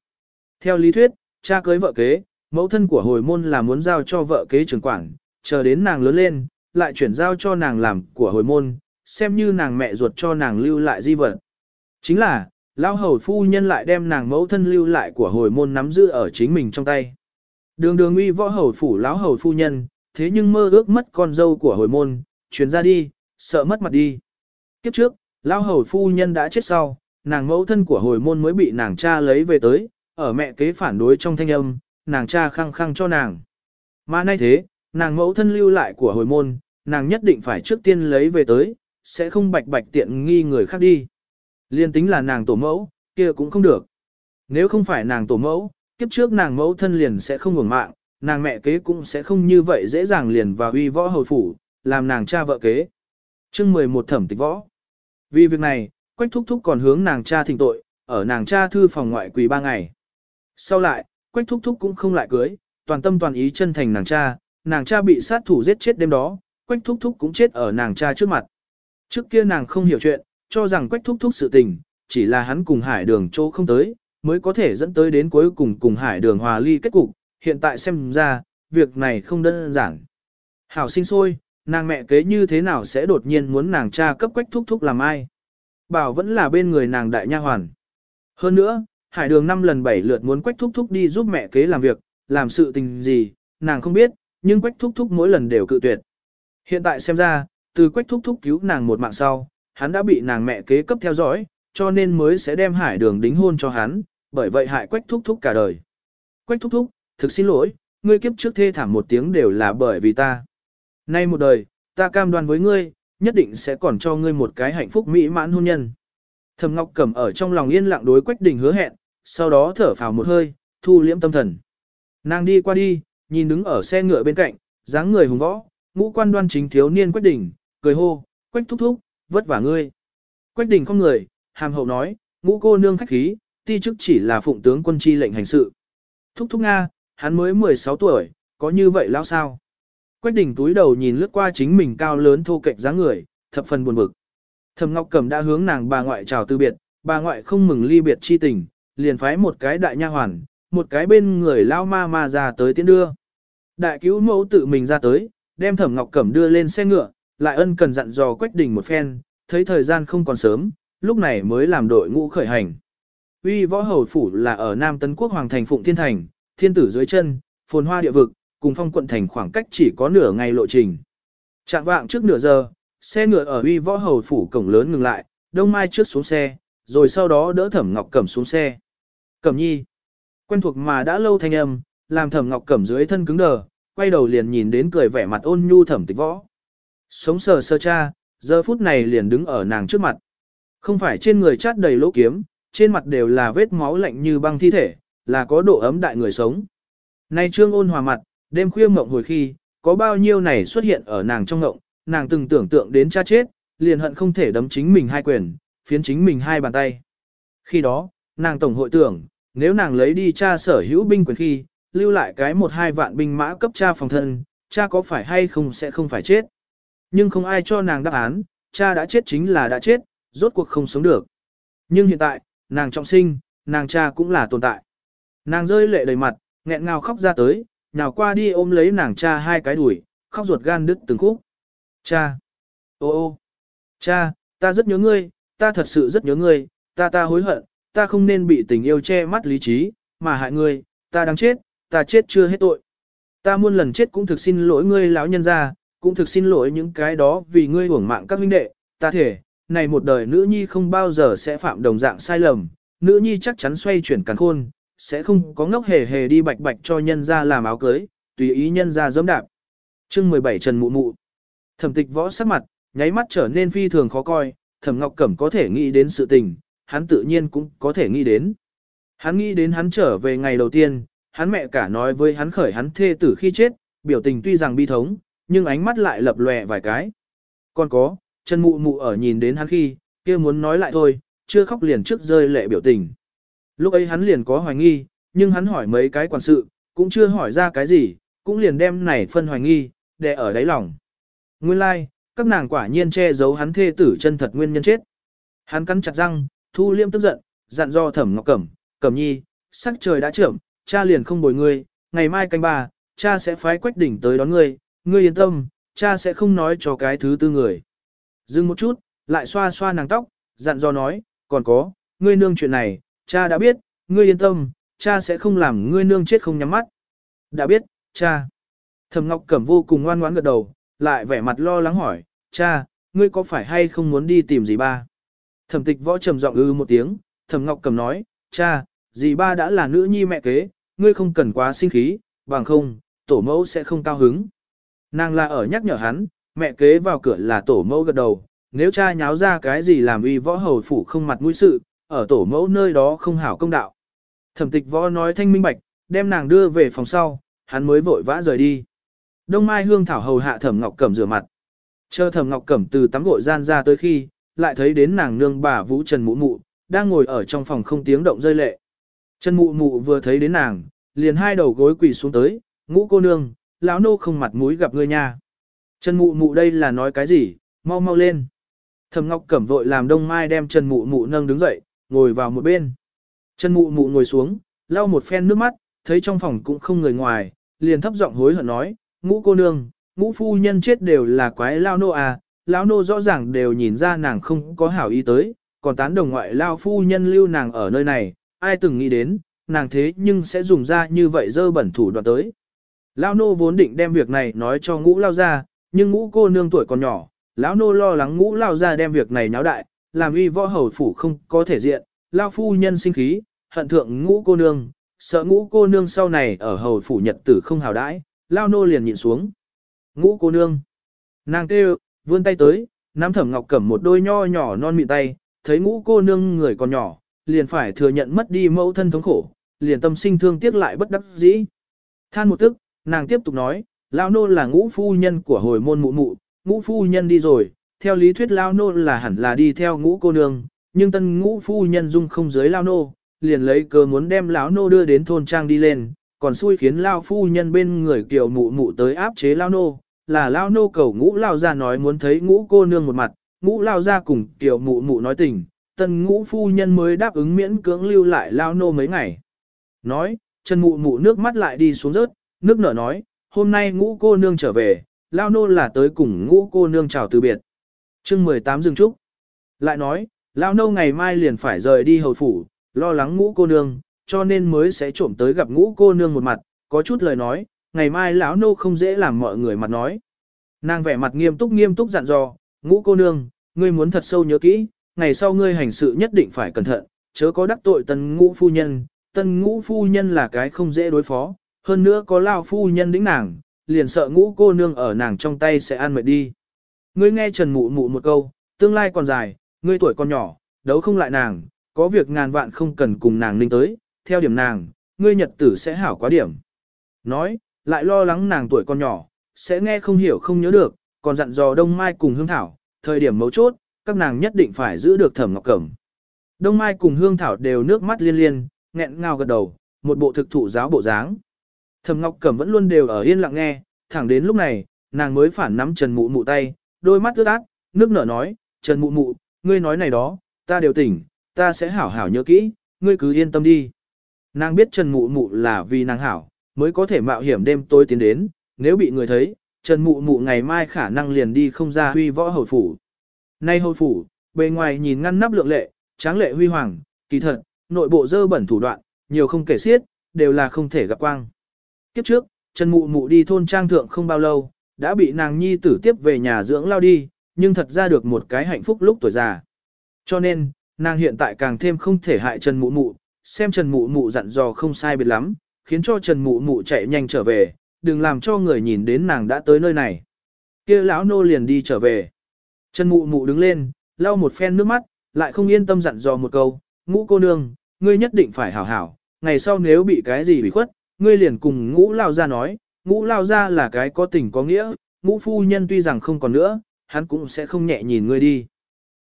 Theo lý thuyết, cha cưới vợ kế, mẫu thân của hồi môn là muốn giao cho vợ kế trưởng quản, chờ đến nàng lớn lên, lại chuyển giao cho nàng làm của hồi môn, xem như nàng mẹ ruột cho nàng lưu lại di vật. Chính là, lão hầu phu nhân lại đem nàng mẫu thân lưu lại của hồi môn nắm giữ ở chính mình trong tay. Đường đường uy võ hầu phủ lão hầu phu nhân, thế nhưng mơ ước mất con dâu của hồi môn, Chuyển ra đi, sợ mất mặt đi. Kiếp trước, lao hầu phu nhân đã chết sau, nàng mẫu thân của hồi môn mới bị nàng cha lấy về tới, ở mẹ kế phản đối trong thanh âm, nàng cha khăng khăng cho nàng. Mà nay thế, nàng mẫu thân lưu lại của hồi môn, nàng nhất định phải trước tiên lấy về tới, sẽ không bạch bạch tiện nghi người khác đi. Liên tính là nàng tổ mẫu, kia cũng không được. Nếu không phải nàng tổ mẫu, kiếp trước nàng mẫu thân liền sẽ không ngủng mạng, nàng mẹ kế cũng sẽ không như vậy dễ dàng liền vào uy võ hồi phủ, làm nàng cha vợ kế. chương 11 thẩm tịch võ. Vì việc này, Quách Thúc Thúc còn hướng nàng cha thỉnh tội, ở nàng cha thư phòng ngoại quỳ ba ngày. Sau lại, Quách Thúc Thúc cũng không lại cưới, toàn tâm toàn ý chân thành nàng cha, nàng cha bị sát thủ giết chết đêm đó, Quách Thúc Thúc cũng chết ở nàng cha trước mặt. Trước kia nàng không hiểu chuyện, cho rằng Quách Thúc Thúc sự tình, chỉ là hắn cùng hải đường chỗ không tới, mới có thể dẫn tới đến cuối cùng cùng hải đường hòa ly kết cục, hiện tại xem ra, việc này không đơn giản. Hảo sinh sôi, nàng mẹ kế như thế nào sẽ đột nhiên muốn nàng cha cấp quách thúc thúc làm ai. Bảo vẫn là bên người nàng đại nha hoàn. Hơn nữa, hải đường năm lần bảy lượt muốn quách thúc thúc đi giúp mẹ kế làm việc, làm sự tình gì, nàng không biết, nhưng quách thúc thúc mỗi lần đều cự tuyệt. Hiện tại xem ra, từ quách thúc thúc cứu nàng một mạng sau, hắn đã bị nàng mẹ kế cấp theo dõi, cho nên mới sẽ đem hải đường đính hôn cho hắn, bởi vậy hại quách thúc thúc cả đời. Quách thúc thúc, thực xin lỗi, ngươi kiếp trước thê thảm một tiếng đều là bởi vì ta. Nay một đời, ta cam đoan với ngươi, nhất định sẽ còn cho ngươi một cái hạnh phúc mỹ mãn hôn nhân. Thẩm Ngọc Cẩm ở trong lòng yên lặng đối Quách Đình hứa hẹn, sau đó thở phào một hơi, thu liễm tâm thần. Nàng đi qua đi, nhìn đứng ở xe ngựa bên cạnh, dáng người hùng võ, ngũ quan đoan chính thiếu niên Quách Đình, cười hô, Quách thúc thúc, vất vả ngươi. Quách Đình không người, hàm hậu nói, ngũ cô nương khách khí, ti chức chỉ là phụng tướng quân chi lệnh hành sự. Thúc thúc Nga, hắn mới 16 tuổi, có như vậy lão sao? Quách đỉnh túi đầu nhìn lướt qua chính mình cao lớn thô kệch dáng người, thập phần buồn bực. Thẩm Ngọc Cẩm đã hướng nàng bà ngoại chào từ biệt, bà ngoại không mừng ly biệt chi tình, liền phái một cái đại nha hoàn, một cái bên người lao ma ma ra tới tiễn đưa. Đại cứu mẫu tự mình ra tới, đem Thẩm Ngọc Cẩm đưa lên xe ngựa, lại ân cần dặn dò Quách đỉnh một phen, thấy thời gian không còn sớm, lúc này mới làm đội ngũ khởi hành. Uy võ hầu phủ là ở Nam Tấn Quốc Hoàng thành Phụng Thiên Thành, thiên tử dưới chân, phồn hoa địa vực, cùng phong quận thành khoảng cách chỉ có nửa ngày lộ trình. Trạng vạng trước nửa giờ, xe ngựa ở uy võ hầu phủ cổng lớn ngừng lại, đông mai trước xuống xe, rồi sau đó đỡ thẩm ngọc cẩm xuống xe. Cẩm nhi, quen thuộc mà đã lâu thanh âm, làm thẩm ngọc cẩm dưới thân cứng đờ, quay đầu liền nhìn đến cười vẻ mặt ôn nhu thẩm tịch võ. Sống sờ sơ cha, giờ phút này liền đứng ở nàng trước mặt. Không phải trên người chát đầy lỗ kiếm, trên mặt đều là vết máu lạnh như băng thi thể, là có độ ấm đại người sống. Nay trương ôn hòa mặt, đêm khuya mộng hồi khi, có bao nhiêu này xuất hiện ở nàng trong mộng, nàng từng tưởng tượng đến cha chết, liền hận không thể đấm chính mình hai quyền, phiến chính mình hai bàn tay. Khi đó, nàng tổng hội tưởng, nếu nàng lấy đi cha sở hữu binh quyền khi, lưu lại cái một hai vạn binh mã cấp cha phòng thân, cha có phải hay không sẽ không phải chết. Nhưng không ai cho nàng đáp án, cha đã chết chính là đã chết, rốt cuộc không sống được. Nhưng hiện tại, nàng trọng sinh, nàng cha cũng là tồn tại. Nàng rơi lệ đầy mặt, nghẹn ngào khóc ra tới, nhào qua đi ôm lấy nàng cha hai cái đùi, khóc ruột gan đứt từng khúc. Cha! Ô ô! Cha, ta rất nhớ ngươi, ta thật sự rất nhớ ngươi, ta ta hối hận, ta không nên bị tình yêu che mắt lý trí, mà hại ngươi, ta đang chết, ta chết chưa hết tội. Ta muôn lần chết cũng thực xin lỗi ngươi lão nhân gia, cũng thực xin lỗi những cái đó vì ngươi hưởng mạng các huynh đệ, ta thể, này một đời nữ nhi không bao giờ sẽ phạm đồng dạng sai lầm, nữ nhi chắc chắn xoay chuyển càn khôn, sẽ không có ngốc hề hề đi bạch bạch cho nhân ra làm áo cưới, tùy ý nhân ra dẫm đạp. chương 17 Trần Mụ Mụ Thẩm tịch võ sắc mặt, nháy mắt trở nên phi thường khó coi, thẩm ngọc cẩm có thể nghĩ đến sự tình, hắn tự nhiên cũng có thể nghĩ đến. Hắn nghĩ đến hắn trở về ngày đầu tiên, hắn mẹ cả nói với hắn khởi hắn thê tử khi chết, biểu tình tuy rằng bi thống, nhưng ánh mắt lại lập lòe vài cái. Còn có, chân mụ mụ ở nhìn đến hắn khi, kia muốn nói lại thôi, chưa khóc liền trước rơi lệ biểu tình. Lúc ấy hắn liền có hoài nghi, nhưng hắn hỏi mấy cái quản sự, cũng chưa hỏi ra cái gì, cũng liền đem này phân hoài nghi, để ở đáy lòng. Nguyên lai, like, các nàng quả nhiên che giấu hắn thê tử chân thật nguyên nhân chết. Hắn cắn chặt răng, thu liêm tức giận, dặn do thẩm ngọc cẩm, cẩm nhi, sắc trời đã trưởng, cha liền không bồi ngươi, ngày mai canh ba, cha sẽ phái quách đỉnh tới đón ngươi, ngươi yên tâm, cha sẽ không nói cho cái thứ tư người. Dừng một chút, lại xoa xoa nàng tóc, dặn do nói, còn có, ngươi nương chuyện này, cha đã biết, ngươi yên tâm, cha sẽ không làm ngươi nương chết không nhắm mắt. Đã biết, cha. Thẩm Ngọc Cẩm vô cùng ngoan ngoãn gật đầu, lại vẻ mặt lo lắng hỏi, cha, ngươi có phải hay không muốn đi tìm dì ba? Thẩm tịch võ trầm giọng ư một tiếng, Thẩm Ngọc Cẩm nói, cha, dì ba đã là nữ nhi mẹ kế, ngươi không cần quá sinh khí, bằng không, tổ mẫu sẽ không cao hứng. Nàng là ở nhắc nhở hắn, mẹ kế vào cửa là tổ mẫu gật đầu, nếu cha nháo ra cái gì làm uy võ hầu phủ không mặt mũi sự, ở tổ mẫu nơi đó không hảo công đạo. Thẩm tịch võ nói thanh minh bạch, đem nàng đưa về phòng sau, hắn mới vội vã rời đi. Đông Mai Hương Thảo hầu hạ Thẩm Ngọc Cẩm rửa mặt. Chờ Thẩm Ngọc Cẩm từ tắm gội gian ra tới khi, lại thấy đến nàng nương bà Vũ Trần Mụ Mụ, đang ngồi ở trong phòng không tiếng động rơi lệ. Trần Mụ Mụ vừa thấy đến nàng, liền hai đầu gối quỳ xuống tới, ngũ cô nương, lão nô không mặt mũi gặp ngươi nha. Trần Mụ Mụ đây là nói cái gì, mau mau lên. Thẩm Ngọc Cẩm vội làm Đông Mai đem Trần Mụ Mụ nâng đứng dậy, ngồi vào một bên. Chân mụ mụ ngồi xuống, lau một phen nước mắt, thấy trong phòng cũng không người ngoài, liền thấp giọng hối hận nói, ngũ cô nương, ngũ phu nhân chết đều là quái lao nô à, lão nô rõ ràng đều nhìn ra nàng không có hảo ý tới, còn tán đồng ngoại lao phu nhân lưu nàng ở nơi này, ai từng nghĩ đến, nàng thế nhưng sẽ dùng ra như vậy dơ bẩn thủ đoạn tới. Lão nô vốn định đem việc này nói cho ngũ lao ra, nhưng ngũ cô nương tuổi còn nhỏ, lão nô lo lắng ngũ lao ra đem việc này náo đại, làm uy võ hầu phủ không có thể diện, lao phu nhân sinh khí, hận thượng ngũ cô nương, sợ ngũ cô nương sau này ở hầu phủ nhật tử không hào đãi, lao nô liền nhịn xuống. Ngũ cô nương. Nàng kêu, vươn tay tới, nam thẩm ngọc cầm một đôi nho nhỏ non mịn tay, thấy ngũ cô nương người còn nhỏ, liền phải thừa nhận mất đi mẫu thân thống khổ, liền tâm sinh thương tiếc lại bất đắc dĩ. Than một tức, nàng tiếp tục nói, lao nô là ngũ phu nhân của hồi môn mụ mụ, ngũ phu nhân đi rồi, theo lý thuyết lao nô là hẳn là đi theo ngũ cô nương, nhưng tân ngũ phu nhân dung không giới lao nô, liền lấy cớ muốn đem lão nô đưa đến thôn trang đi lên, còn xui khiến lao phu nhân bên người kiểu mụ mụ tới áp chế lao nô, là lao nô cầu ngũ lao ra nói muốn thấy ngũ cô nương một mặt, ngũ lao ra cùng kiểu mụ mụ nói tình, tân ngũ phu nhân mới đáp ứng miễn cưỡng lưu lại lao nô mấy ngày. Nói, chân mụ mụ nước mắt lại đi xuống rớt, nước nở nói, hôm nay ngũ cô nương trở về, lao nô là tới cùng ngũ cô nương chào từ biệt chương 18 dừng trúc. Lại nói, lão nâu ngày mai liền phải rời đi hầu phủ, lo lắng ngũ cô nương, cho nên mới sẽ trộm tới gặp ngũ cô nương một mặt, có chút lời nói, ngày mai lão nâu không dễ làm mọi người mặt nói. Nàng vẻ mặt nghiêm túc nghiêm túc dặn dò, ngũ cô nương, ngươi muốn thật sâu nhớ kỹ, ngày sau ngươi hành sự nhất định phải cẩn thận, chớ có đắc tội tân ngũ phu nhân, tân ngũ phu nhân là cái không dễ đối phó, hơn nữa có lao phu nhân đĩnh nàng, liền sợ ngũ cô nương ở nàng trong tay sẽ ăn mệt đi ngươi nghe Trần Mụ Mụ một câu, tương lai còn dài, ngươi tuổi còn nhỏ, đấu không lại nàng, có việc ngàn vạn không cần cùng nàng ninh tới, theo điểm nàng, ngươi nhật tử sẽ hảo quá điểm. Nói, lại lo lắng nàng tuổi còn nhỏ, sẽ nghe không hiểu không nhớ được, còn dặn dò Đông Mai cùng Hương Thảo, thời điểm mấu chốt, các nàng nhất định phải giữ được Thẩm Ngọc Cẩm. Đông Mai cùng Hương Thảo đều nước mắt liên liên, nghẹn ngào gật đầu, một bộ thực thụ giáo bộ dáng. Thẩm Ngọc Cẩm vẫn luôn đều ở yên lặng nghe, thẳng đến lúc này, nàng mới phản nắm Trần Mụ Mụ tay, đôi mắt ướt át, nước nở nói, Trần Mụ Mụ, ngươi nói này đó, ta đều tỉnh, ta sẽ hảo hảo nhớ kỹ, ngươi cứ yên tâm đi. Nàng biết Trần Mụ Mụ là vì nàng hảo, mới có thể mạo hiểm đêm tối tiến đến, nếu bị người thấy, Trần Mụ Mụ ngày mai khả năng liền đi không ra huy võ hồi phủ. Nay hồi phủ, bề ngoài nhìn ngăn nắp lượng lệ, tráng lệ huy hoàng, kỳ thật, nội bộ dơ bẩn thủ đoạn, nhiều không kể xiết, đều là không thể gặp quang. Kiếp trước, Trần Mụ Mụ đi thôn trang thượng không bao lâu, đã bị nàng nhi tử tiếp về nhà dưỡng lao đi, nhưng thật ra được một cái hạnh phúc lúc tuổi già. Cho nên, nàng hiện tại càng thêm không thể hại Trần Mụ Mụ, xem Trần Mụ Mụ dặn dò không sai biệt lắm, khiến cho Trần Mụ Mụ chạy nhanh trở về, đừng làm cho người nhìn đến nàng đã tới nơi này. Kia lão nô liền đi trở về. Trần Mụ Mụ đứng lên, lau một phen nước mắt, lại không yên tâm dặn dò một câu, "Ngũ cô nương, ngươi nhất định phải hảo hảo, ngày sau nếu bị cái gì bị khuất, ngươi liền cùng Ngũ lao ra nói, ngũ lao ra là cái có tình có nghĩa, ngũ phu nhân tuy rằng không còn nữa, hắn cũng sẽ không nhẹ nhìn ngươi đi.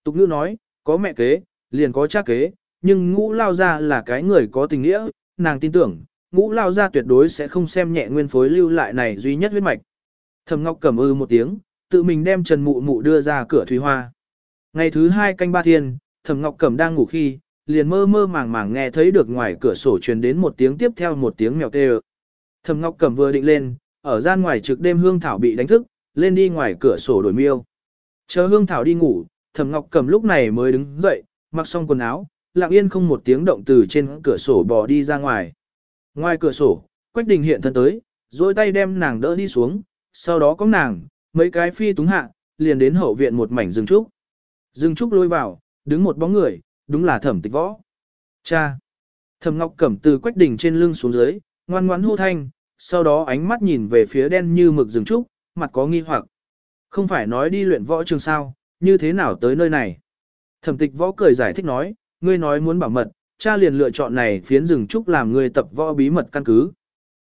Tục ngữ nói, có mẹ kế, liền có cha kế, nhưng ngũ lao ra là cái người có tình nghĩa, nàng tin tưởng, ngũ lao ra tuyệt đối sẽ không xem nhẹ nguyên phối lưu lại này duy nhất huyết mạch. Thầm Ngọc cầm ư ừ một tiếng, tự mình đem Trần Mụ Mụ đưa ra cửa Thủy Hoa. Ngày thứ hai canh ba thiên, Thẩm Ngọc Cẩm đang ngủ khi, liền mơ mơ màng màng nghe thấy được ngoài cửa sổ truyền đến một tiếng tiếp theo một tiếng mèo kêu. Thẩm Ngọc Cẩm vừa định lên, ở gian ngoài trực đêm Hương Thảo bị đánh thức, lên đi ngoài cửa sổ đổi miêu. Chờ Hương Thảo đi ngủ, Thẩm Ngọc Cẩm lúc này mới đứng dậy, mặc xong quần áo, lặng yên không một tiếng động từ trên cửa sổ bò đi ra ngoài. Ngoài cửa sổ, Quách Đình hiện thân tới, dối tay đem nàng đỡ đi xuống, sau đó có nàng, mấy cái phi túng hạ, liền đến hậu viện một mảnh rừng trúc. Rừng trúc lôi vào, đứng một bóng người, đúng là thẩm tịch võ. Cha! Thẩm Ngọc Cẩm từ Quách Đình trên lưng xuống dưới, ngoan ngoãn hô thanh, sau đó ánh mắt nhìn về phía đen như mực rừng trúc, mặt có nghi hoặc. Không phải nói đi luyện võ trường sao, như thế nào tới nơi này? Thẩm tịch võ cười giải thích nói, ngươi nói muốn bảo mật, cha liền lựa chọn này phiến rừng trúc làm ngươi tập võ bí mật căn cứ.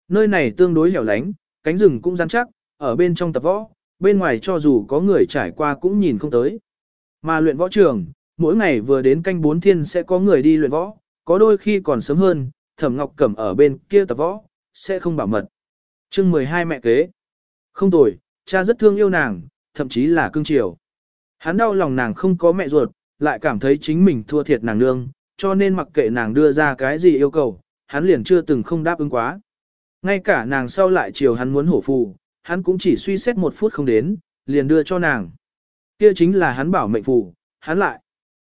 Nơi này tương đối hẻo lánh, cánh rừng cũng rắn chắc, ở bên trong tập võ, bên ngoài cho dù có người trải qua cũng nhìn không tới. Mà luyện võ trường, mỗi ngày vừa đến canh bốn thiên sẽ có người đi luyện võ, có đôi khi còn sớm hơn, Thẩm Ngọc Cẩm ở bên kia tập võ, sẽ không bảo mật. chương 12 mẹ kế. Không tồi, cha rất thương yêu nàng, thậm chí là cưng chiều. Hắn đau lòng nàng không có mẹ ruột, lại cảm thấy chính mình thua thiệt nàng nương, cho nên mặc kệ nàng đưa ra cái gì yêu cầu, hắn liền chưa từng không đáp ứng quá. Ngay cả nàng sau lại chiều hắn muốn hổ phù, hắn cũng chỉ suy xét một phút không đến, liền đưa cho nàng. Kia chính là hắn bảo mệnh phù, hắn lại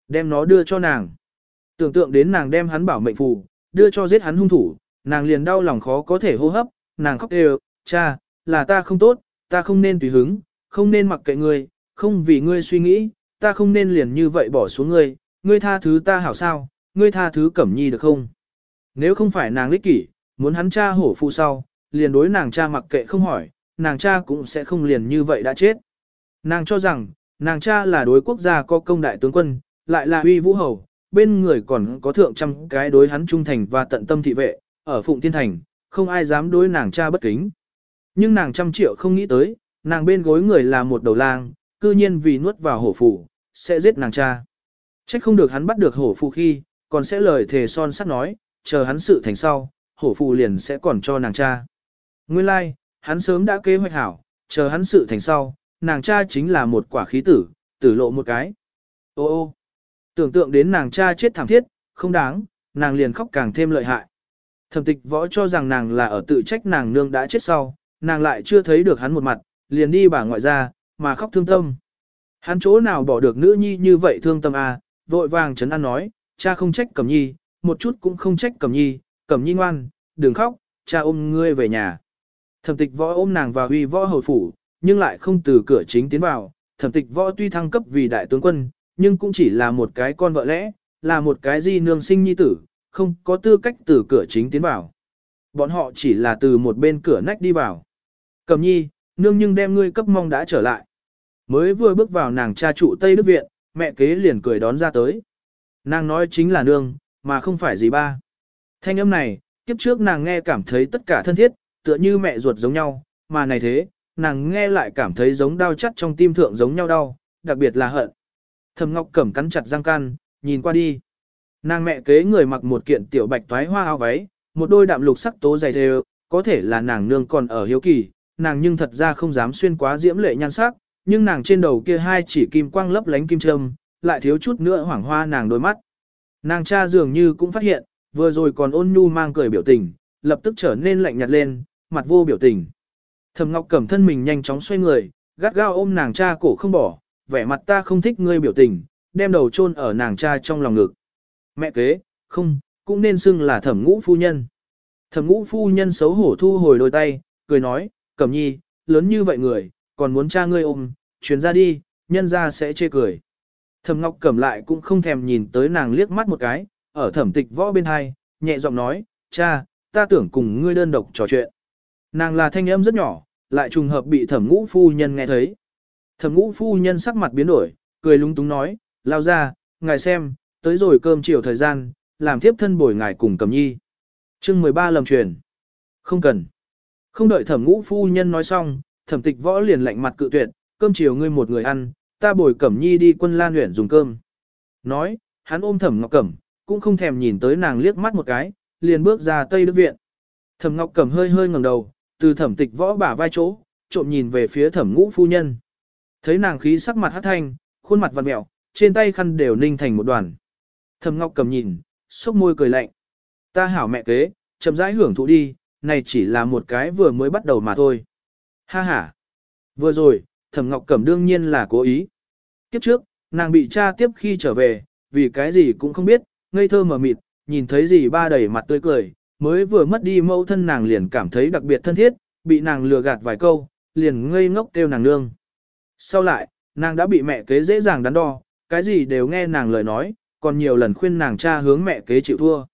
đem nó đưa cho nàng. Tưởng tượng đến nàng đem hắn bảo mệnh phù, đưa cho giết hắn hung thủ, nàng liền đau lòng khó có thể hô hấp, nàng khóc đều, cha, là ta không tốt, ta không nên tùy hứng, không nên mặc kệ ngươi, không vì ngươi suy nghĩ, ta không nên liền như vậy bỏ xuống ngươi, ngươi tha thứ ta hảo sao, ngươi tha thứ cẩm nhi được không? Nếu không phải nàng lích kỷ, muốn hắn cha hổ phụ sau, liền đối nàng cha mặc kệ không hỏi, nàng cha cũng sẽ không liền như vậy đã chết. Nàng cho rằng, nàng cha là đối quốc gia có công đại tướng quân, lại là uy vũ hầu, bên người còn có thượng trăm cái đối hắn trung thành và tận tâm thị vệ, ở Phụng Thiên Thành, không ai dám đối nàng cha bất kính. Nhưng nàng trăm triệu không nghĩ tới, nàng bên gối người là một đầu lang, cư nhiên vì nuốt vào hổ phụ sẽ giết nàng cha. Trách không được hắn bắt được hổ phụ khi, còn sẽ lời thề son sắt nói, chờ hắn sự thành sau, hổ phụ liền sẽ còn cho nàng cha. Nguyên lai, like, hắn sớm đã kế hoạch hảo, chờ hắn sự thành sau, nàng cha chính là một quả khí tử, tử lộ một cái. Ô ô, Tưởng tượng đến nàng cha chết thảm thiết, không đáng, nàng liền khóc càng thêm lợi hại. Thẩm tịch võ cho rằng nàng là ở tự trách nàng nương đã chết sau, nàng lại chưa thấy được hắn một mặt, liền đi bà ngoại ra, mà khóc thương tâm. Hắn chỗ nào bỏ được nữ nhi như vậy thương tâm à, vội vàng trấn an nói, cha không trách cẩm nhi, một chút cũng không trách cẩm nhi, cẩm nhi ngoan, đừng khóc, cha ôm ngươi về nhà. Thẩm tịch võ ôm nàng vào huy võ hầu phủ, nhưng lại không từ cửa chính tiến vào, thẩm tịch võ tuy thăng cấp vì đại tướng quân, nhưng cũng chỉ là một cái con vợ lẽ, là một cái di nương sinh nhi tử, không có tư cách từ cửa chính tiến vào. Bọn họ chỉ là từ một bên cửa nách đi vào. Cầm nhi, nương nhưng đem ngươi cấp mong đã trở lại. Mới vừa bước vào nàng cha trụ Tây Đức Viện, mẹ kế liền cười đón ra tới. Nàng nói chính là nương, mà không phải gì ba. Thanh âm này, kiếp trước nàng nghe cảm thấy tất cả thân thiết, tựa như mẹ ruột giống nhau, mà này thế, nàng nghe lại cảm thấy giống đau chắt trong tim thượng giống nhau đau, đặc biệt là hận. Thẩm Ngọc Cẩm cắn chặt răng can, nhìn qua đi. Nàng mẹ kế người mặc một kiện tiểu bạch toái hoa áo váy, một đôi đạm lục sắc tố dày đều, có thể là nàng nương còn ở hiếu kỳ, nàng nhưng thật ra không dám xuyên quá diễm lệ nhan sắc, nhưng nàng trên đầu kia hai chỉ kim quang lấp lánh kim châm, lại thiếu chút nữa hoảng hoa nàng đôi mắt. Nàng cha dường như cũng phát hiện, vừa rồi còn ôn nhu mang cười biểu tình, lập tức trở nên lạnh nhạt lên, mặt vô biểu tình. Thẩm Ngọc Cẩm thân mình nhanh chóng xoay người, gắt gao ôm nàng cha cổ không bỏ, vẻ mặt ta không thích ngươi biểu tình, đem đầu chôn ở nàng cha trong lòng ngực. Mẹ kế, không, cũng nên xưng là thẩm ngũ phu nhân. Thẩm ngũ phu nhân xấu hổ thu hồi đôi tay, cười nói, cẩm nhi, lớn như vậy người, còn muốn cha ngươi ôm, chuyển ra đi, nhân ra sẽ chê cười. Thẩm ngọc cẩm lại cũng không thèm nhìn tới nàng liếc mắt một cái, ở thẩm tịch võ bên hai, nhẹ giọng nói, cha, ta tưởng cùng ngươi đơn độc trò chuyện. Nàng là thanh âm rất nhỏ, lại trùng hợp bị thẩm ngũ phu nhân nghe thấy. Thẩm ngũ phu nhân sắc mặt biến đổi, cười lúng túng nói, lao ra, ngài xem, tới rồi cơm chiều thời gian, làm thiếp thân bồi ngài cùng cầm nhi. chương 13 lầm truyền. Không cần. Không đợi thẩm ngũ phu nhân nói xong, thẩm tịch võ liền lạnh mặt cự tuyệt, cơm chiều ngươi một người ăn, ta bồi cẩm nhi đi quân lan luyện dùng cơm. Nói, hắn ôm thẩm ngọc cẩm, cũng không thèm nhìn tới nàng liếc mắt một cái, liền bước ra tây đức viện. Thẩm ngọc cẩm hơi hơi ngẩng đầu, từ thẩm tịch võ bả vai chỗ, trộm nhìn về phía thẩm ngũ phu nhân. Thấy nàng khí sắc mặt hát thanh, khuôn mặt vặn mẹo, trên tay khăn đều ninh thành một đoàn. Thầm ngọc cầm nhìn, sốc môi cười lạnh. Ta hảo mẹ kế, chậm rãi hưởng thụ đi, này chỉ là một cái vừa mới bắt đầu mà thôi. Ha ha. Vừa rồi, thẩm ngọc cẩm đương nhiên là cố ý. Kiếp trước, nàng bị cha tiếp khi trở về, vì cái gì cũng không biết, ngây thơ mờ mịt, nhìn thấy gì ba đầy mặt tươi cười, mới vừa mất đi mẫu thân nàng liền cảm thấy đặc biệt thân thiết, bị nàng lừa gạt vài câu, liền ngây ngốc kêu nàng nương. Sau lại, nàng đã bị mẹ kế dễ dàng đắn đo, cái gì đều nghe nàng lời nói, còn nhiều lần khuyên nàng cha hướng mẹ kế chịu thua.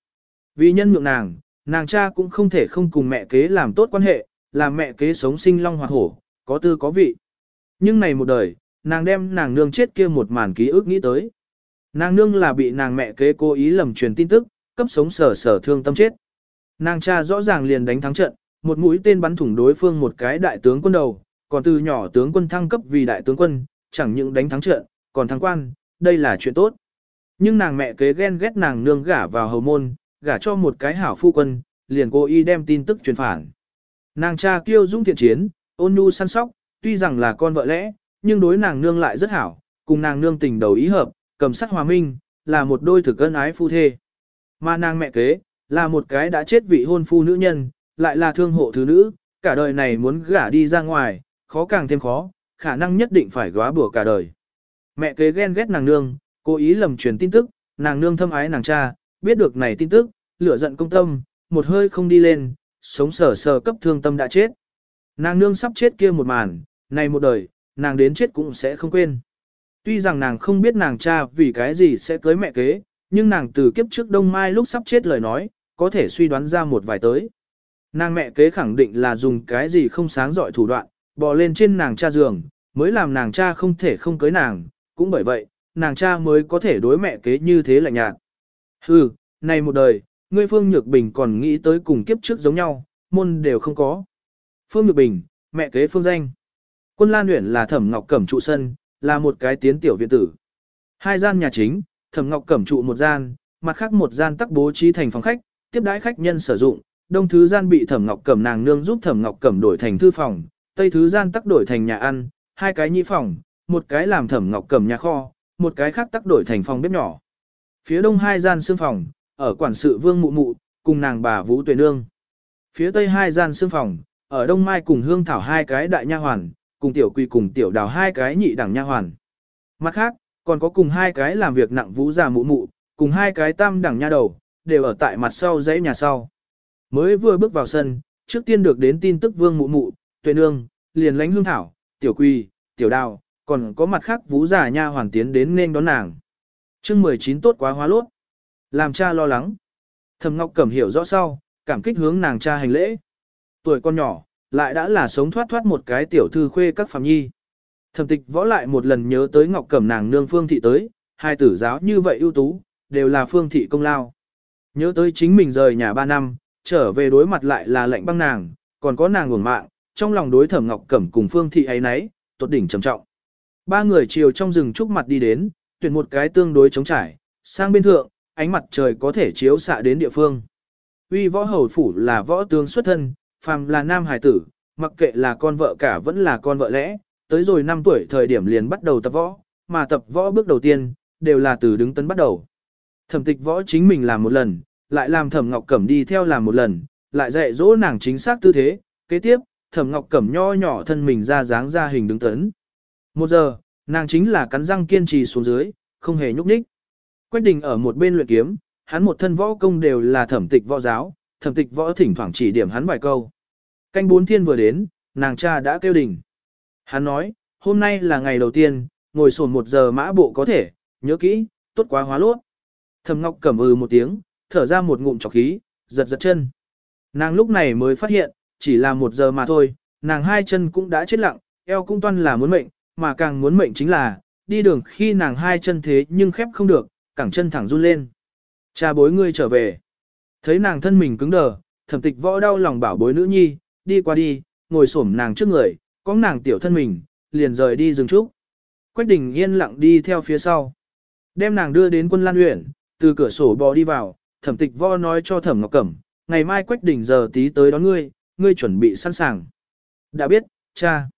Vì nhân nhượng nàng, nàng cha cũng không thể không cùng mẹ kế làm tốt quan hệ, làm mẹ kế sống sinh long hoạt hổ, có tư có vị. Nhưng này một đời, nàng đem nàng nương chết kia một màn ký ức nghĩ tới. Nàng nương là bị nàng mẹ kế cố ý lầm truyền tin tức, cấp sống sở sở thương tâm chết. Nàng cha rõ ràng liền đánh thắng trận, một mũi tên bắn thủng đối phương một cái đại tướng quân đầu, còn từ nhỏ tướng quân thăng cấp vì đại tướng quân, chẳng những đánh thắng trận, còn thắng quan, đây là chuyện tốt. Nhưng nàng mẹ kế ghen ghét nàng nương gả vào hầu môn, gả cho một cái hảo phu quân, liền cố ý đem tin tức truyền phản. Nàng cha kiêu dũng thiện chiến, ôn nhu săn sóc, tuy rằng là con vợ lẽ, nhưng đối nàng nương lại rất hảo, cùng nàng nương tình đầu ý hợp, cầm sắc hòa minh, là một đôi thực cân ái phu thê. Mà nàng mẹ kế, là một cái đã chết vị hôn phu nữ nhân, lại là thương hộ thứ nữ, cả đời này muốn gả đi ra ngoài, khó càng thêm khó, khả năng nhất định phải góa bủa cả đời. Mẹ kế ghen ghét nàng nương, cố ý lầm truyền tin tức, nàng nương thâm ái nàng cha, biết được này tin tức, lửa giận công tâm, một hơi không đi lên, sống sờ sờ cấp thương tâm đã chết. Nàng nương sắp chết kia một màn, này một đời, nàng đến chết cũng sẽ không quên. Tuy rằng nàng không biết nàng cha vì cái gì sẽ cưới mẹ kế, nhưng nàng từ kiếp trước đông mai lúc sắp chết lời nói, có thể suy đoán ra một vài tới. Nàng mẹ kế khẳng định là dùng cái gì không sáng giỏi thủ đoạn, bò lên trên nàng cha giường, mới làm nàng cha không thể không cưới nàng, cũng bởi vậy, nàng cha mới có thể đối mẹ kế như thế lạnh nhạt. Hừ, này một đời, ngươi Phương Nhược Bình còn nghĩ tới cùng kiếp trước giống nhau, môn đều không có. Phương Nhược Bình, mẹ kế Phương Danh. Quân Lan Uyển là Thẩm Ngọc Cẩm trụ sân, là một cái tiến tiểu viện tử. Hai gian nhà chính, Thẩm Ngọc Cẩm trụ một gian, mặt khác một gian tắc bố trí thành phòng khách, tiếp đãi khách nhân sử dụng, đông thứ gian bị Thẩm Ngọc Cẩm nàng nương giúp Thẩm Ngọc Cẩm đổi thành thư phòng, tây thứ gian tắc đổi thành nhà ăn, hai cái nhị phòng, một cái làm thẩm ngọc cầm nhà kho, một cái khác tắc đổi thành phòng bếp nhỏ. Phía đông hai gian xương phòng, ở quản sự vương mụ mụ, cùng nàng bà Vũ Tuệ Nương. Phía tây hai gian xương phòng, ở đông mai cùng hương thảo hai cái đại nha hoàn, cùng tiểu quy cùng tiểu đào hai cái nhị đẳng nha hoàn. Mặt khác, còn có cùng hai cái làm việc nặng vũ già mụ mụ, cùng hai cái tam đẳng nha đầu, đều ở tại mặt sau dãy nhà sau. Mới vừa bước vào sân, trước tiên được đến tin tức vương mụ mụ, tuệ nương, liền lánh hương thảo, tiểu quỳ, tiểu đào, còn có mặt khác vũ giả nha hoàn tiến đến nên đón nàng. chương 19 tốt quá hóa lốt. Làm cha lo lắng. Thầm Ngọc Cẩm hiểu rõ sau, cảm kích hướng nàng cha hành lễ. Tuổi con nhỏ, lại đã là sống thoát thoát một cái tiểu thư khuê các phạm nhi. Thẩm tịch võ lại một lần nhớ tới Ngọc Cẩm nàng nương phương thị tới, hai tử giáo như vậy ưu tú, đều là phương thị công lao. Nhớ tới chính mình rời nhà 3 năm, trở về đối mặt lại là lệnh băng nàng, còn có nàng nguồn mạng, trong lòng đối thẩm ngọc cẩm cùng phương thị ấy nấy, tốt đỉnh trầm trọng. Ba người chiều trong rừng trúc mặt đi đến, tuyển một cái tương đối chống trải, sang bên thượng, ánh mặt trời có thể chiếu xạ đến địa phương. Uy võ hầu phủ là võ tướng xuất thân, phàm là nam hải tử, mặc kệ là con vợ cả vẫn là con vợ lẽ, tới rồi 5 tuổi thời điểm liền bắt đầu tập võ, mà tập võ bước đầu tiên, đều là từ đứng tấn bắt đầu. Thẩm tịch võ chính mình làm một lần, lại làm thẩm ngọc cẩm đi theo làm một lần, lại dạy dỗ nàng chính xác tư thế, kế tiếp, thẩm ngọc cẩm nho nhỏ thân mình ra dáng ra hình đứng tấn. Một giờ, nàng chính là cắn răng kiên trì xuống dưới, không hề nhúc nhích. Quách đình ở một bên luyện kiếm, hắn một thân võ công đều là thẩm tịch võ giáo, thẩm tịch võ thỉnh thoảng chỉ điểm hắn vài câu. Canh bốn thiên vừa đến, nàng cha đã kêu đình. Hắn nói, hôm nay là ngày đầu tiên, ngồi sổn một giờ mã bộ có thể, nhớ kỹ, tốt quá hóa lốt. Thẩm ngọc cẩm ừ một tiếng, thở ra một ngụm trọc khí, giật giật chân. Nàng lúc này mới phát hiện, chỉ là một giờ mà thôi, nàng hai chân cũng đã chết lặng, eo cũng toan là muốn mệnh, mà càng muốn mệnh chính là, đi đường khi nàng hai chân thế nhưng khép không được, cẳng chân thẳng run lên. Cha bối ngươi trở về. Thấy nàng thân mình cứng đờ, thẩm tịch võ đau lòng bảo bối nữ nhi, đi qua đi, ngồi xổm nàng trước người, có nàng tiểu thân mình, liền rời đi dừng trúc. Quách đình yên lặng đi theo phía sau. Đem nàng đưa đến quân lan huyện, từ cửa sổ bò đi vào, thẩm tịch võ nói cho thẩm ngọc cẩm, ngày mai quách đình giờ tí tới đón ngươi, ngươi chuẩn bị sẵn sàng. Đã biết, cha.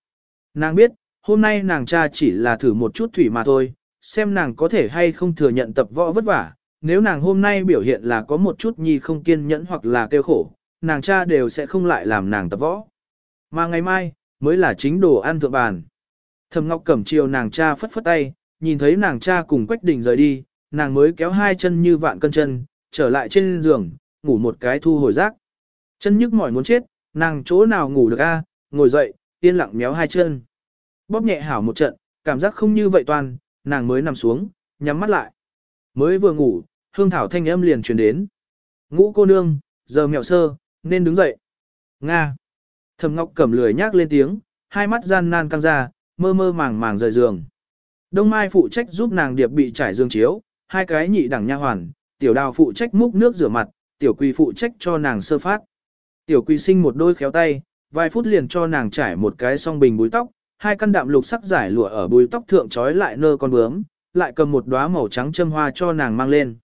Nàng biết, hôm nay nàng cha chỉ là thử một chút thủy mà thôi, xem nàng có thể hay không thừa nhận tập võ vất vả. Nếu nàng hôm nay biểu hiện là có một chút nhi không kiên nhẫn hoặc là kêu khổ, nàng cha đều sẽ không lại làm nàng tập võ. Mà ngày mai, mới là chính đồ ăn thượng bàn. Thầm Ngọc Cẩm chiều nàng cha phất phất tay, nhìn thấy nàng cha cùng Quách Đình rời đi, nàng mới kéo hai chân như vạn cân chân, trở lại trên giường, ngủ một cái thu hồi rác. Chân nhức mỏi muốn chết, nàng chỗ nào ngủ được a, ngồi dậy, yên lặng méo hai chân. Bóp nhẹ hảo một trận, cảm giác không như vậy toàn, nàng mới nằm xuống, nhắm mắt lại. Mới vừa ngủ, hương thảo thanh âm liền truyền đến. Ngũ cô nương, giờ mèo sơ, nên đứng dậy. Nga. Thầm ngọc cẩm lười nhác lên tiếng, hai mắt gian nan căng ra, mơ mơ màng màng rời giường. Đông Mai phụ trách giúp nàng điệp bị trải giường chiếu, hai cái nhị đẳng nha hoàn, tiểu đào phụ trách múc nước rửa mặt, tiểu quỳ phụ trách cho nàng sơ phát. Tiểu quỳ sinh một đôi khéo tay, vài phút liền cho nàng trải một cái song bình búi tóc, hai căn đạm lục sắc giải lụa ở búi tóc thượng trói lại nơ con bướm, lại cầm một đóa màu trắng châm hoa cho nàng mang lên.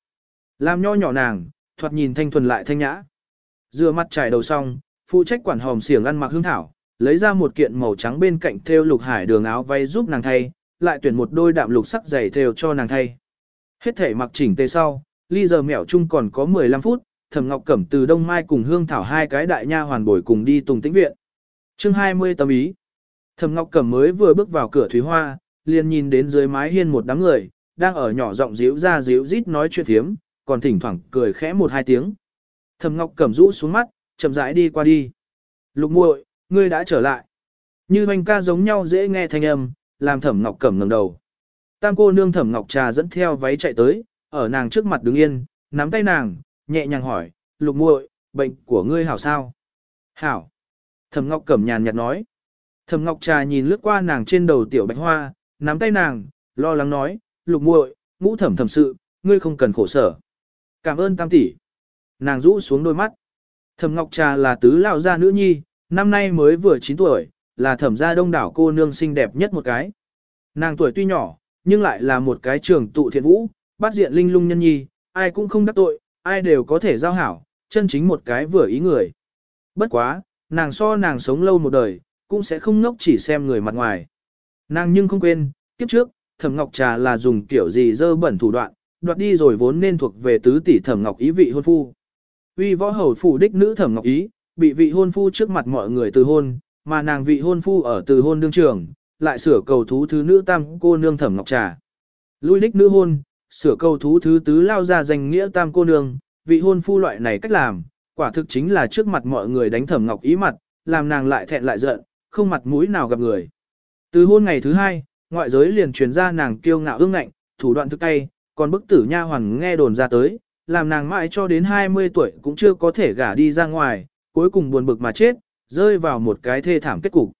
Làm nho nhỏ nàng, thoạt nhìn thanh thuần lại thanh nhã. Dựa mặt trải đầu xong, phụ trách quản hòm xiềng ăn mặc hương thảo, lấy ra một kiện màu trắng bên cạnh thêu lục hải đường áo váy giúp nàng thay, lại tuyển một đôi đạm lục sắc giày thêu cho nàng thay. Hết thể mặc chỉnh tề sau, ly giờ mẹo chung còn có 15 phút, Thẩm Ngọc Cẩm từ Đông Mai cùng Hương Thảo hai cái đại nha hoàn bồi cùng đi Tùng Tĩnh viện. Chương 20 tâm ý. Thẩm Ngọc Cẩm mới vừa bước vào cửa Thúy Hoa, liền nhìn đến dưới mái hiên một đám người, đang ở nhỏ giọng díu ra díu rít nói chuyện thiếm, còn thỉnh thoảng cười khẽ một hai tiếng. Thẩm Ngọc Cẩm rũ xuống mắt, chậm rãi đi qua đi. Lục muội, ngươi đã trở lại. Như hoành ca giống nhau dễ nghe thanh âm, làm Thẩm Ngọc Cẩm ngẩng đầu. Tam cô nương Thẩm Ngọc Trà dẫn theo váy chạy tới, ở nàng trước mặt đứng yên, nắm tay nàng, nhẹ nhàng hỏi, lục muội, bệnh của ngươi hảo sao? Hảo. Thẩm Ngọc Cẩm nhàn nhạt nói. Thẩm Ngọc Trà nhìn lướt qua nàng trên đầu tiểu bạch hoa, nắm tay nàng, lo lắng nói, lục muội, ngũ thẩm thẩm sự, ngươi không cần khổ sở. Cảm ơn tam tỷ. Nàng rũ xuống đôi mắt. Thẩm Ngọc Trà là tứ lão gia nữ nhi, năm nay mới vừa 9 tuổi, là thẩm gia đông đảo cô nương xinh đẹp nhất một cái. Nàng tuổi tuy nhỏ, nhưng lại là một cái trường tụ thiện vũ, bắt diện linh lung nhân nhi, ai cũng không đắc tội, ai đều có thể giao hảo, chân chính một cái vừa ý người. Bất quá, nàng so nàng sống lâu một đời, cũng sẽ không ngốc chỉ xem người mặt ngoài. Nàng nhưng không quên, kiếp trước, thẩm ngọc trà là dùng kiểu gì dơ bẩn thủ đoạn, đoạt đi rồi vốn nên thuộc về tứ tỷ thẩm ngọc ý vị hôn phu. Uy võ hầu phủ đích nữ thẩm ngọc ý, bị vị hôn phu trước mặt mọi người từ hôn, mà nàng vị hôn phu ở từ hôn đương trường, lại sửa cầu thú thứ nữ tam cô nương thẩm ngọc trà. Lui đích nữ hôn, sửa câu thú thứ tứ lao ra danh nghĩa tam cô nương, vị hôn phu loại này cách làm, quả thực chính là trước mặt mọi người đánh thẩm ngọc ý mặt, làm nàng lại thẹn lại giận, không mặt mũi nào gặp người. Từ hôn ngày thứ hai, ngoại giới liền truyền ra nàng kiêu ngạo ương ngạnh, thủ đoạn thức tay, còn bức tử nha hoàn nghe đồn ra tới, làm nàng mãi cho đến 20 tuổi cũng chưa có thể gả đi ra ngoài, cuối cùng buồn bực mà chết, rơi vào một cái thê thảm kết cục.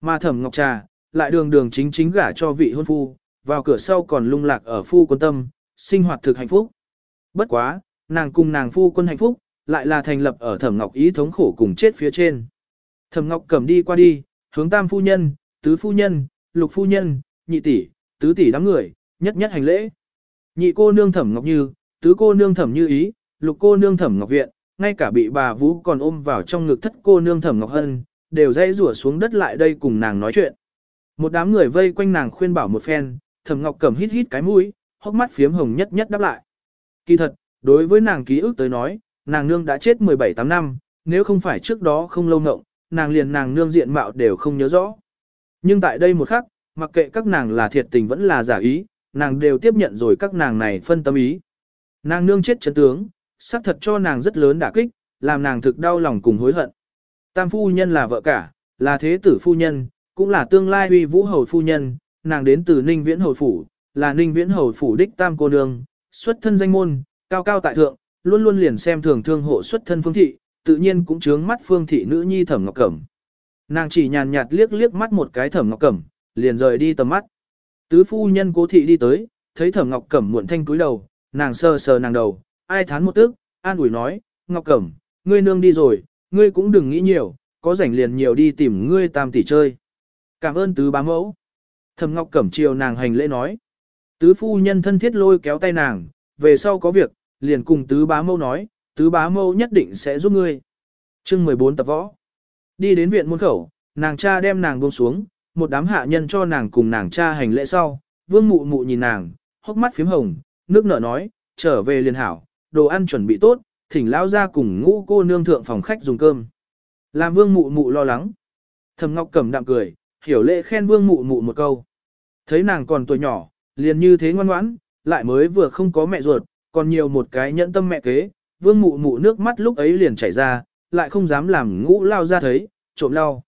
Mà thẩm ngọc trà, lại đường đường chính chính gả cho vị hôn phu, vào cửa sau còn lung lạc ở phu quân tâm, sinh hoạt thực hạnh phúc. Bất quá, nàng cùng nàng phu quân hạnh phúc, lại là thành lập ở thẩm ngọc ý thống khổ cùng chết phía trên. Thẩm ngọc cầm đi qua đi, hướng tam phu nhân, tứ phu nhân, lục phu nhân, nhị tỷ, tứ tỷ đám người, nhất nhất hành lễ. Nhị cô nương thẩm ngọc như, tứ cô nương thẩm như ý, lục cô nương thẩm ngọc viện, ngay cả bị bà vũ còn ôm vào trong ngực thất cô nương thẩm ngọc hân, đều dây rủa xuống đất lại đây cùng nàng nói chuyện. Một đám người vây quanh nàng khuyên bảo một phen, Thẩm Ngọc Cẩm hít hít cái mũi, hốc mắt phiếm hồng nhất nhất đáp lại. Kỳ thật, đối với nàng ký ức tới nói, nàng nương đã chết 17 tám năm, nếu không phải trước đó không lâu ngộng, nàng liền nàng nương diện mạo đều không nhớ rõ. Nhưng tại đây một khắc, mặc kệ các nàng là thiệt tình vẫn là giả ý, nàng đều tiếp nhận rồi các nàng này phân tâm ý. Nàng nương chết chấn tướng, xác thật cho nàng rất lớn đả kích, làm nàng thực đau lòng cùng hối hận. Tam phu nhân là vợ cả, là thế tử phu nhân, cũng là tương lai uy vũ hầu phu nhân, nàng đến từ Ninh Viễn Hầu Phủ, là Ninh Viễn Hầu Phủ đích tam cô nương, xuất thân danh môn, cao cao tại thượng, luôn luôn liền xem thường thương hộ xuất thân phương thị, tự nhiên cũng chướng mắt phương thị nữ nhi thẩm ngọc cẩm. Nàng chỉ nhàn nhạt liếc liếc mắt một cái thẩm ngọc cẩm, liền rời đi tầm mắt. Tứ phu nhân cố thị đi tới, thấy thẩm ngọc cẩm muộn thanh cúi đầu, nàng sờ sờ nàng đầu, ai thán một tức, an ủi nói, ngọc cẩm, ngươi nương đi rồi, ngươi cũng đừng nghĩ nhiều, có rảnh liền nhiều đi tìm ngươi tam tỷ chơi. Cảm ơn tứ bá mẫu. Thẩm Ngọc Cẩm chiều nàng hành lễ nói. Tứ phu nhân thân thiết lôi kéo tay nàng, về sau có việc, liền cùng tứ bá mâu nói, tứ bá mâu nhất định sẽ giúp ngươi. chương 14 tập võ. Đi đến viện muôn khẩu, nàng cha đem nàng buông xuống, một đám hạ nhân cho nàng cùng nàng cha hành lễ sau, vương mụ mụ nhìn nàng, hốc mắt phím hồng, nước nở nói, trở về liền hảo, đồ ăn chuẩn bị tốt, thỉnh lao ra cùng ngũ cô nương thượng phòng khách dùng cơm. Làm vương mụ mụ lo lắng. Thầm Ngọc Cẩm đạm cười, hiểu lễ khen vương mụ mụ một câu. Thấy nàng còn tuổi nhỏ, liền như thế ngoan ngoãn, lại mới vừa không có mẹ ruột, còn nhiều một cái nhẫn tâm mẹ kế, vương mụ mụ nước mắt lúc ấy liền chảy ra, lại không dám làm ngũ lao ra thấy, trộm lao.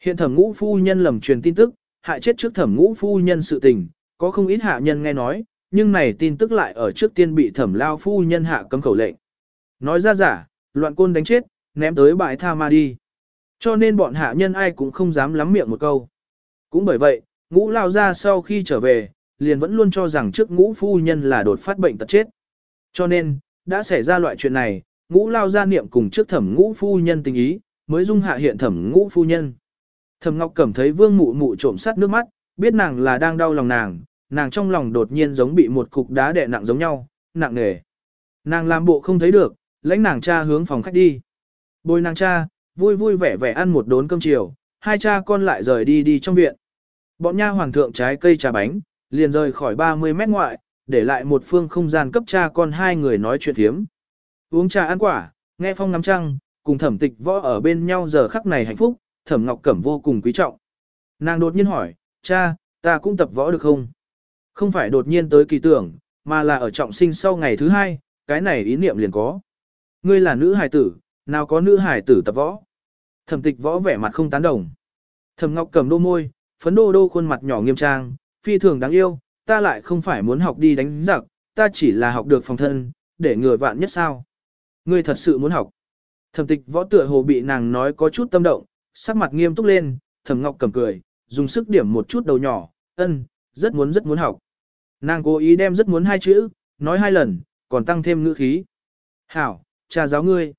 Hiện thẩm ngũ phu nhân lầm truyền tin tức, hại chết trước thẩm ngũ phu nhân sự tình, có không ít hạ nhân nghe nói, nhưng này tin tức lại ở trước tiên bị thẩm lao phu nhân hạ cấm khẩu lệnh. Nói ra giả, loạn côn đánh chết, ném tới bãi tha ma đi. Cho nên bọn hạ nhân ai cũng không dám lắm miệng một câu. Cũng bởi vậy, ngũ lao ra sau khi trở về, liền vẫn luôn cho rằng trước ngũ phu nhân là đột phát bệnh tật chết. Cho nên, đã xảy ra loại chuyện này, ngũ lao ra niệm cùng trước thẩm ngũ phu nhân tình ý, mới dung hạ hiện thẩm ngũ phu nhân. Thẩm Ngọc cảm thấy vương mụ mụ trộm sát nước mắt, biết nàng là đang đau lòng nàng, nàng trong lòng đột nhiên giống bị một cục đá đè nặng giống nhau, nặng nề. Nàng làm bộ không thấy được, lãnh nàng cha hướng phòng khách đi. Bồi nàng cha, vui vui vẻ vẻ ăn một đốn cơm chiều, hai cha con lại rời đi đi trong viện. Bọn nha hoàng thượng trái cây trà bánh, liền rời khỏi 30 mét ngoại, để lại một phương không gian cấp cha con hai người nói chuyện thiếm. Uống trà ăn quả, nghe phong ngắm trăng, cùng thẩm tịch võ ở bên nhau giờ khắc này hạnh phúc, thẩm ngọc cẩm vô cùng quý trọng. Nàng đột nhiên hỏi, cha, ta cũng tập võ được không? Không phải đột nhiên tới kỳ tưởng, mà là ở trọng sinh sau ngày thứ hai, cái này ý niệm liền có. Ngươi là nữ hài tử, nào có nữ hài tử tập võ? Thẩm tịch võ vẻ mặt không tán đồng. Thẩm ngọc cầm đô môi, phấn đô đô khuôn mặt nhỏ nghiêm trang, phi thường đáng yêu, ta lại không phải muốn học đi đánh giặc, ta chỉ là học được phòng thân, để người vạn nhất sao. Ngươi thật sự muốn học. Thẩm tịch võ tựa hồ bị nàng nói có chút tâm động, sắc mặt nghiêm túc lên, thẩm ngọc cầm cười, dùng sức điểm một chút đầu nhỏ, ân, rất muốn rất muốn học. Nàng cố ý đem rất muốn hai chữ, nói hai lần, còn tăng thêm ngữ khí. Hảo, cha giáo ngươi.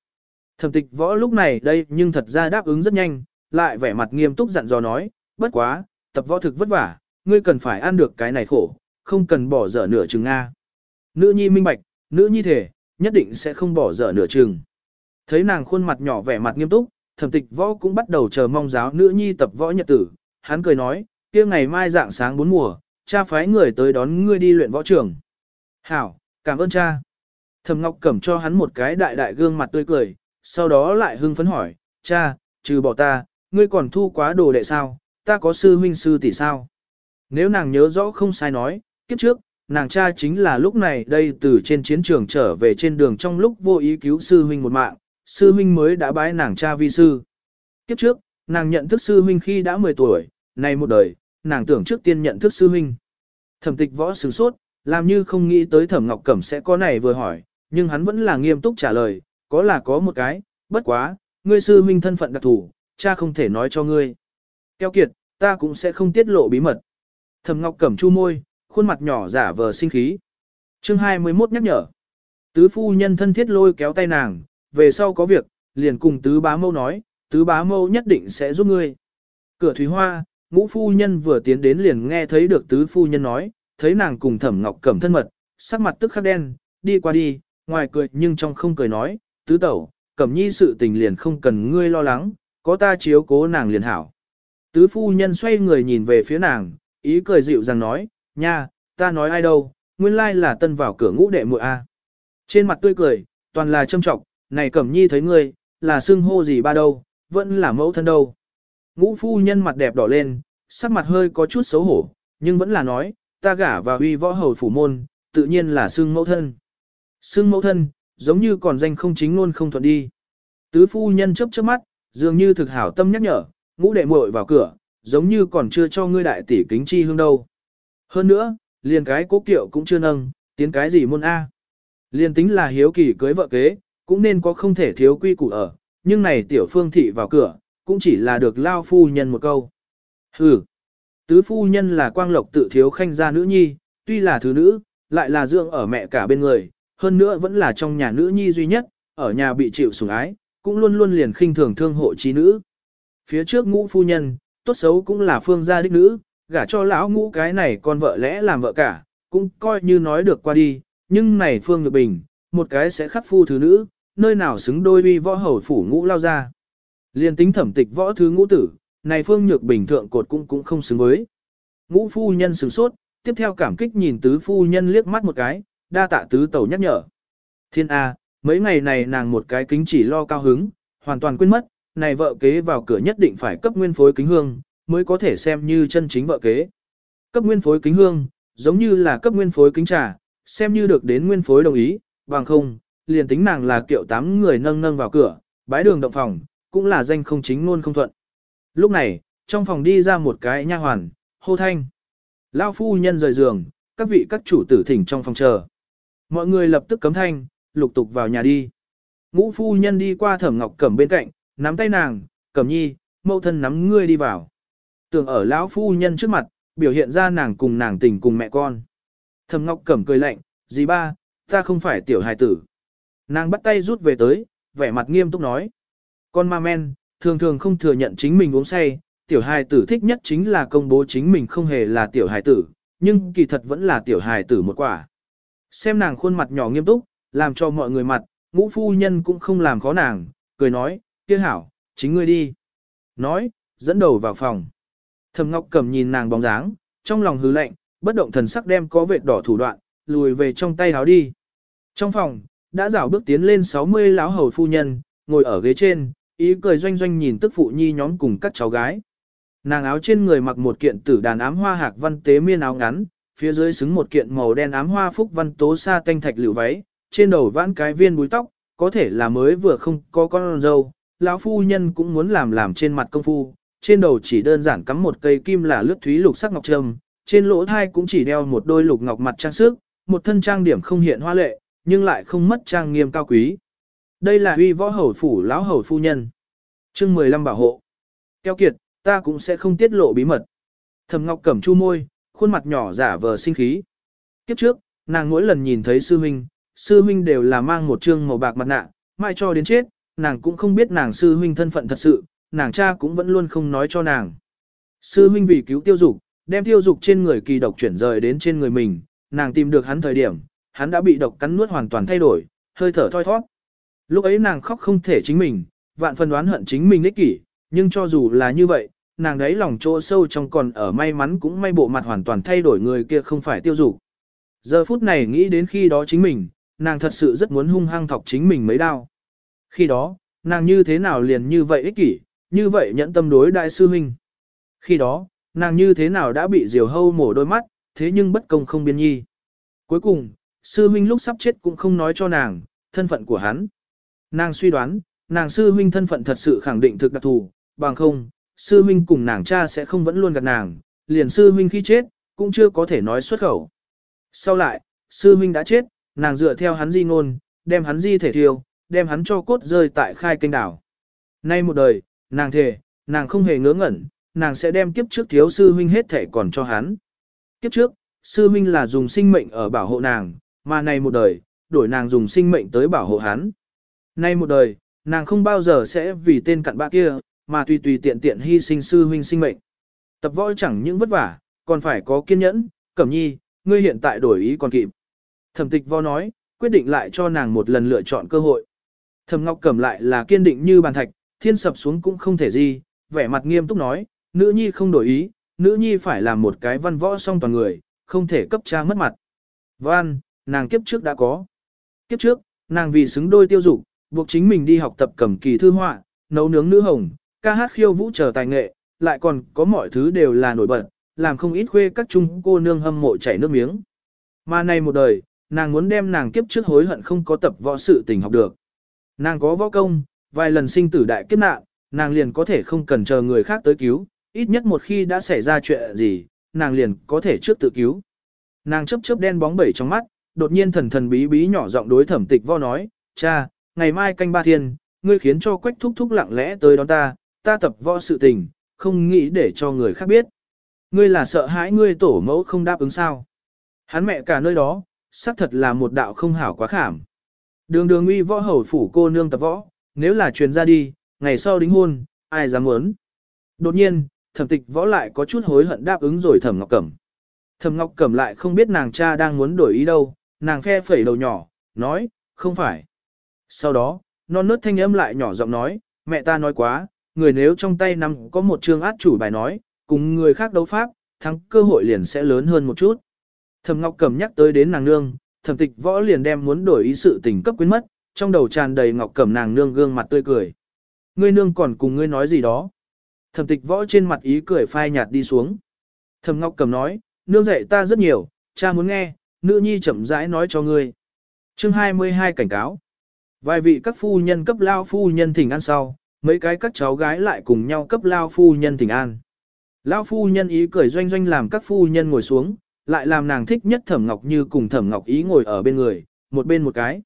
Thẩm tịch võ lúc này đây nhưng thật ra đáp ứng rất nhanh, lại vẻ mặt nghiêm túc dặn dò nói, bất quá, tập võ thực vất vả, ngươi cần phải ăn được cái này khổ, không cần bỏ dở nửa chừng Nga. Nữ nhi minh bạch, nữ nhi thể, nhất định sẽ không bỏ dở nửa chừng. Thấy nàng khuôn mặt nhỏ vẻ mặt nghiêm túc, thẩm tịch võ cũng bắt đầu chờ mong giáo nữ nhi tập võ nhật tử. Hắn cười nói, kia ngày mai dạng sáng bốn mùa, cha phái người tới đón ngươi đi luyện võ trường. Hảo, cảm ơn cha. Thẩm Ngọc cẩm cho hắn một cái đại đại gương mặt tươi cười, sau đó lại hưng phấn hỏi, cha, trừ bỏ ta, ngươi còn thu quá đồ đệ sao, ta có sư huynh sư tỷ sao? Nếu nàng nhớ rõ không sai nói, kiếp trước, nàng cha chính là lúc này đây từ trên chiến trường trở về trên đường trong lúc vô ý cứu sư huynh một mạng, sư huynh mới đã bái nàng cha vi sư. Kiếp trước, nàng nhận thức sư huynh khi đã 10 tuổi, nay một đời, nàng tưởng trước tiên nhận thức sư huynh. Thẩm tịch võ sửng sốt, làm như không nghĩ tới thẩm ngọc cẩm sẽ có này vừa hỏi, nhưng hắn vẫn là nghiêm túc trả lời, có là có một cái, bất quá, ngươi sư huynh thân phận đặc thủ, cha không thể nói cho ngươi. Keo kiệt, ta cũng sẽ không tiết lộ bí mật. Thẩm Ngọc cẩm chu môi, khuôn mặt nhỏ giả vờ sinh khí. Chương 21 nhắc nhở. Tứ phu nhân thân thiết lôi kéo tay nàng, về sau có việc, liền cùng tứ bá mâu nói, tứ bá mâu nhất định sẽ giúp ngươi. Cửa thủy hoa, ngũ phu nhân vừa tiến đến liền nghe thấy được tứ phu nhân nói, thấy nàng cùng thẩm ngọc cẩm thân mật, sắc mặt tức khắc đen, đi qua đi, ngoài cười nhưng trong không cười nói, tứ tẩu, cẩm nhi sự tình liền không cần ngươi lo lắng, có ta chiếu cố nàng liền hảo. Tứ phu nhân xoay người nhìn về phía nàng, ý cười dịu dàng nói, nha, ta nói ai đâu, nguyên lai là tân vào cửa ngũ đệ muội a. Trên mặt tươi cười, toàn là châm trọng, này cẩm nhi thấy ngươi, là xưng hô gì ba đâu, vẫn là mẫu thân đâu. Ngũ phu nhân mặt đẹp đỏ lên, sắc mặt hơi có chút xấu hổ, nhưng vẫn là nói, ta gả vào uy võ hầu phủ môn, tự nhiên là xưng mẫu thân. Xưng mẫu thân, giống như còn danh không chính luôn không thuận đi. Tứ phu nhân chớp chớp mắt, dường như thực hảo tâm nhắc nhở, Ngũ đệ muội vào cửa, giống như còn chưa cho ngươi đại tỷ kính chi hương đâu. Hơn nữa, liền cái cố kiệu cũng chưa nâng, tiến cái gì môn A. Liền tính là hiếu kỳ cưới vợ kế, cũng nên có không thể thiếu quy củ ở, nhưng này tiểu phương thị vào cửa, cũng chỉ là được lao phu nhân một câu. Hừ, tứ phu nhân là quang lộc tự thiếu khanh gia nữ nhi, tuy là thứ nữ, lại là dưỡng ở mẹ cả bên người, hơn nữa vẫn là trong nhà nữ nhi duy nhất, ở nhà bị chịu sủng ái, cũng luôn luôn liền khinh thường thương hộ trí nữ. Phía trước ngũ phu nhân, tốt xấu cũng là phương gia đích nữ, gả cho lão ngũ cái này con vợ lẽ làm vợ cả, cũng coi như nói được qua đi, nhưng này phương nhược bình, một cái sẽ khắc phu thứ nữ, nơi nào xứng đôi uy võ hầu phủ ngũ lao ra. Liên tính thẩm tịch võ thứ ngũ tử, này phương nhược bình thượng cột cũng cũng không xứng với. Ngũ phu nhân sửng sốt, tiếp theo cảm kích nhìn tứ phu nhân liếc mắt một cái, đa tạ tứ tẩu nhắc nhở. Thiên A, mấy ngày này nàng một cái kính chỉ lo cao hứng, hoàn toàn quên mất, này vợ kế vào cửa nhất định phải cấp nguyên phối kính hương, mới có thể xem như chân chính vợ kế. Cấp nguyên phối kính hương, giống như là cấp nguyên phối kính trà, xem như được đến nguyên phối đồng ý, bằng không, liền tính nàng là kiệu tám người nâng nâng vào cửa, bãi đường động phòng, cũng là danh không chính luôn không thuận. Lúc này, trong phòng đi ra một cái nha hoàn, hô thanh. Lao phu nhân rời giường, các vị các chủ tử thỉnh trong phòng chờ. Mọi người lập tức cấm thanh, lục tục vào nhà đi. Ngũ phu nhân đi qua thẩm ngọc cẩm bên cạnh, nắm tay nàng, cẩm nhi, mẫu thân nắm ngươi đi vào. Tưởng ở lão phu nhân trước mặt, biểu hiện ra nàng cùng nàng tình cùng mẹ con. Thầm ngọc cẩm cười lạnh, dì ba, ta không phải tiểu hài tử. Nàng bắt tay rút về tới, vẻ mặt nghiêm túc nói. Con ma men, thường thường không thừa nhận chính mình uống say, tiểu hài tử thích nhất chính là công bố chính mình không hề là tiểu hài tử, nhưng kỳ thật vẫn là tiểu hài tử một quả. Xem nàng khuôn mặt nhỏ nghiêm túc, làm cho mọi người mặt, ngũ phu nhân cũng không làm khó nàng, cười nói, kia hảo, chính ngươi đi. Nói, dẫn đầu vào phòng. Thẩm Ngọc Cẩm nhìn nàng bóng dáng, trong lòng hứ lạnh, bất động thần sắc đem có vệt đỏ thủ đoạn, lùi về trong tay háo đi. Trong phòng, đã rảo bước tiến lên 60 lão hầu phu nhân, ngồi ở ghế trên, ý cười doanh doanh nhìn tức phụ nhi nhóm cùng các cháu gái. Nàng áo trên người mặc một kiện tử đàn ám hoa hạc văn tế miên áo ngắn, phía dưới xứng một kiện màu đen ám hoa phúc văn tố sa tanh thạch lựu váy, trên đầu vãn cái viên búi tóc, có thể là mới vừa không có con râu, lão phu nhân cũng muốn làm làm trên mặt công phu, trên đầu chỉ đơn giản cắm một cây kim là lướt thúy lục sắc ngọc trâm, trên lỗ thai cũng chỉ đeo một đôi lục ngọc mặt trang sức, một thân trang điểm không hiện hoa lệ, nhưng lại không mất trang nghiêm cao quý. Đây là huy võ hầu phủ lão hầu phu nhân. Chương 15 bảo hộ. Kéo kiệt, ta cũng sẽ không tiết lộ bí mật. Thẩm Ngọc cẩm chu môi, khuôn mặt nhỏ giả vờ sinh khí. Kiếp trước, nàng mỗi lần nhìn thấy sư huynh, sư huynh đều là mang một trương màu bạc mặt nạ, mai cho đến chết, nàng cũng không biết nàng sư huynh thân phận thật sự, nàng cha cũng vẫn luôn không nói cho nàng. Sư huynh vì cứu tiêu dục, đem tiêu dục trên người kỳ độc chuyển rời đến trên người mình, nàng tìm được hắn thời điểm, hắn đã bị độc cắn nuốt hoàn toàn thay đổi, hơi thở thoi thoát. Lúc ấy nàng khóc không thể chính mình, vạn phần đoán hận chính mình ích kỷ, nhưng cho dù là như vậy, nàng đấy lòng chỗ sâu trong còn ở may mắn cũng may bộ mặt hoàn toàn thay đổi người kia không phải tiêu dục. Giờ phút này nghĩ đến khi đó chính mình, nàng thật sự rất muốn hung hăng thọc chính mình mấy đau. Khi đó, nàng như thế nào liền như vậy ích kỷ, như vậy nhẫn tâm đối đại sư huynh. Khi đó, nàng như thế nào đã bị diều hâu mổ đôi mắt, thế nhưng bất công không biên nhi. Cuối cùng, sư huynh lúc sắp chết cũng không nói cho nàng, thân phận của hắn. Nàng suy đoán, nàng sư huynh thân phận thật sự khẳng định thực đặc thù, bằng không, sư huynh cùng nàng cha sẽ không vẫn luôn gặp nàng, liền sư huynh khi chết, cũng chưa có thể nói xuất khẩu. Sau lại, sư huynh đã chết, nàng dựa theo hắn di ngôn, đem hắn di thể thiêu, đem hắn cho cốt rơi tại khai kênh đảo. Nay một đời, nàng thề, nàng không hề ngớ ngẩn, nàng sẽ đem kiếp trước thiếu sư huynh hết thể còn cho hắn. Kiếp trước, sư huynh là dùng sinh mệnh ở bảo hộ nàng, mà nay một đời, đổi nàng dùng sinh mệnh tới bảo hộ hắn. Nay một đời, nàng không bao giờ sẽ vì tên cặn bã kia, mà tùy tùy tiện tiện hy sinh sư huynh sinh mệnh. Tập võ chẳng những vất vả, còn phải có kiên nhẫn, cẩm nhi, ngươi hiện tại đổi ý còn kịp. Thẩm tịch võ nói, quyết định lại cho nàng một lần lựa chọn cơ hội. Thẩm Ngọc Cẩm lại là kiên định như bàn thạch, thiên sập xuống cũng không thể gì, vẻ mặt nghiêm túc nói, nữ nhi không đổi ý, nữ nhi phải làm một cái văn võ song toàn người, không thể cấp cha mất mặt. Văn, nàng kiếp trước đã có. Kiếp trước, nàng vì xứng đôi tiêu dục, buộc chính mình đi học tập cầm kỳ thư họa, nấu nướng nữ hồng, ca hát khiêu vũ trở tài nghệ, lại còn có mọi thứ đều là nổi bật, làm không ít khuê các trung cô nương hâm mộ chảy nước miếng. Mà này một đời, nàng muốn đem nàng kiếp trước hối hận không có tập võ sự tình học được. Nàng có võ công, vài lần sinh tử đại kiếp nạn, nàng liền có thể không cần chờ người khác tới cứu, ít nhất một khi đã xảy ra chuyện gì, nàng liền có thể trước tự cứu. Nàng chớp chớp đen bóng bẩy trong mắt, đột nhiên thần thần bí bí nhỏ giọng đối thẩm tịch vo nói, cha, ngày mai canh ba thiên, ngươi khiến cho quách thúc thúc lặng lẽ tới đón ta, ta tập võ sự tình, không nghĩ để cho người khác biết. Ngươi là sợ hãi ngươi tổ mẫu không đáp ứng sao. Hắn mẹ cả nơi đó, xác thật là một đạo không hảo quá khảm. Đường đường uy võ hầu phủ cô nương tập võ, nếu là truyền ra đi, ngày sau đính hôn, ai dám muốn. Đột nhiên, thẩm tịch võ lại có chút hối hận đáp ứng rồi thẩm ngọc cẩm. Thẩm ngọc cẩm lại không biết nàng cha đang muốn đổi ý đâu, nàng phe phẩy đầu nhỏ, nói, không phải. Sau đó, non nớt thanh âm lại nhỏ giọng nói, mẹ ta nói quá, người nếu trong tay nằm có một chương át chủ bài nói, cùng người khác đấu pháp, thắng cơ hội liền sẽ lớn hơn một chút. Thẩm Ngọc Cẩm nhắc tới đến nàng nương, thẩm tịch võ liền đem muốn đổi ý sự tình cấp quyến mất, trong đầu tràn đầy ngọc cẩm nàng nương gương mặt tươi cười. Ngươi nương còn cùng ngươi nói gì đó. Thẩm tịch võ trên mặt ý cười phai nhạt đi xuống. Thẩm ngọc cẩm nói, nương dạy ta rất nhiều, cha muốn nghe, nữ nhi chậm rãi nói cho ngươi. Chương 22 cảnh cáo. Vài vị các phu nhân cấp lao phu nhân thỉnh an sau, mấy cái các cháu gái lại cùng nhau cấp lao phu nhân thỉnh an. Lao phu nhân ý cười doanh doanh làm các phu nhân ngồi xuống, lại làm nàng thích nhất Thẩm Ngọc Như cùng Thẩm Ngọc Ý ngồi ở bên người, một bên một cái.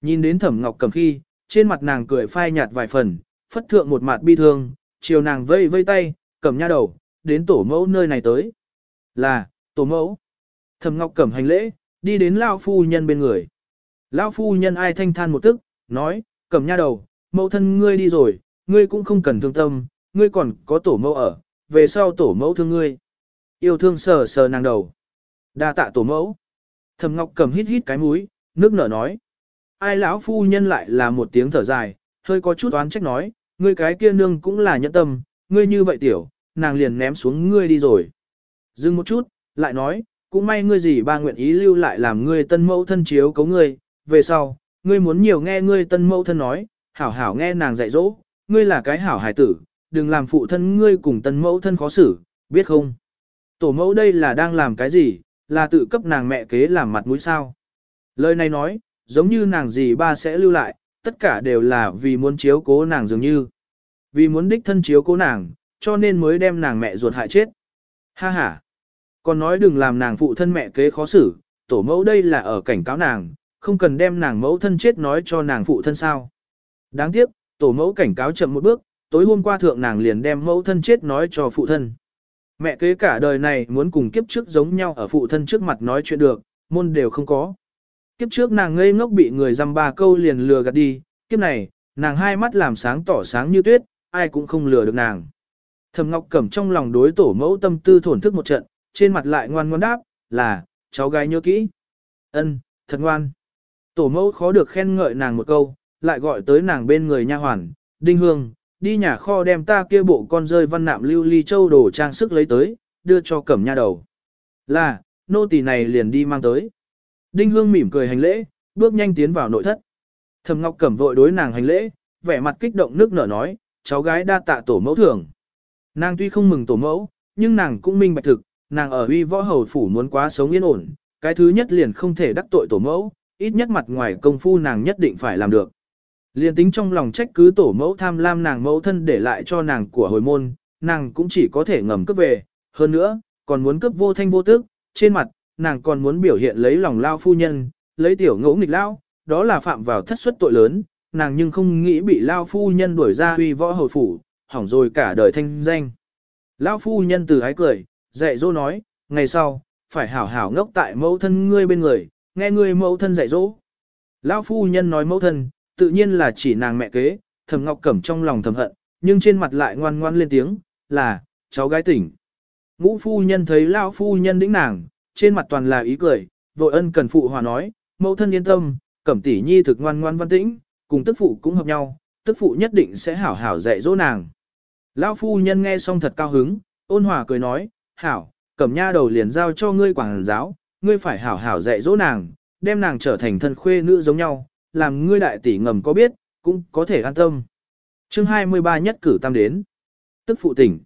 Nhìn đến Thẩm Ngọc cầm khi, trên mặt nàng cười phai nhạt vài phần, phất thượng một mặt bi thương, chiều nàng vây vây tay, cầm nha đầu, đến tổ mẫu nơi này tới. Là, tổ mẫu. Thẩm Ngọc cầm hành lễ, đi đến Lao Phu Nhân bên người. Lao Phu Nhân ai thanh than một tức, nói, cầm nha đầu, mẫu thân ngươi đi rồi, ngươi cũng không cần thương tâm, ngươi còn có tổ mẫu ở, về sau tổ mẫu thương ngươi. Yêu thương sờ sờ nàng đầu đa tạ tổ mẫu. Thẩm Ngọc cầm hít hít cái mũi, nước nở nói. Ai lão phu nhân lại là một tiếng thở dài, hơi có chút oán trách nói, ngươi cái kia nương cũng là nhẫn tâm, ngươi như vậy tiểu, nàng liền ném xuống ngươi đi rồi. Dừng một chút, lại nói, cũng may ngươi gì ba nguyện ý lưu lại làm ngươi tân mẫu thân chiếu cấu ngươi, về sau, ngươi muốn nhiều nghe ngươi tân mẫu thân nói, hảo hảo nghe nàng dạy dỗ, ngươi là cái hảo hài tử, đừng làm phụ thân ngươi cùng tân mẫu thân khó xử, biết không? Tổ mẫu đây là đang làm cái gì, là tự cấp nàng mẹ kế làm mặt mũi sao. Lời này nói, giống như nàng gì ba sẽ lưu lại, tất cả đều là vì muốn chiếu cố nàng dường như. Vì muốn đích thân chiếu cố nàng, cho nên mới đem nàng mẹ ruột hại chết. Ha ha. Còn nói đừng làm nàng phụ thân mẹ kế khó xử, tổ mẫu đây là ở cảnh cáo nàng, không cần đem nàng mẫu thân chết nói cho nàng phụ thân sao. Đáng tiếc, tổ mẫu cảnh cáo chậm một bước, tối hôm qua thượng nàng liền đem mẫu thân chết nói cho phụ thân. Mẹ kế cả đời này muốn cùng kiếp trước giống nhau ở phụ thân trước mặt nói chuyện được, môn đều không có. Kiếp trước nàng ngây ngốc bị người dăm ba câu liền lừa gạt đi, kiếp này, nàng hai mắt làm sáng tỏ sáng như tuyết, ai cũng không lừa được nàng. thầm Ngọc Cẩm trong lòng đối tổ mẫu tâm tư thổn thức một trận, trên mặt lại ngoan ngoãn đáp, là, cháu gái nhớ kỹ. Ân, thật ngoan. Tổ mẫu khó được khen ngợi nàng một câu, lại gọi tới nàng bên người nha hoàn, Đinh Hương, đi nhà kho đem ta kia bộ con rơi văn nạm lưu ly châu đồ trang sức lấy tới, đưa cho cẩm nha đầu. Là, nô tỳ này liền đi mang tới. Đinh Hương mỉm cười hành lễ, bước nhanh tiến vào nội thất. thầm Ngọc Cẩm vội đối nàng hành lễ, vẻ mặt kích động nước nở nói, cháu gái đa tạ tổ mẫu thường Nàng tuy không mừng tổ mẫu, nhưng nàng cũng minh bạch thực, nàng ở uy võ hầu phủ muốn quá sống yên ổn, cái thứ nhất liền không thể đắc tội tổ mẫu, ít nhất mặt ngoài công phu nàng nhất định phải làm được. Liên tính trong lòng trách cứ tổ mẫu tham lam nàng mẫu thân để lại cho nàng của hồi môn, nàng cũng chỉ có thể ngầm cướp về, hơn nữa, còn muốn cướp vô thanh vô tức, trên mặt, nàng còn muốn biểu hiện lấy lòng lao phu nhân, lấy tiểu ngỗ nghịch lao, đó là phạm vào thất suất tội lớn, nàng nhưng không nghĩ bị lao phu nhân đuổi ra huy võ hồi phủ, hỏng rồi cả đời thanh danh. Lao phu nhân từ ái cười, dạy dỗ nói, ngày sau, phải hảo hảo ngốc tại mẫu thân ngươi bên người, nghe ngươi mẫu thân dạy dỗ. Lao phu nhân nói mẫu thân, tự nhiên là chỉ nàng mẹ kế, thầm ngọc cẩm trong lòng thầm hận, nhưng trên mặt lại ngoan ngoan lên tiếng, là, cháu gái tỉnh. Ngũ phu nhân thấy lão phu nhân đĩnh nàng, trên mặt toàn là ý cười, vội ân cần phụ hòa nói, mẫu thân yên tâm, cẩm tỷ nhi thực ngoan ngoan văn tĩnh, cùng tức phụ cũng hợp nhau, tức phụ nhất định sẽ hảo hảo dạy dỗ nàng. Lão phu nhân nghe xong thật cao hứng, ôn hòa cười nói, hảo, cẩm nha đầu liền giao cho ngươi quảng giáo, ngươi phải hảo hảo dạy dỗ nàng, đem nàng trở thành thân khuê nữ giống nhau, làm ngươi đại tỷ ngầm có biết, cũng có thể an tâm. chương 23 nhất cử tam đến. Tức phụ tỉnh.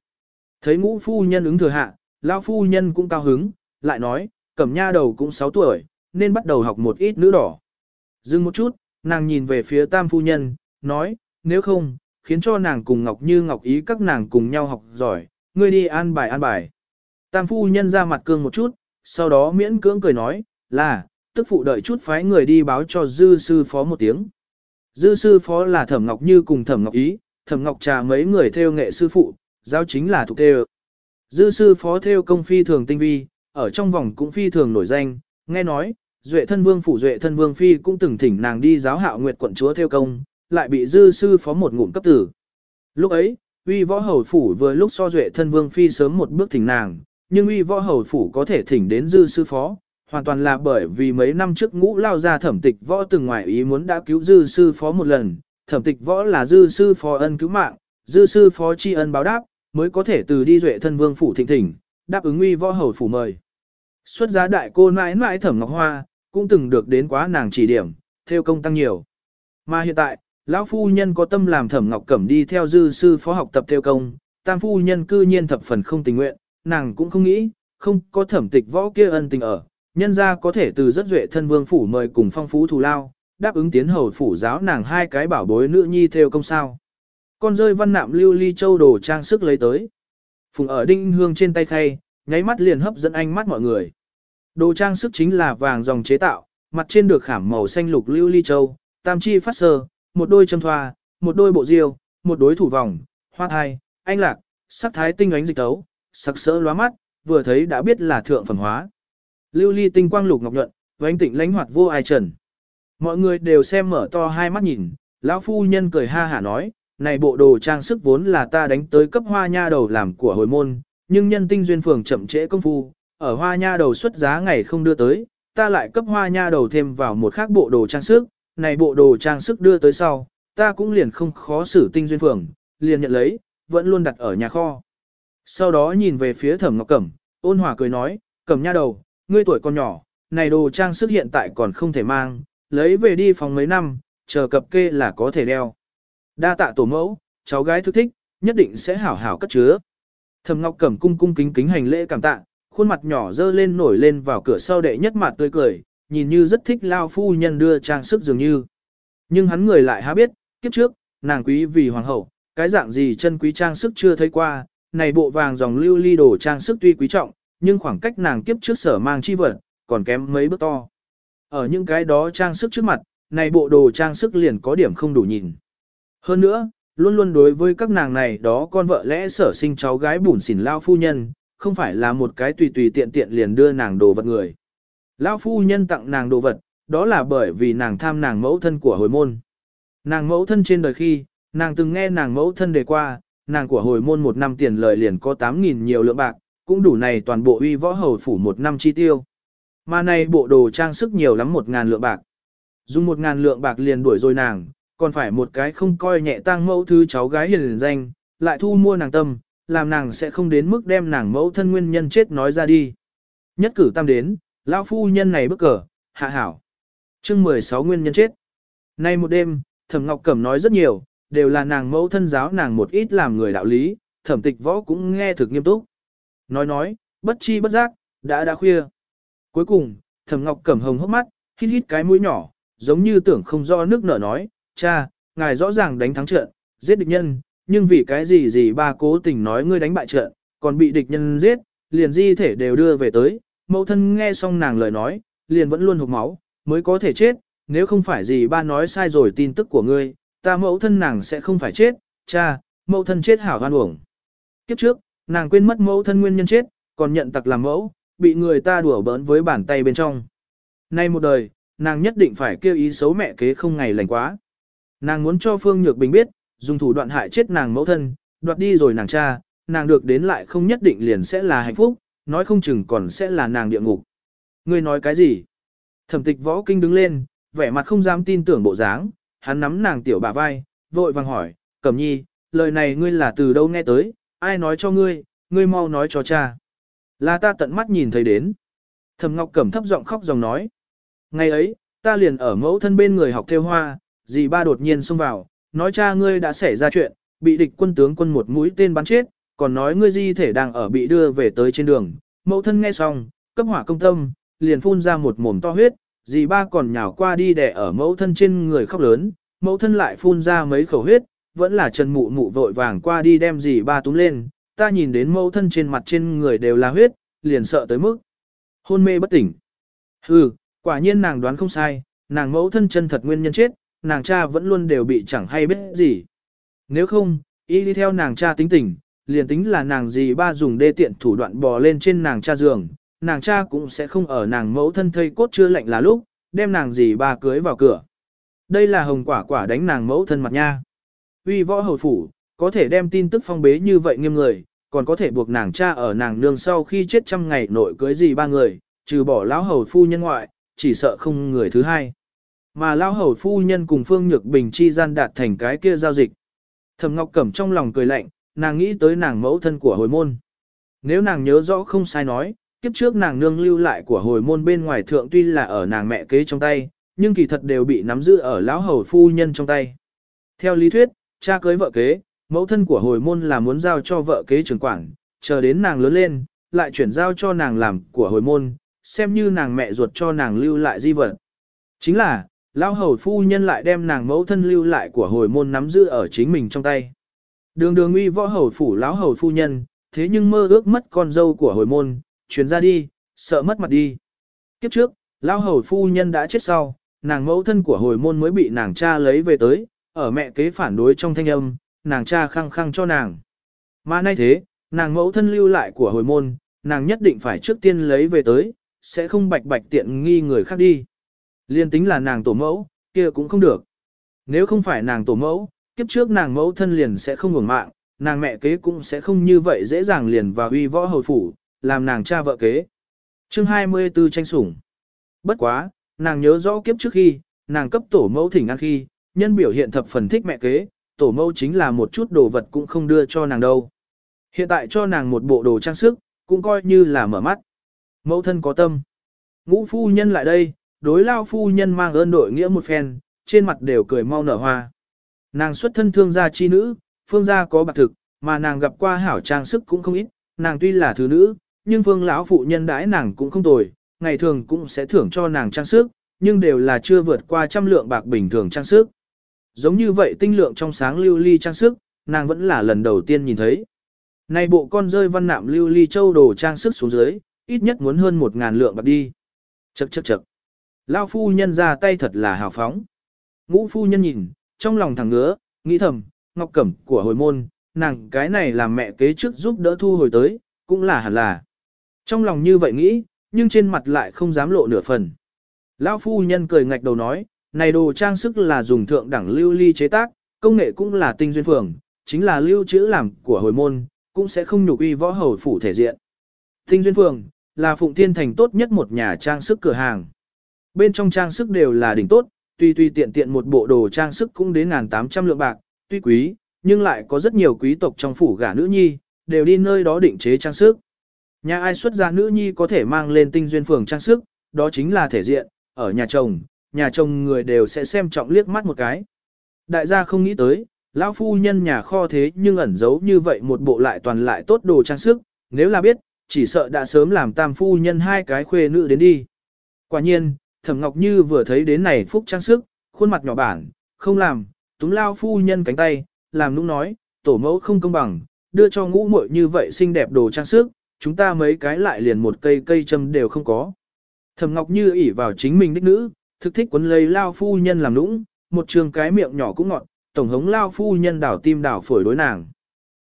Thấy ngũ phu nhân ứng thừa hạ, lão phu nhân cũng cao hứng, lại nói, cẩm nha đầu cũng 6 tuổi, nên bắt đầu học một ít nữ đỏ. Dừng một chút, nàng nhìn về phía tam phu nhân, nói, nếu không, khiến cho nàng cùng Ngọc Như Ngọc Ý các nàng cùng nhau học giỏi, ngươi đi an bài an bài. Tam phu nhân ra mặt cương một chút, sau đó miễn cưỡng cười nói, là, tức phụ đợi chút phái người đi báo cho dư sư phó một tiếng. Dư sư phó là Thẩm Ngọc Như cùng Thẩm Ngọc Ý, Thẩm Ngọc Trà mấy người theo nghệ sư phụ, giáo chính là thuộc theo. Dư sư phó theo công phi thường tinh vi, ở trong vòng cũng phi thường nổi danh, nghe nói, Duệ thân vương phủ Duệ thân vương phi cũng từng thỉnh nàng đi giáo hạo nguyệt quận chúa theo công, lại bị dư sư phó một ngụm cấp tử. Lúc ấy, uy võ hầu phủ vừa lúc so Duệ thân vương phi sớm một bước thỉnh nàng, nhưng uy võ hầu phủ có thể thỉnh đến dư sư phó, hoàn toàn là bởi vì mấy năm trước ngũ lao ra thẩm tịch võ từng ngoài ý muốn đã cứu dư sư phó một lần, thẩm tịch võ là dư sư phó ân cứu mạng, dư sư phó tri ân báo đáp, mới có thể từ đi duệ thân vương phủ thịnh thỉnh, đáp ứng uy võ hầu phủ mời. Xuất giá đại cô mãi mãi thẩm ngọc hoa, cũng từng được đến quá nàng chỉ điểm, theo công tăng nhiều. Mà hiện tại, lão phu nhân có tâm làm thẩm ngọc cẩm đi theo dư sư phó học tập theo công, tam phu nhân cư nhiên thập phần không tình nguyện, nàng cũng không nghĩ, không có thẩm tịch võ kia ân tình ở, nhân gia có thể từ rất duệ thân vương phủ mời cùng phong phú thù lao, đáp ứng tiến hầu phủ giáo nàng hai cái bảo bối nữ nhi theo công sao. Con rơi văn nạm lưu ly châu đồ trang sức lấy tới. Phùng ở đinh hương trên tay khay, nháy mắt liền hấp dẫn ánh mắt mọi người. Đồ trang sức chính là vàng dòng chế tạo, mặt trên được khảm màu xanh lục lưu ly châu, tam chi phát sơ, một đôi châm thoa, một đôi bộ diêu, một đối thủ vòng, hoa thai, anh lạc, sắc thái tinh ánh dịch tấu, sắc sỡ lóa mắt, vừa thấy đã biết là thượng phẩm hóa. Lưu ly tinh quang lục ngọc nhuận, anh tịnh lãnh hoạt vô ai trần. Mọi người đều xem mở to hai mắt nhìn, lão phu nhân cười ha hả nói, này bộ đồ trang sức vốn là ta đánh tới cấp hoa nha đầu làm của hồi môn, nhưng nhân tinh duyên phường chậm trễ công phu, ở hoa nha đầu xuất giá ngày không đưa tới, ta lại cấp hoa nha đầu thêm vào một khác bộ đồ trang sức, này bộ đồ trang sức đưa tới sau, ta cũng liền không khó xử tinh duyên phường, liền nhận lấy, vẫn luôn đặt ở nhà kho. Sau đó nhìn về phía thẩm ngọc cẩm, ôn hòa cười nói, cẩm nha đầu, ngươi tuổi còn nhỏ, này đồ trang sức hiện tại còn không thể mang, lấy về đi phòng mấy năm, chờ cập kê là có thể đeo. Đa tạ tổ mẫu, cháu gái thức thích, nhất định sẽ hảo hảo cất chứa. Thẩm Ngọc Cẩm cung cung kính kính hành lễ cảm tạ, khuôn mặt nhỏ dơ lên nổi lên vào cửa sau đệ nhất mặt tươi cười, nhìn như rất thích lao phu nhân đưa trang sức dường như. Nhưng hắn người lại há biết, kiếp trước, nàng quý vì hoàng hậu, cái dạng gì chân quý trang sức chưa thấy qua, này bộ vàng dòng lưu ly đồ trang sức tuy quý trọng, nhưng khoảng cách nàng kiếp trước sở mang chi vật, còn kém mấy bước to. Ở những cái đó trang sức trước mặt, này bộ đồ trang sức liền có điểm không đủ nhìn. Hơn nữa, luôn luôn đối với các nàng này đó con vợ lẽ sở sinh cháu gái bùn xỉn lao phu nhân, không phải là một cái tùy tùy tiện tiện liền đưa nàng đồ vật người. Lao phu nhân tặng nàng đồ vật, đó là bởi vì nàng tham nàng mẫu thân của hồi môn. Nàng mẫu thân trên đời khi, nàng từng nghe nàng mẫu thân đề qua, nàng của hồi môn một năm tiền lời liền có 8.000 nhiều lượng bạc, cũng đủ này toàn bộ uy võ hầu phủ một năm chi tiêu. Mà này bộ đồ trang sức nhiều lắm một ngàn lượng bạc. Dùng một ngàn lượng bạc liền đuổi rồi nàng, còn phải một cái không coi nhẹ tang mẫu thứ cháu gái hiền danh, lại thu mua nàng tâm, làm nàng sẽ không đến mức đem nàng mẫu thân nguyên nhân chết nói ra đi. Nhất cử tam đến, lão phu nhân này bức cờ, hạ hảo. chương 16 nguyên nhân chết. Nay một đêm, thẩm ngọc cẩm nói rất nhiều, đều là nàng mẫu thân giáo nàng một ít làm người đạo lý, thẩm tịch võ cũng nghe thực nghiêm túc. Nói nói, bất chi bất giác, đã đã khuya. Cuối cùng, Thẩm Ngọc Cẩm hồng hốc mắt, hít hít cái mũi nhỏ, giống như tưởng không do nước nở nói, cha, ngài rõ ràng đánh thắng trận, giết địch nhân, nhưng vì cái gì gì ba cố tình nói ngươi đánh bại trận, còn bị địch nhân giết, liền di thể đều đưa về tới, mẫu thân nghe xong nàng lời nói, liền vẫn luôn hụt máu, mới có thể chết, nếu không phải gì ba nói sai rồi tin tức của ngươi, ta mẫu thân nàng sẽ không phải chết, cha, mẫu thân chết hảo hoan uổng. Kiếp trước, Nàng quên mất mẫu thân nguyên nhân chết, còn nhận tặc làm mẫu, bị người ta đùa bỡn với bàn tay bên trong. Nay một đời, nàng nhất định phải kêu ý xấu mẹ kế không ngày lành quá. Nàng muốn cho Phương Nhược Bình biết, dùng thủ đoạn hại chết nàng mẫu thân, đoạt đi rồi nàng cha, nàng được đến lại không nhất định liền sẽ là hạnh phúc, nói không chừng còn sẽ là nàng địa ngục. Ngươi nói cái gì? Thẩm tịch võ kinh đứng lên, vẻ mặt không dám tin tưởng bộ dáng, hắn nắm nàng tiểu bà vai, vội vàng hỏi, Cẩm nhi, lời này ngươi là từ đâu nghe tới, ai nói cho ngươi, ngươi mau nói cho cha. Là ta tận mắt nhìn thấy đến. Thẩm Ngọc Cẩm thấp giọng khóc dòng nói. Ngày ấy, ta liền ở mẫu thân bên người học theo hoa, dì ba đột nhiên xông vào, nói cha ngươi đã xảy ra chuyện, bị địch quân tướng quân một mũi tên bắn chết, còn nói ngươi di thể đang ở bị đưa về tới trên đường. Mẫu thân nghe xong, cấp hỏa công tâm, liền phun ra một mồm to huyết, dì ba còn nhào qua đi đè ở mẫu thân trên người khóc lớn, mẫu thân lại phun ra mấy khẩu huyết, vẫn là Trần Mụ Mụ vội vàng qua đi đem dì ba túm lên, ta nhìn đến mẫu thân trên mặt trên người đều là huyết, liền sợ tới mức hôn mê bất tỉnh. Hừ, quả nhiên nàng đoán không sai, nàng mẫu thân chân thật nguyên nhân chết, nàng cha vẫn luôn đều bị chẳng hay biết gì. Nếu không, y đi theo nàng cha tính tình, liền tính là nàng gì ba dùng đê tiện thủ đoạn bò lên trên nàng cha giường, nàng cha cũng sẽ không ở nàng mẫu thân thây cốt chưa lạnh là lúc, đem nàng gì ba cưới vào cửa. Đây là hồng quả quả đánh nàng mẫu thân mặt nha uy võ hầu phủ, có thể đem tin tức phong bế như vậy nghiêm người, còn có thể buộc nàng cha ở nàng nương sau khi chết trăm ngày nội cưới gì ba người, trừ bỏ lão hầu phu nhân ngoại, chỉ sợ không người thứ hai. Mà lão hầu phu nhân cùng Phương Nhược Bình chi gian đạt thành cái kia giao dịch. Thẩm Ngọc Cẩm trong lòng cười lạnh, nàng nghĩ tới nàng mẫu thân của hồi môn. Nếu nàng nhớ rõ không sai nói, kiếp trước nàng nương lưu lại của hồi môn bên ngoài thượng tuy là ở nàng mẹ kế trong tay, nhưng kỳ thật đều bị nắm giữ ở lão hầu phu nhân trong tay. Theo lý thuyết, cha cưới vợ kế, mẫu thân của hồi môn là muốn giao cho vợ kế trưởng quản, chờ đến nàng lớn lên, lại chuyển giao cho nàng làm của hồi môn, xem như nàng mẹ ruột cho nàng lưu lại di vật. Chính là, lão hầu phu nhân lại đem nàng mẫu thân lưu lại của hồi môn nắm giữ ở chính mình trong tay. Đường đường uy võ hầu phủ lão hầu phu nhân, thế nhưng mơ ước mất con dâu của hồi môn, chuyển ra đi, sợ mất mặt đi. Kiếp trước, lão hầu phu nhân đã chết sau, nàng mẫu thân của hồi môn mới bị nàng cha lấy về tới, ở mẹ kế phản đối trong thanh âm, nàng cha khăng khăng cho nàng. Mà nay thế, nàng mẫu thân lưu lại của hồi môn, nàng nhất định phải trước tiên lấy về tới, sẽ không bạch bạch tiện nghi người khác đi. Liên tính là nàng tổ mẫu, kia cũng không được. Nếu không phải nàng tổ mẫu, kiếp trước nàng mẫu thân liền sẽ không ngừng mạng, nàng mẹ kế cũng sẽ không như vậy dễ dàng liền vào uy võ hồi phủ, làm nàng cha vợ kế. Chương 24 tranh sủng. Bất quá, nàng nhớ rõ kiếp trước khi, nàng cấp tổ mẫu thỉnh ăn khi, nhân biểu hiện thập phần thích mẹ kế, tổ mẫu chính là một chút đồ vật cũng không đưa cho nàng đâu. Hiện tại cho nàng một bộ đồ trang sức, cũng coi như là mở mắt. Mẫu thân có tâm. Ngũ phu nhân lại đây, đối lao phu nhân mang ơn đội nghĩa một phen, trên mặt đều cười mau nở hoa. Nàng xuất thân thương gia chi nữ, phương gia có bạc thực, mà nàng gặp qua hảo trang sức cũng không ít, nàng tuy là thứ nữ, nhưng phương lão phụ nhân đãi nàng cũng không tồi, ngày thường cũng sẽ thưởng cho nàng trang sức, nhưng đều là chưa vượt qua trăm lượng bạc bình thường trang sức giống như vậy tinh lượng trong sáng lưu ly trang sức, nàng vẫn là lần đầu tiên nhìn thấy. Này bộ con rơi văn nạm lưu ly châu đồ trang sức xuống dưới, ít nhất muốn hơn một ngàn lượng bạc đi. Chậc chậc chậc. Lao phu nhân ra tay thật là hào phóng. Ngũ phu nhân nhìn, trong lòng thẳng ngứa, nghĩ thầm, ngọc cẩm của hồi môn, nàng cái này là mẹ kế trước giúp đỡ thu hồi tới, cũng là hẳn là. Trong lòng như vậy nghĩ, nhưng trên mặt lại không dám lộ nửa phần. Lão phu nhân cười ngạch đầu nói, này đồ trang sức là dùng thượng đẳng lưu ly chế tác, công nghệ cũng là tinh duyên phường, chính là lưu trữ làm của hồi môn, cũng sẽ không nhục uy võ hầu phủ thể diện. Tinh duyên phường là Phụng Thiên Thành tốt nhất một nhà trang sức cửa hàng. Bên trong trang sức đều là đỉnh tốt, tuy tuy tiện tiện một bộ đồ trang sức cũng đến ngàn tám trăm lượng bạc, tuy quý, nhưng lại có rất nhiều quý tộc trong phủ gả nữ nhi, đều đi nơi đó định chế trang sức. Nhà ai xuất gia nữ nhi có thể mang lên tinh duyên phường trang sức, đó chính là thể diện, ở nhà chồng, nhà chồng người đều sẽ xem trọng liếc mắt một cái. Đại gia không nghĩ tới, lão phu nhân nhà kho thế nhưng ẩn giấu như vậy một bộ lại toàn lại tốt đồ trang sức, nếu là biết, chỉ sợ đã sớm làm tam phu nhân hai cái khuê nữ đến đi. Quả nhiên, Thẩm Ngọc Như vừa thấy đến này phúc trang sức, khuôn mặt nhỏ bản, không làm, túm lao phu nhân cánh tay, làm nũng nói, tổ mẫu không công bằng, đưa cho ngũ muội như vậy xinh đẹp đồ trang sức, chúng ta mấy cái lại liền một cây cây châm đều không có. Thẩm Ngọc Như ỷ vào chính mình đích nữ, thực thích quấn lấy lao phu nhân làm lũng một trường cái miệng nhỏ cũng ngọt, tổng hống lao phu nhân đảo tim đảo phổi đối nàng.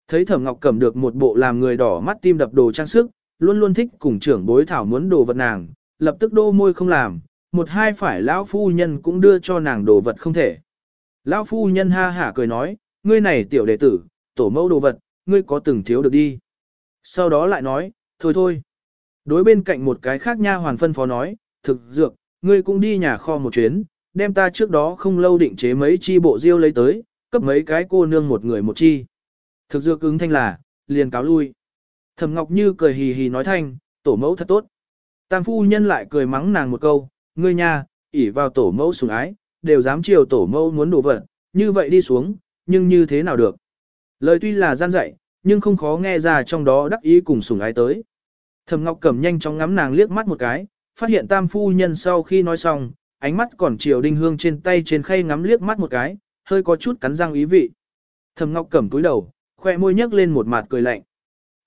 Thấy Thẩm Ngọc cầm được một bộ làm người đỏ mắt tim đập đồ trang sức, luôn luôn thích cùng trưởng bối thảo muốn đồ vật nàng, lập tức đô môi không làm, một hai phải lão phu nhân cũng đưa cho nàng đồ vật không thể. Lão phu nhân ha hả cười nói, ngươi này tiểu đệ tử, tổ mẫu đồ vật, ngươi có từng thiếu được đi. Sau đó lại nói, thôi thôi. Đối bên cạnh một cái khác nha hoàn phân phó nói, thực dược, ngươi cũng đi nhà kho một chuyến, đem ta trước đó không lâu định chế mấy chi bộ diêu lấy tới, cấp mấy cái cô nương một người một chi. Thực dược ứng thanh là, liền cáo lui. Thẩm Ngọc Như cười hì hì nói thanh, tổ mẫu thật tốt. Tam phu nhân lại cười mắng nàng một câu, ngươi nha, ỉ vào tổ mẫu sủng ái, đều dám chiều tổ mẫu muốn đổ vật, như vậy đi xuống, nhưng như thế nào được. Lời tuy là gian dạy, nhưng không khó nghe ra trong đó đắc ý cùng sủng ái tới. Thẩm Ngọc cầm nhanh chóng ngắm nàng liếc mắt một cái, phát hiện tam phu nhân sau khi nói xong, ánh mắt còn chiều đinh hương trên tay trên khay ngắm liếc mắt một cái, hơi có chút cắn răng ý vị. thầm Ngọc cẩm túi đầu, khoe môi nhếch lên một mặt cười lạnh.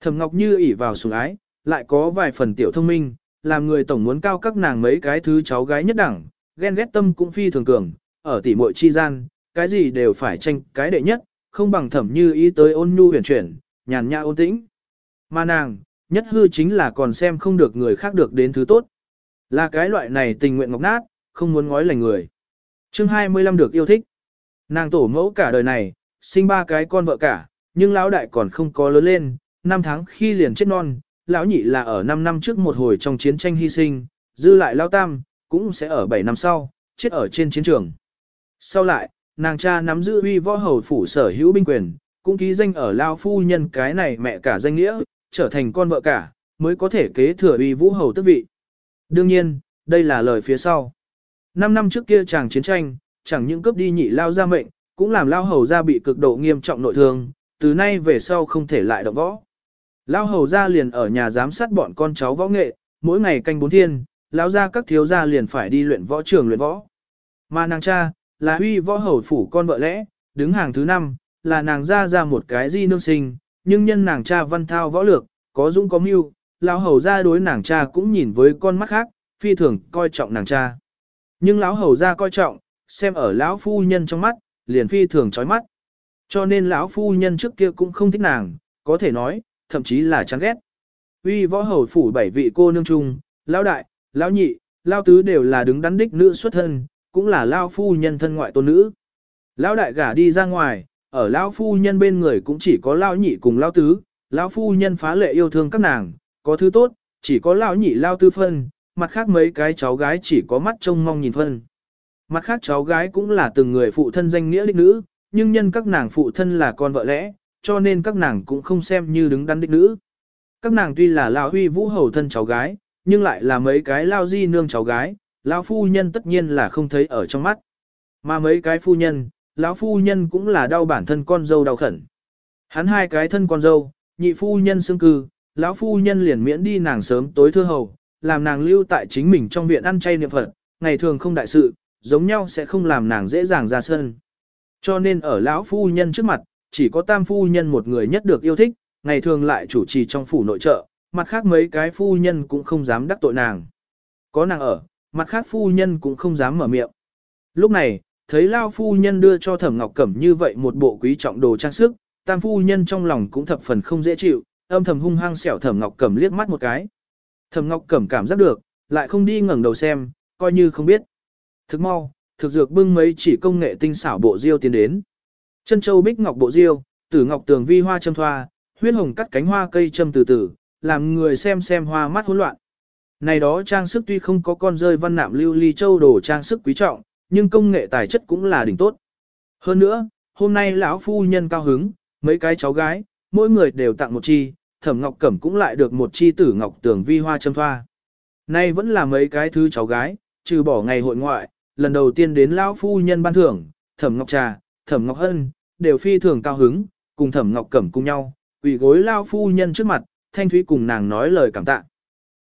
thầm Ngọc như ỉ vào sủng ái, lại có vài phần tiểu thông minh, làm người tổng muốn cao các nàng mấy cái thứ cháu gái nhất đẳng, ghen ghét tâm cũng phi thường cường, ở tỉ muội chi gian, cái gì đều phải tranh cái đệ nhất, không bằng thầm như ý tới ôn nhu huyền chuyển, nhàn nhã ôn tĩnh. Mà nàng, nhất hư chính là còn xem không được người khác được đến thứ tốt. Là cái loại này tình nguyện ngọc nát, không muốn ngói lành người. chương 25 được yêu thích. Nàng tổ mẫu cả đời này, sinh ba cái con vợ cả, nhưng lão đại còn không có lớn lên, năm tháng khi liền chết non, lão nhị là ở 5 năm trước một hồi trong chiến tranh hy sinh, dư lại lão tam, cũng sẽ ở 7 năm sau, chết ở trên chiến trường. Sau lại, nàng cha nắm giữ uy võ hầu phủ sở hữu binh quyền, cũng ký danh ở lao phu nhân cái này mẹ cả danh nghĩa, trở thành con vợ cả, mới có thể kế thừa uy vũ hầu tước vị. Đương nhiên, đây là lời phía sau. Năm năm trước kia chàng chiến tranh, chẳng những cướp đi nhị lao ra mệnh, cũng làm lao hầu ra bị cực độ nghiêm trọng nội thương, từ nay về sau không thể lại động võ. Lao hầu ra liền ở nhà giám sát bọn con cháu võ nghệ, mỗi ngày canh bốn thiên, lao ra các thiếu gia liền phải đi luyện võ trường luyện võ. Mà nàng cha, là huy võ hầu phủ con vợ lẽ, đứng hàng thứ năm, là nàng ra ra một cái di nương sinh, nhưng nhân nàng cha văn thao võ lược, có dũng có mưu, lão hầu gia đối nàng cha cũng nhìn với con mắt khác, phi thường coi trọng nàng cha. Nhưng lão hầu gia coi trọng, xem ở lão phu nhân trong mắt, liền phi thường chói mắt. Cho nên lão phu nhân trước kia cũng không thích nàng, có thể nói, thậm chí là chán ghét. Uy võ hầu phủ bảy vị cô nương trung, lão đại, lão nhị, lão tứ đều là đứng đắn đích nữ xuất thân, cũng là lão phu nhân thân ngoại tôn nữ. Lão đại gả đi ra ngoài, ở lão phu nhân bên người cũng chỉ có lão nhị cùng lão tứ, lão phu nhân phá lệ yêu thương các nàng, có thứ tốt, chỉ có lão nhị lao tư phân, mặt khác mấy cái cháu gái chỉ có mắt trông mong nhìn phân. Mặt khác cháu gái cũng là từng người phụ thân danh nghĩa đích nữ, nhưng nhân các nàng phụ thân là con vợ lẽ, cho nên các nàng cũng không xem như đứng đắn đích nữ. Các nàng tuy là lão huy vũ hầu thân cháu gái, nhưng lại là mấy cái lao di nương cháu gái, lão phu nhân tất nhiên là không thấy ở trong mắt. Mà mấy cái phu nhân, lão phu nhân cũng là đau bản thân con dâu đau khẩn. Hắn hai cái thân con dâu, nhị phu nhân xương cư, lão phu nhân liền miễn đi nàng sớm tối thưa hầu, làm nàng lưu tại chính mình trong viện ăn chay niệm Phật, ngày thường không đại sự, giống nhau sẽ không làm nàng dễ dàng ra sân. Cho nên ở lão phu nhân trước mặt, chỉ có tam phu nhân một người nhất được yêu thích, ngày thường lại chủ trì trong phủ nội trợ, mặt khác mấy cái phu nhân cũng không dám đắc tội nàng. Có nàng ở, mặt khác phu nhân cũng không dám mở miệng. Lúc này, thấy lão phu nhân đưa cho thẩm ngọc cẩm như vậy một bộ quý trọng đồ trang sức, tam phu nhân trong lòng cũng thập phần không dễ chịu, âm thầm hung hăng xẻo thẩm ngọc cẩm liếc mắt một cái. Thẩm ngọc cẩm cảm giác được, lại không đi ngẩng đầu xem, coi như không biết. thực mau, thực dược bưng mấy chỉ công nghệ tinh xảo bộ diêu tiến đến. Chân châu bích ngọc bộ diêu, tử ngọc tường vi hoa châm thoa, huyết hồng cắt cánh hoa cây châm từ từ, làm người xem xem hoa mắt hỗn loạn. Này đó trang sức tuy không có con rơi văn nạm lưu ly châu đồ trang sức quý trọng, nhưng công nghệ tài chất cũng là đỉnh tốt. Hơn nữa, hôm nay lão phu nhân cao hứng, mấy cái cháu gái, mỗi người đều tặng một chi, thẩm ngọc cẩm cũng lại được một chi tử ngọc tường vi hoa châm thoa. Nay vẫn là mấy cái thứ cháu gái, trừ bỏ ngày hội ngoại, lần đầu tiên đến lão phu nhân ban thưởng, thẩm ngọc trà, thẩm ngọc hân, đều phi thường cao hứng, cùng thẩm ngọc cẩm cùng nhau, ủy gối lao phu nhân trước mặt, thanh thúy cùng nàng nói lời cảm tạ.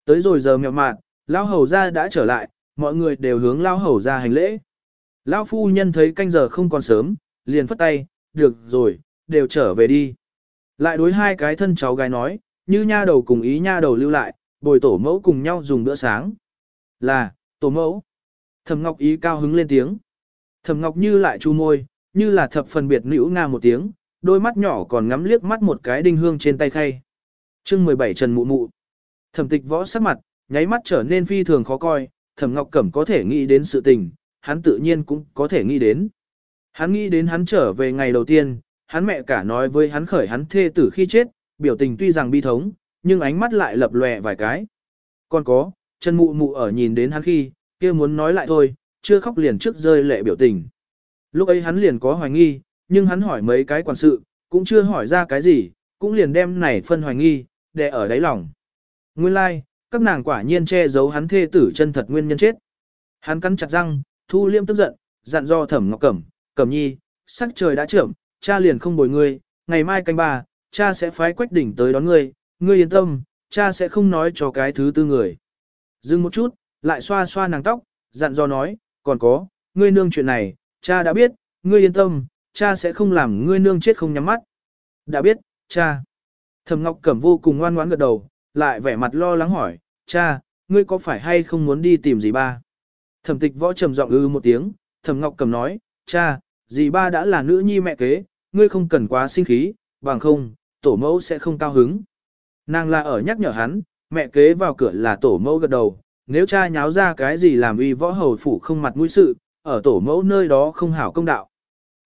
Tới rồi giờ mẹo mạt, lao hầu ra đã trở lại, mọi người đều hướng lao hầu ra hành lễ. Lao phu nhân thấy canh giờ không còn sớm, liền phất tay, được rồi, đều trở về đi. Lại đối hai cái thân cháu gái nói, như nha đầu cùng ý nha đầu lưu lại, bồi tổ mẫu cùng nhau dùng bữa sáng. Là, tổ mẫu. Thẩm Ngọc ý cao hứng lên tiếng. Thẩm Ngọc như lại chu môi, như là thập phần biệt nữ nga một tiếng, đôi mắt nhỏ còn ngắm liếc mắt một cái đinh hương trên tay khay. Chương 17 Trần Mụ Mụ. Thẩm Tịch võ sắc mặt, nháy mắt trở nên phi thường khó coi, Thẩm Ngọc Cẩm có thể nghĩ đến sự tình, hắn tự nhiên cũng có thể nghĩ đến. Hắn nghĩ đến hắn trở về ngày đầu tiên, hắn mẹ cả nói với hắn khởi hắn thê tử khi chết, biểu tình tuy rằng bi thống, nhưng ánh mắt lại lập lòe vài cái. Còn có, chân mụ mụ ở nhìn đến hắn khi, kia muốn nói lại thôi, chưa khóc liền trước rơi lệ biểu tình. Lúc ấy hắn liền có hoài nghi, nhưng hắn hỏi mấy cái quản sự, cũng chưa hỏi ra cái gì, cũng liền đem này phân hoài nghi, để ở đáy lòng. Nguyên lai, like, các nàng quả nhiên che giấu hắn thê tử chân thật nguyên nhân chết. Hắn cắn chặt răng, thu liêm tức giận, dặn do thẩm ngọc cẩm, cẩm nhi, sắc trời đã trưởng, cha liền không bồi ngươi, ngày mai canh ba, cha sẽ phái quách đỉnh tới đón ngươi, ngươi yên tâm, cha sẽ không nói cho cái thứ tư người. Dừng một chút, lại xoa xoa nàng tóc, dặn dò nói, còn có, ngươi nương chuyện này, cha đã biết, ngươi yên tâm, cha sẽ không làm ngươi nương chết không nhắm mắt. Đã biết, cha. Thẩm Ngọc Cẩm vô cùng ngoan ngoãn gật đầu, lại vẻ mặt lo lắng hỏi, cha, ngươi có phải hay không muốn đi tìm gì ba? Thẩm tịch võ trầm giọng ư một tiếng, Thẩm Ngọc Cẩm nói, cha, dì ba đã là nữ nhi mẹ kế, ngươi không cần quá sinh khí, bằng không, tổ mẫu sẽ không cao hứng. Nàng là ở nhắc nhở hắn, mẹ kế vào cửa là tổ mẫu gật đầu, nếu cha nháo ra cái gì làm uy võ hầu phủ không mặt mũi sự, ở tổ mẫu nơi đó không hảo công đạo.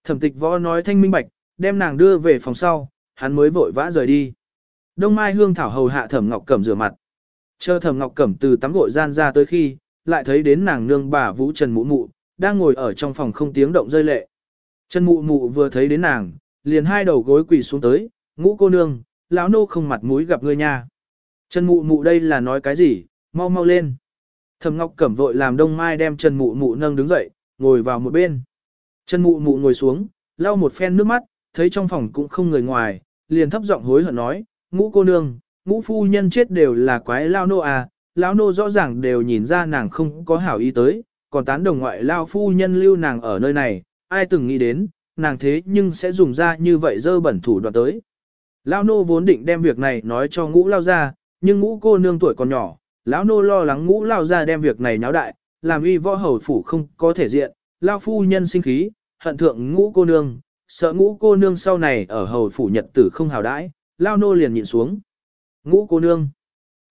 Thẩm tịch võ nói thanh minh bạch, đem nàng đưa về phòng sau, hắn mới vội vã rời đi. Đông Mai Hương Thảo hầu hạ Thẩm Ngọc Cẩm rửa mặt. Chờ Thẩm Ngọc Cẩm từ tắm gội gian ra tới khi, lại thấy đến nàng nương bà Vũ Trần mũ Mụ, đang ngồi ở trong phòng không tiếng động rơi lệ. Chân mụ mụ vừa thấy đến nàng, liền hai đầu gối quỳ xuống tới, ngũ cô nương, lão nô không mặt mũi gặp ngươi nha. Chân mụ mụ đây là nói cái gì, mau mau lên. Thẩm Ngọc Cẩm vội làm Đông Mai đem Trần Mụ Mụ nâng đứng dậy, ngồi vào một bên. Trần Mụ Mụ ngồi xuống, lau một phen nước mắt, thấy trong phòng cũng không người ngoài, liền thấp giọng hối hận nói, "Ngũ cô nương, ngũ phu nhân chết đều là quái lao nô à, lão nô rõ ràng đều nhìn ra nàng không có hảo ý tới, còn tán đồng ngoại lao phu nhân lưu nàng ở nơi này, ai từng nghĩ đến, nàng thế nhưng sẽ dùng ra như vậy dơ bẩn thủ đoạn tới. Lão nô vốn định đem việc này nói cho ngũ lao ra, nhưng ngũ cô nương tuổi còn nhỏ, lão nô lo lắng ngũ lao ra đem việc này nháo đại, làm uy võ hầu phủ không có thể diện, lao phu nhân sinh khí, hận thượng ngũ cô nương, sợ ngũ cô nương sau này ở hầu phủ nhật tử không hào đãi, lao nô liền nhịn xuống. Ngũ cô nương,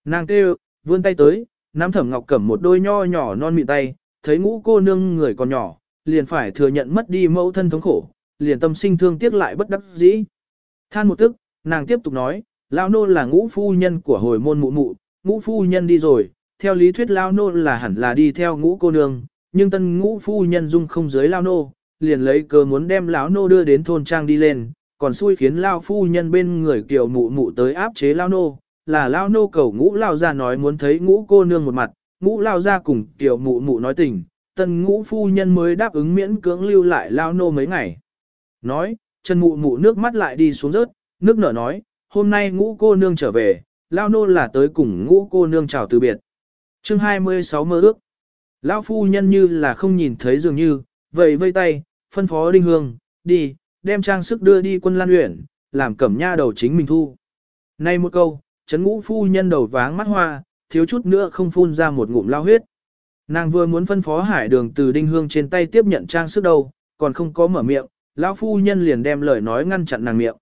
nàng kêu, vươn tay tới, nắm thẩm ngọc cầm một đôi nho nhỏ non mịn tay, thấy ngũ cô nương người còn nhỏ, liền phải thừa nhận mất đi mẫu thân thống khổ, liền tâm sinh thương tiếc lại bất đắc dĩ. Than một tức, nàng tiếp tục nói, Lao Nô là ngũ phu nhân của hồi môn mụ mụ, ngũ phu nhân đi rồi, theo lý thuyết Lao Nô là hẳn là đi theo ngũ cô nương, nhưng tân ngũ phu nhân dung không giới Lao Nô, liền lấy cớ muốn đem Lão Nô đưa đến thôn trang đi lên, còn xui khiến Lao phu nhân bên người kiều mụ mụ tới áp chế Lao Nô, là Lao Nô cầu ngũ Lao ra nói muốn thấy ngũ cô nương một mặt, ngũ Lao ra cùng kiều mụ mụ nói tình, Tần ngũ phu nhân mới đáp ứng miễn cưỡng lưu lại lao nô mấy ngày. Nói, Trần Mụ Mụ nước mắt lại đi xuống rớt, nước nở nói, hôm nay ngũ cô nương trở về, lao nô là tới cùng ngũ cô nương chào từ biệt. chương 26 mơ ước. Lão phu nhân như là không nhìn thấy dường như, vậy vây tay, phân phó đinh hương, đi, đem trang sức đưa đi quân lan huyển, làm cẩm nha đầu chính mình thu. Nay một câu, Trấn ngũ phu nhân đầu váng mắt hoa, thiếu chút nữa không phun ra một ngụm lao huyết. Nàng vừa muốn phân phó hải đường từ đinh hương trên tay tiếp nhận trang sức đâu, còn không có mở miệng, lão phu nhân liền đem lời nói ngăn chặn nàng miệng.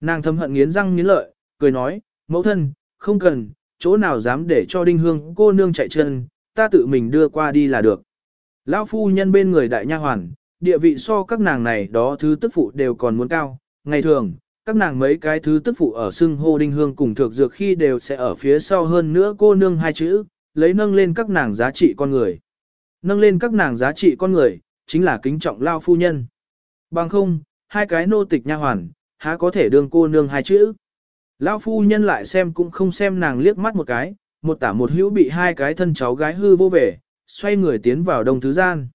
Nàng thâm hận nghiến răng nghiến lợi, cười nói, mẫu thân, không cần, chỗ nào dám để cho đinh hương cô nương chạy chân, ta tự mình đưa qua đi là được. Lão phu nhân bên người đại nha hoàn, địa vị so các nàng này đó thứ tức phụ đều còn muốn cao, ngày thường, các nàng mấy cái thứ tức phụ ở xưng hô đinh hương cùng thược dược khi đều sẽ ở phía sau hơn nữa cô nương hai chữ, lấy nâng lên các nàng giá trị con người. Nâng lên các nàng giá trị con người, chính là kính trọng lao phu nhân. Bằng không, hai cái nô tịch nha hoàn, há có thể đương cô nương hai chữ. Lao phu nhân lại xem cũng không xem nàng liếc mắt một cái, một tả một hữu bị hai cái thân cháu gái hư vô vẻ, xoay người tiến vào đông thứ gian.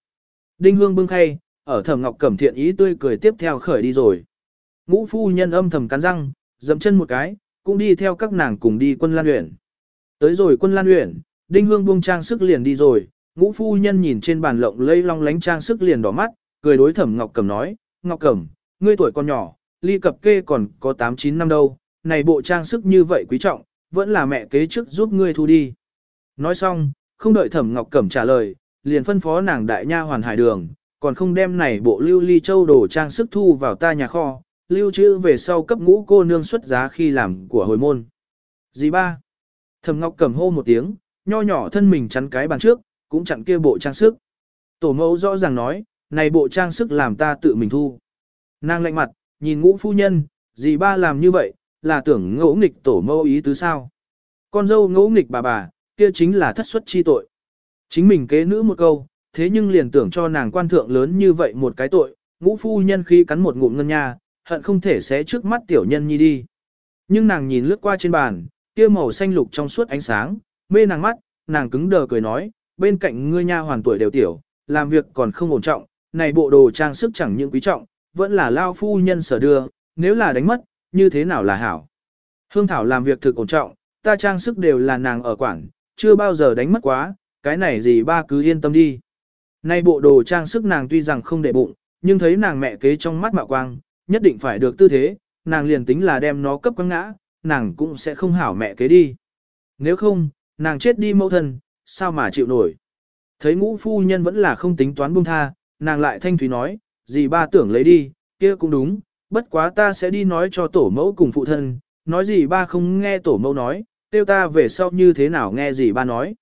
Đinh hương bưng khay, ở thẩm ngọc cẩm thiện ý tươi cười tiếp theo khởi đi rồi. Ngũ phu nhân âm thầm cắn răng, dậm chân một cái, cũng đi theo các nàng cùng đi quân lan huyện. Tới rồi quân lan huyện, Đinh Hương buông trang sức liền đi rồi, ngũ phu nhân nhìn trên bàn lộng lây long lánh trang sức liền đỏ mắt, cười đối Thẩm Ngọc Cẩm nói, Ngọc Cẩm, ngươi tuổi còn nhỏ, ly cập kê còn có 8-9 năm đâu, này bộ trang sức như vậy quý trọng, vẫn là mẹ kế trước giúp ngươi thu đi. Nói xong, không đợi Thẩm Ngọc Cẩm trả lời, liền phân phó nàng đại nha hoàn hải đường, còn không đem này bộ lưu ly châu đồ trang sức thu vào ta nhà kho, lưu trữ về sau cấp ngũ cô nương xuất giá khi làm của hồi môn. Dì ba. Thẩm Ngọc Cẩm hô một tiếng, nho nhỏ thân mình chắn cái bàn trước, cũng chặn kia bộ trang sức. Tổ mẫu rõ ràng nói, này bộ trang sức làm ta tự mình thu. Nàng lạnh mặt, nhìn ngũ phu nhân, dì ba làm như vậy, là tưởng ngỗ nghịch tổ mẫu ý tứ sao. Con dâu ngỗ nghịch bà bà, kia chính là thất suất chi tội. Chính mình kế nữ một câu, thế nhưng liền tưởng cho nàng quan thượng lớn như vậy một cái tội, ngũ phu nhân khi cắn một ngụm ngân nha, hận không thể xé trước mắt tiểu nhân nhi đi. Nhưng nàng nhìn lướt qua trên bàn, kia màu xanh lục trong suốt ánh sáng, mê nàng mắt, nàng cứng đờ cười nói, bên cạnh ngươi nha hoàn tuổi đều tiểu, làm việc còn không ổn trọng, này bộ đồ trang sức chẳng những quý trọng, vẫn là lao phu nhân sở đưa, nếu là đánh mất, như thế nào là hảo. Hương Thảo làm việc thực ổn trọng, ta trang sức đều là nàng ở quảng, chưa bao giờ đánh mất quá, cái này gì ba cứ yên tâm đi. Này bộ đồ trang sức nàng tuy rằng không để bụng, nhưng thấy nàng mẹ kế trong mắt mạo quang, nhất định phải được tư thế, nàng liền tính là đem nó cấp quăng ngã, nàng cũng sẽ không hảo mẹ kế đi. Nếu không, nàng chết đi mẫu thân, sao mà chịu nổi. Thấy ngũ phu nhân vẫn là không tính toán buông tha, nàng lại thanh thúy nói, dì ba tưởng lấy đi, kia cũng đúng, bất quá ta sẽ đi nói cho tổ mẫu cùng phụ thân, nói gì ba không nghe tổ mẫu nói, tiêu ta về sau như thế nào nghe gì ba nói.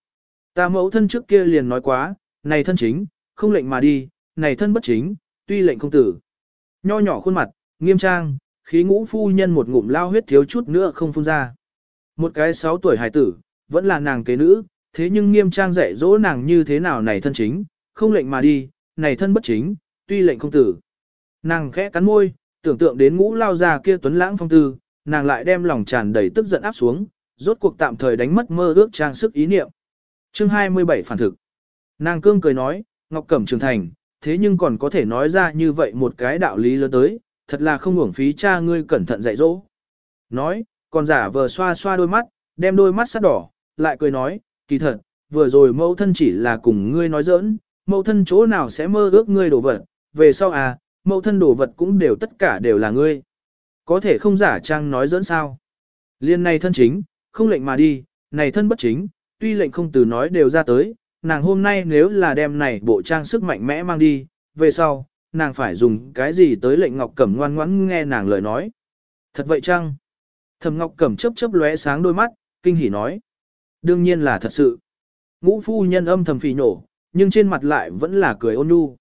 Ta mẫu thân trước kia liền nói quá, này thân chính, không lệnh mà đi, này thân bất chính, tuy lệnh không tử. Nho nhỏ khuôn mặt, nghiêm trang, khí ngũ phu nhân một ngụm lao huyết thiếu chút nữa không phun ra. Một cái sáu tuổi hài tử, vẫn là nàng kế nữ, thế nhưng nghiêm trang dạy dỗ nàng như thế nào này thân chính, không lệnh mà đi, này thân bất chính, tuy lệnh không tử. Nàng khẽ cắn môi, tưởng tượng đến ngũ lao ra kia tuấn lãng phong tư, nàng lại đem lòng tràn đầy tức giận áp xuống, rốt cuộc tạm thời đánh mất mơ ước trang sức ý niệm. Chương 27 phản thực. Nàng cương cười nói, Ngọc Cẩm trưởng thành, thế nhưng còn có thể nói ra như vậy một cái đạo lý lớn tới, thật là không uổng phí cha ngươi cẩn thận dạy dỗ. Nói, còn giả vờ xoa xoa đôi mắt, đem đôi mắt sắt đỏ, lại cười nói, kỳ thật, vừa rồi mẫu thân chỉ là cùng ngươi nói giỡn, mẫu thân chỗ nào sẽ mơ ước ngươi đổ vật, về sau à, mẫu thân đổ vật cũng đều tất cả đều là ngươi. Có thể không giả trang nói dẫn sao. Liên này thân chính, không lệnh mà đi, này thân bất chính, tuy lệnh không từ nói đều ra tới, nàng hôm nay nếu là đem này bộ trang sức mạnh mẽ mang đi, về sau, nàng phải dùng cái gì tới lệnh Ngọc Cẩm ngoan ngoãn nghe nàng lời nói. Thật vậy chăng? Thầm Ngọc Cẩm chớp chớp lóe sáng đôi mắt, kinh hỉ nói đương nhiên là thật sự. Ngũ phu nhân âm thầm phỉ nổ, nhưng trên mặt lại vẫn là cười ôn nhu.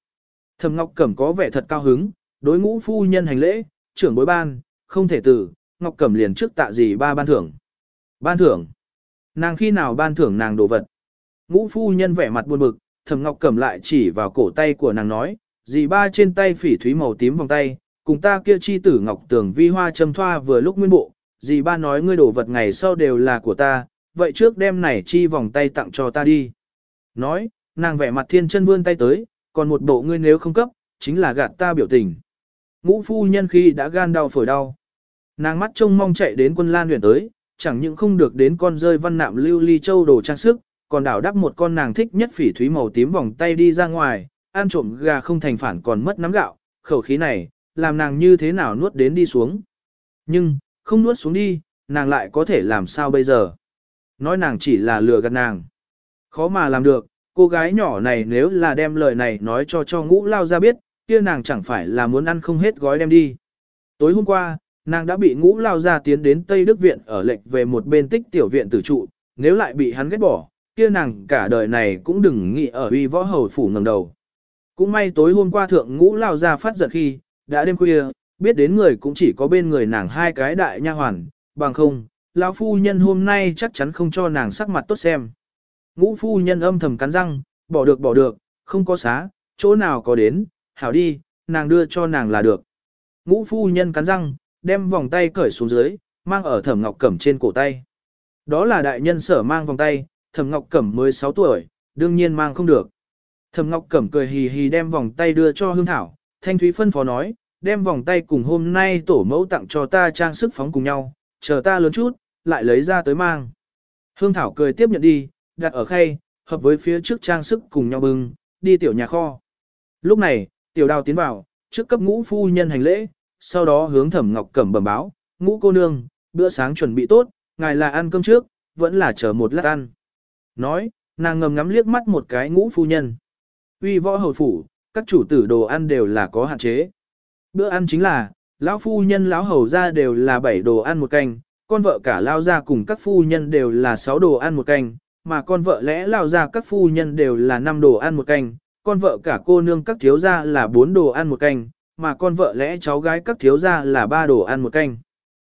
Thẩm Ngọc Cẩm có vẻ thật cao hứng, đối ngũ phu nhân hành lễ, trưởng bối ban, không thể tử, Ngọc Cẩm liền trước tạ gì ba ban thưởng. Ban thưởng? Nàng khi nào ban thưởng nàng đồ vật? Ngũ phu nhân vẻ mặt buồn bực, Thẩm Ngọc Cẩm lại chỉ vào cổ tay của nàng nói, dì ba trên tay phỉ thúy màu tím vòng tay, cùng ta kia chi tử Ngọc Tường vi hoa châm thoa vừa lúc nguyên bộ, dì ba nói ngươi đồ vật ngày sau đều là của ta, vậy trước đêm này chi vòng tay tặng cho ta đi. Nói, nàng vẻ mặt thiên chân vươn tay tới, còn một bộ ngươi nếu không cấp, chính là gạt ta biểu tình. Ngũ phu nhân khi đã gan đau phổi đau. Nàng mắt trông mong chạy đến quân lan huyền tới, chẳng những không được đến con rơi văn nạm lưu ly châu đồ trang sức, còn đảo đắp một con nàng thích nhất phỉ thúy màu tím vòng tay đi ra ngoài, ăn trộm gà không thành phản còn mất nắm gạo, khẩu khí này, làm nàng như thế nào nuốt đến đi xuống. Nhưng, không nuốt xuống đi, nàng lại có thể làm sao bây giờ? Nói nàng chỉ là lừa gạt nàng. Khó mà làm được, cô gái nhỏ này nếu là đem lời này nói cho cho ngũ lao ra biết, kia nàng chẳng phải là muốn ăn không hết gói đem đi. Tối hôm qua, nàng đã bị ngũ lao ra tiến đến Tây Đức Viện ở lệnh về một bên tích tiểu viện tử trụ, nếu lại bị hắn ghét bỏ, kia nàng cả đời này cũng đừng nghĩ ở uy võ hầu phủ ngầm đầu. Cũng may tối hôm qua thượng ngũ lao ra phát giận khi, đã đêm khuya, biết đến người cũng chỉ có bên người nàng hai cái đại nha hoàn, bằng không, lão phu nhân hôm nay chắc chắn không cho nàng sắc mặt tốt xem. Ngũ phu nhân âm thầm cắn răng, bỏ được bỏ được, không có xá, chỗ nào có đến, hảo đi, nàng đưa cho nàng là được. Ngũ phu nhân cắn răng, đem vòng tay cởi xuống dưới, mang ở thẩm ngọc cẩm trên cổ tay. Đó là đại nhân sở mang vòng tay, thẩm ngọc cẩm mới 6 tuổi, đương nhiên mang không được. Thẩm ngọc cẩm cười hì hì đem vòng tay đưa cho hương thảo, thanh thúy phân phó nói, đem vòng tay cùng hôm nay tổ mẫu tặng cho ta trang sức phóng cùng nhau, chờ ta lớn chút, lại lấy ra tới mang. Hương Thảo cười tiếp nhận đi, đặt ở khay, hợp với phía trước trang sức cùng nhau bưng, đi tiểu nhà kho. Lúc này, tiểu đào tiến vào, trước cấp ngũ phu nhân hành lễ, sau đó hướng thẩm ngọc cẩm bẩm báo, ngũ cô nương, bữa sáng chuẩn bị tốt, ngài là ăn cơm trước, vẫn là chờ một lát ăn. Nói, nàng ngầm ngắm liếc mắt một cái ngũ phu nhân. Uy võ hầu phủ, các chủ tử đồ ăn đều là có hạn chế. Bữa ăn chính là, lão phu nhân lão hầu ra đều là bảy đồ ăn một canh, con vợ cả lao ra cùng các phu nhân đều là 6 đồ ăn một canh, mà con vợ lẽ lao ra các phu nhân đều là 5 đồ ăn một canh, con vợ cả cô nương các thiếu gia là 4 đồ ăn một canh, mà con vợ lẽ cháu gái các thiếu gia là 3 đồ ăn một canh.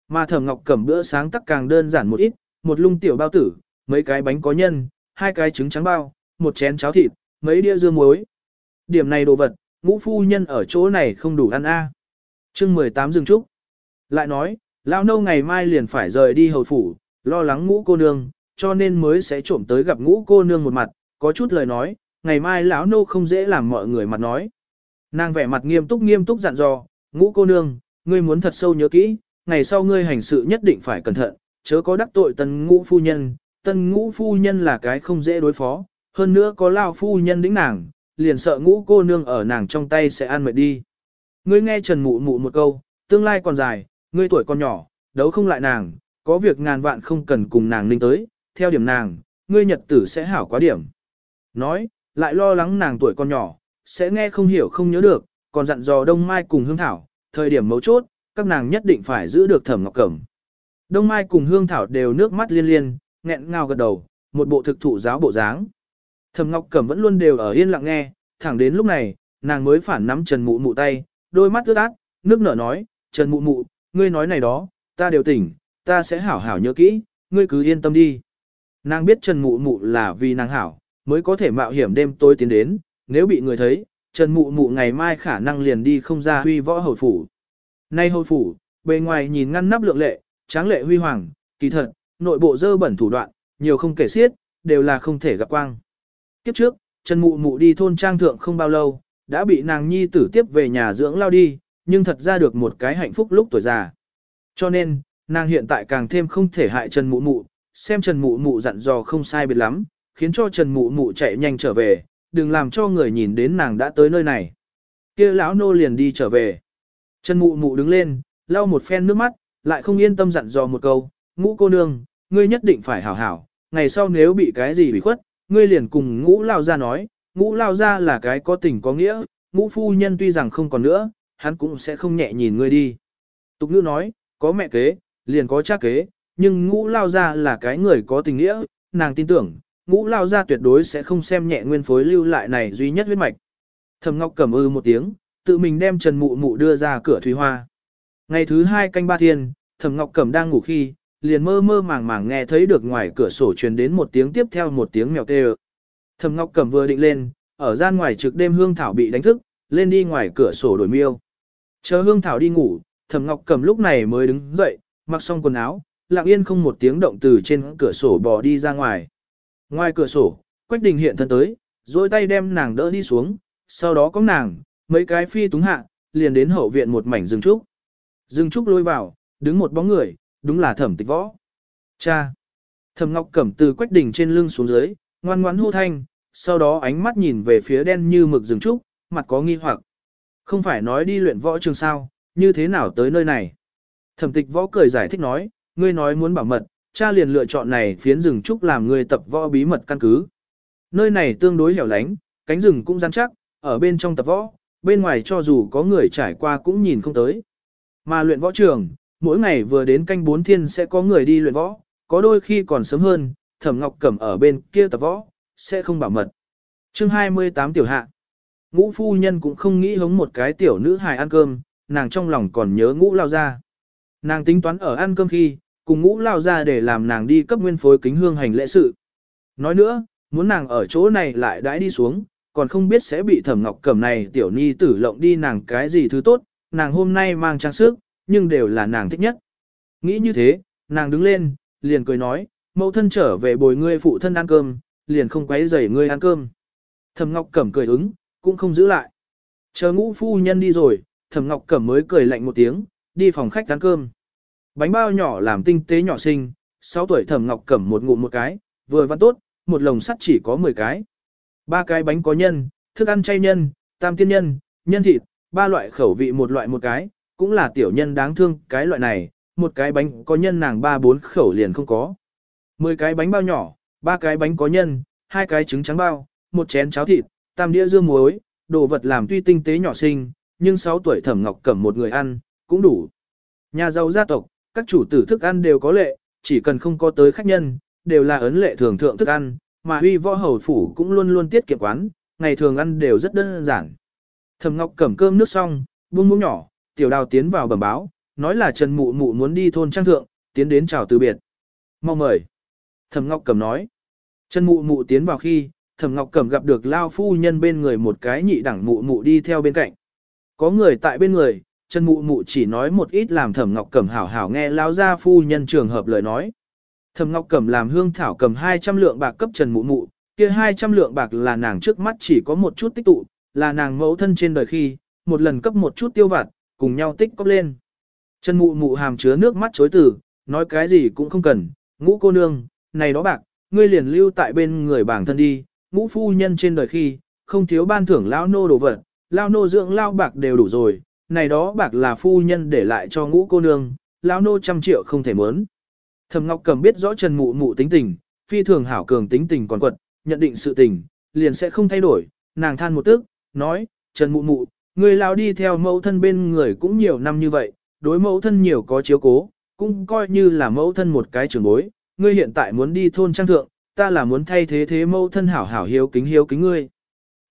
Mà Thẩm Ngọc cầm bữa sáng tắc càng đơn giản một ít, một lung tiểu bao tử, mấy cái bánh có nhân, hai cái trứng trắng bao, một chén cháo thịt, mấy đĩa dưa muối. Điểm này đồ vật, ngũ phu nhân ở chỗ này không đủ ăn a. À. Chương 18 dừng trúc. Lại nói, Lão nâu ngày mai liền phải rời đi hầu phủ, lo lắng ngũ cô nương, cho nên mới sẽ trộm tới gặp ngũ cô nương một mặt, có chút lời nói, ngày mai lão nâu không dễ làm mọi người mặt nói. Nàng vẻ mặt nghiêm túc nghiêm túc dặn dò, ngũ cô nương, ngươi muốn thật sâu nhớ kỹ, ngày sau ngươi hành sự nhất định phải cẩn thận, chớ có đắc tội tân ngũ phu nhân, tân ngũ phu nhân là cái không dễ đối phó, hơn nữa có lao phu nhân đĩnh nàng, liền sợ ngũ cô nương ở nàng trong tay sẽ ăn mệt đi. Ngươi nghe Trần Mụ Mụ một câu, tương lai còn dài, Ngươi tuổi còn nhỏ, đấu không lại nàng, có việc ngàn vạn không cần cùng nàng ninh tới, theo điểm nàng, ngươi nhật tử sẽ hảo quá điểm. Nói, lại lo lắng nàng tuổi còn nhỏ, sẽ nghe không hiểu không nhớ được, còn dặn dò Đông Mai cùng Hương Thảo, thời điểm mấu chốt, các nàng nhất định phải giữ được Thẩm Ngọc Cẩm. Đông Mai cùng Hương Thảo đều nước mắt liên liên, nghẹn ngào gật đầu, một bộ thực thụ giáo bộ dáng. Thẩm Ngọc Cẩm vẫn luôn đều ở yên lặng nghe, thẳng đến lúc này, nàng mới phản nắm Trần Mụ Mụ tay, đôi mắt ướt át, nước nở nói, "Trần Mụ Mụ, ngươi nói này đó, ta đều tỉnh, ta sẽ hảo hảo nhớ kỹ, ngươi cứ yên tâm đi. Nàng biết Trần Mụ Mụ là vì nàng hảo, mới có thể mạo hiểm đêm tối tiến đến, nếu bị người thấy, Trần Mụ Mụ ngày mai khả năng liền đi không ra huy võ hồi phủ. Nay hồi phủ, bề ngoài nhìn ngăn nắp lượng lệ, tráng lệ huy hoàng, kỳ thật, nội bộ dơ bẩn thủ đoạn, nhiều không kể xiết, đều là không thể gặp quang. Kiếp trước, Trần Mụ Mụ đi thôn trang thượng không bao lâu, đã bị nàng nhi tử tiếp về nhà dưỡng lao đi, nhưng thật ra được một cái hạnh phúc lúc tuổi già. Cho nên, nàng hiện tại càng thêm không thể hại Trần Mụ Mụ, xem Trần Mụ Mụ dặn dò không sai biệt lắm, khiến cho Trần Mụ Mụ chạy nhanh trở về, đừng làm cho người nhìn đến nàng đã tới nơi này. Kia lão nô liền đi trở về. Trần Mụ Mụ đứng lên, lau một phen nước mắt, lại không yên tâm dặn dò một câu, "Ngũ cô nương, ngươi nhất định phải hảo hảo, ngày sau nếu bị cái gì bị khuất, ngươi liền cùng Ngũ lao gia nói, Ngũ lao gia là cái có tình có nghĩa, Ngũ phu nhân tuy rằng không còn nữa, hắn cũng sẽ không nhẹ nhìn ngươi đi. Tục nữ nói, có mẹ kế, liền có cha kế, nhưng ngũ lao ra là cái người có tình nghĩa, nàng tin tưởng, ngũ lao ra tuyệt đối sẽ không xem nhẹ nguyên phối lưu lại này duy nhất huyết mạch. Thầm Ngọc cầm ư một tiếng, tự mình đem Trần Mụ Mụ đưa ra cửa thủy Hoa. Ngày thứ hai canh ba thiên, thầm Ngọc Cẩm đang ngủ khi, liền mơ mơ màng màng nghe thấy được ngoài cửa sổ truyền đến một tiếng tiếp theo một tiếng mèo kêu. thầm Ngọc Cẩm vừa định lên, ở gian ngoài trực đêm hương thảo bị đánh thức, lên đi ngoài cửa sổ đổi miêu. Chờ hương thảo đi ngủ, thẩm ngọc Cẩm lúc này mới đứng dậy, mặc xong quần áo, lặng yên không một tiếng động từ trên cửa sổ bò đi ra ngoài. Ngoài cửa sổ, Quách Đình hiện thân tới, rồi tay đem nàng đỡ đi xuống, sau đó có nàng, mấy cái phi túng hạ, liền đến hậu viện một mảnh rừng trúc. Rừng trúc lôi vào, đứng một bóng người, đúng là thẩm tịch võ. Cha! Thẩm Ngọc Cẩm từ Quách Đình trên lưng xuống dưới, ngoan ngoãn hô thanh, sau đó ánh mắt nhìn về phía đen như mực rừng trúc, mặt có nghi hoặc không phải nói đi luyện võ trường sao, như thế nào tới nơi này. Thẩm tịch võ cười giải thích nói, ngươi nói muốn bảo mật, cha liền lựa chọn này phiến rừng trúc làm ngươi tập võ bí mật căn cứ. Nơi này tương đối hẻo lánh, cánh rừng cũng rắn chắc, ở bên trong tập võ, bên ngoài cho dù có người trải qua cũng nhìn không tới. Mà luyện võ trường, mỗi ngày vừa đến canh bốn thiên sẽ có người đi luyện võ, có đôi khi còn sớm hơn, thẩm ngọc cẩm ở bên kia tập võ, sẽ không bảo mật. chương 28 tiểu hạ ngũ phu nhân cũng không nghĩ hống một cái tiểu nữ hài ăn cơm, nàng trong lòng còn nhớ ngũ lao ra. Nàng tính toán ở ăn cơm khi, cùng ngũ lao ra để làm nàng đi cấp nguyên phối kính hương hành lễ sự. Nói nữa, muốn nàng ở chỗ này lại đãi đi xuống, còn không biết sẽ bị thẩm ngọc cẩm này tiểu ni tử lộng đi nàng cái gì thứ tốt, nàng hôm nay mang trang sức, nhưng đều là nàng thích nhất. Nghĩ như thế, nàng đứng lên, liền cười nói, mẫu thân trở về bồi ngươi phụ thân ăn cơm, liền không quấy rầy ngươi ăn cơm. Thẩm ngọc cẩm cười ứng, cũng không giữ lại. Chờ ngũ phu nhân đi rồi, thẩm ngọc cẩm mới cười lạnh một tiếng, đi phòng khách ăn cơm. Bánh bao nhỏ làm tinh tế nhỏ xinh, 6 tuổi thẩm ngọc cẩm một ngụm một cái, vừa văn tốt, một lồng sắt chỉ có 10 cái. Ba cái bánh có nhân, thức ăn chay nhân, tam tiên nhân, nhân thịt, ba loại khẩu vị một loại một cái, cũng là tiểu nhân đáng thương cái loại này, một cái bánh có nhân nàng ba bốn khẩu liền không có. 10 cái bánh bao nhỏ, ba cái bánh có nhân, hai cái trứng trắng bao, một chén cháo thịt, Tam đĩa dưa muối, đồ vật làm tuy tinh tế nhỏ xinh, nhưng 6 tuổi Thẩm Ngọc Cẩm một người ăn, cũng đủ. Nhà giàu gia tộc, các chủ tử thức ăn đều có lệ, chỉ cần không có tới khách nhân, đều là ấn lệ thường thượng thức ăn, mà huy võ hầu phủ cũng luôn luôn tiết kiệm quán, ngày thường ăn đều rất đơn giản. Thẩm Ngọc Cẩm cơm nước xong, buông muỗng nhỏ, tiểu đào tiến vào bẩm báo, nói là Trần Mụ Mụ muốn đi thôn trang thượng, tiến đến chào từ biệt. Mau mời. Thẩm Ngọc Cẩm nói. Trần Mụ Mụ tiến vào khi, Thẩm Ngọc Cẩm gặp được lao phu nhân bên người một cái nhị đẳng mụ mụ đi theo bên cạnh. Có người tại bên người, chân mụ mụ chỉ nói một ít làm Thẩm Ngọc Cẩm hảo hảo nghe lao gia phu nhân trường hợp lời nói. Thẩm Ngọc Cẩm làm hương thảo cầm 200 lượng bạc cấp Trần Mụ Mụ, kia 200 lượng bạc là nàng trước mắt chỉ có một chút tích tụ, là nàng mẫu thân trên đời khi, một lần cấp một chút tiêu vặt, cùng nhau tích cóp lên. Trần Mụ Mụ hàm chứa nước mắt chối từ, nói cái gì cũng không cần, ngũ cô nương, này đó bạc, ngươi liền lưu tại bên người bảng thân đi, ngũ phu nhân trên đời khi, không thiếu ban thưởng lão nô đồ vật, lão nô dưỡng lao bạc đều đủ rồi, này đó bạc là phu nhân để lại cho ngũ cô nương, lão nô trăm triệu không thể mớn. Thẩm Ngọc Cầm biết rõ Trần Mụ Mụ tính tình, phi thường hảo cường tính tình còn quật, nhận định sự tình, liền sẽ không thay đổi, nàng than một tức, nói, Trần Mụ Mụ, người lão đi theo mẫu thân bên người cũng nhiều năm như vậy, đối mẫu thân nhiều có chiếu cố, cũng coi như là mẫu thân một cái trường bối, ngươi hiện tại muốn đi thôn trang thượng, ta là muốn thay thế thế mẫu thân hảo hảo hiếu kính hiếu kính ngươi.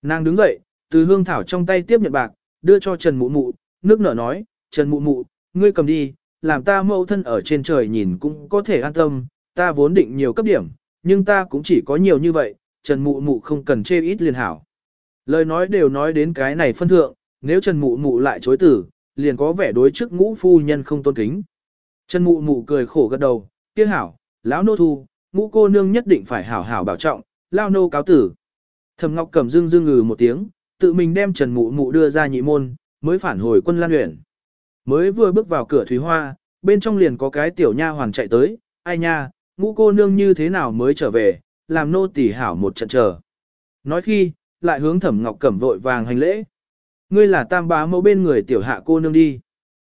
Nàng đứng dậy, từ hương thảo trong tay tiếp nhận bạc, đưa cho Trần Mụ Mụ, nước nở nói, Trần Mụ Mụ, ngươi cầm đi, làm ta mẫu thân ở trên trời nhìn cũng có thể an tâm, ta vốn định nhiều cấp điểm, nhưng ta cũng chỉ có nhiều như vậy, Trần Mụ Mụ không cần chê ít liền hảo. Lời nói đều nói đến cái này phân thượng, nếu Trần Mụ Mụ lại chối tử, liền có vẻ đối trước ngũ phu nhân không tôn kính. Trần Mụ Mụ cười khổ gật đầu, kia hảo, lão nô thu, ngũ cô nương nhất định phải hảo hảo bảo trọng, lao nô cáo tử. Thẩm Ngọc Cẩm dưng dưng ngừ một tiếng, tự mình đem Trần Mụ Mụ đưa ra nhị môn, mới phản hồi quân Lan huyện. Mới vừa bước vào cửa Thúy Hoa, bên trong liền có cái tiểu nha hoàn chạy tới, ai nha, ngũ cô nương như thế nào mới trở về, làm nô tỉ hảo một trận chờ. Nói khi, lại hướng Thẩm Ngọc Cẩm vội vàng hành lễ. Ngươi là tam bá mẫu bên người tiểu hạ cô nương đi.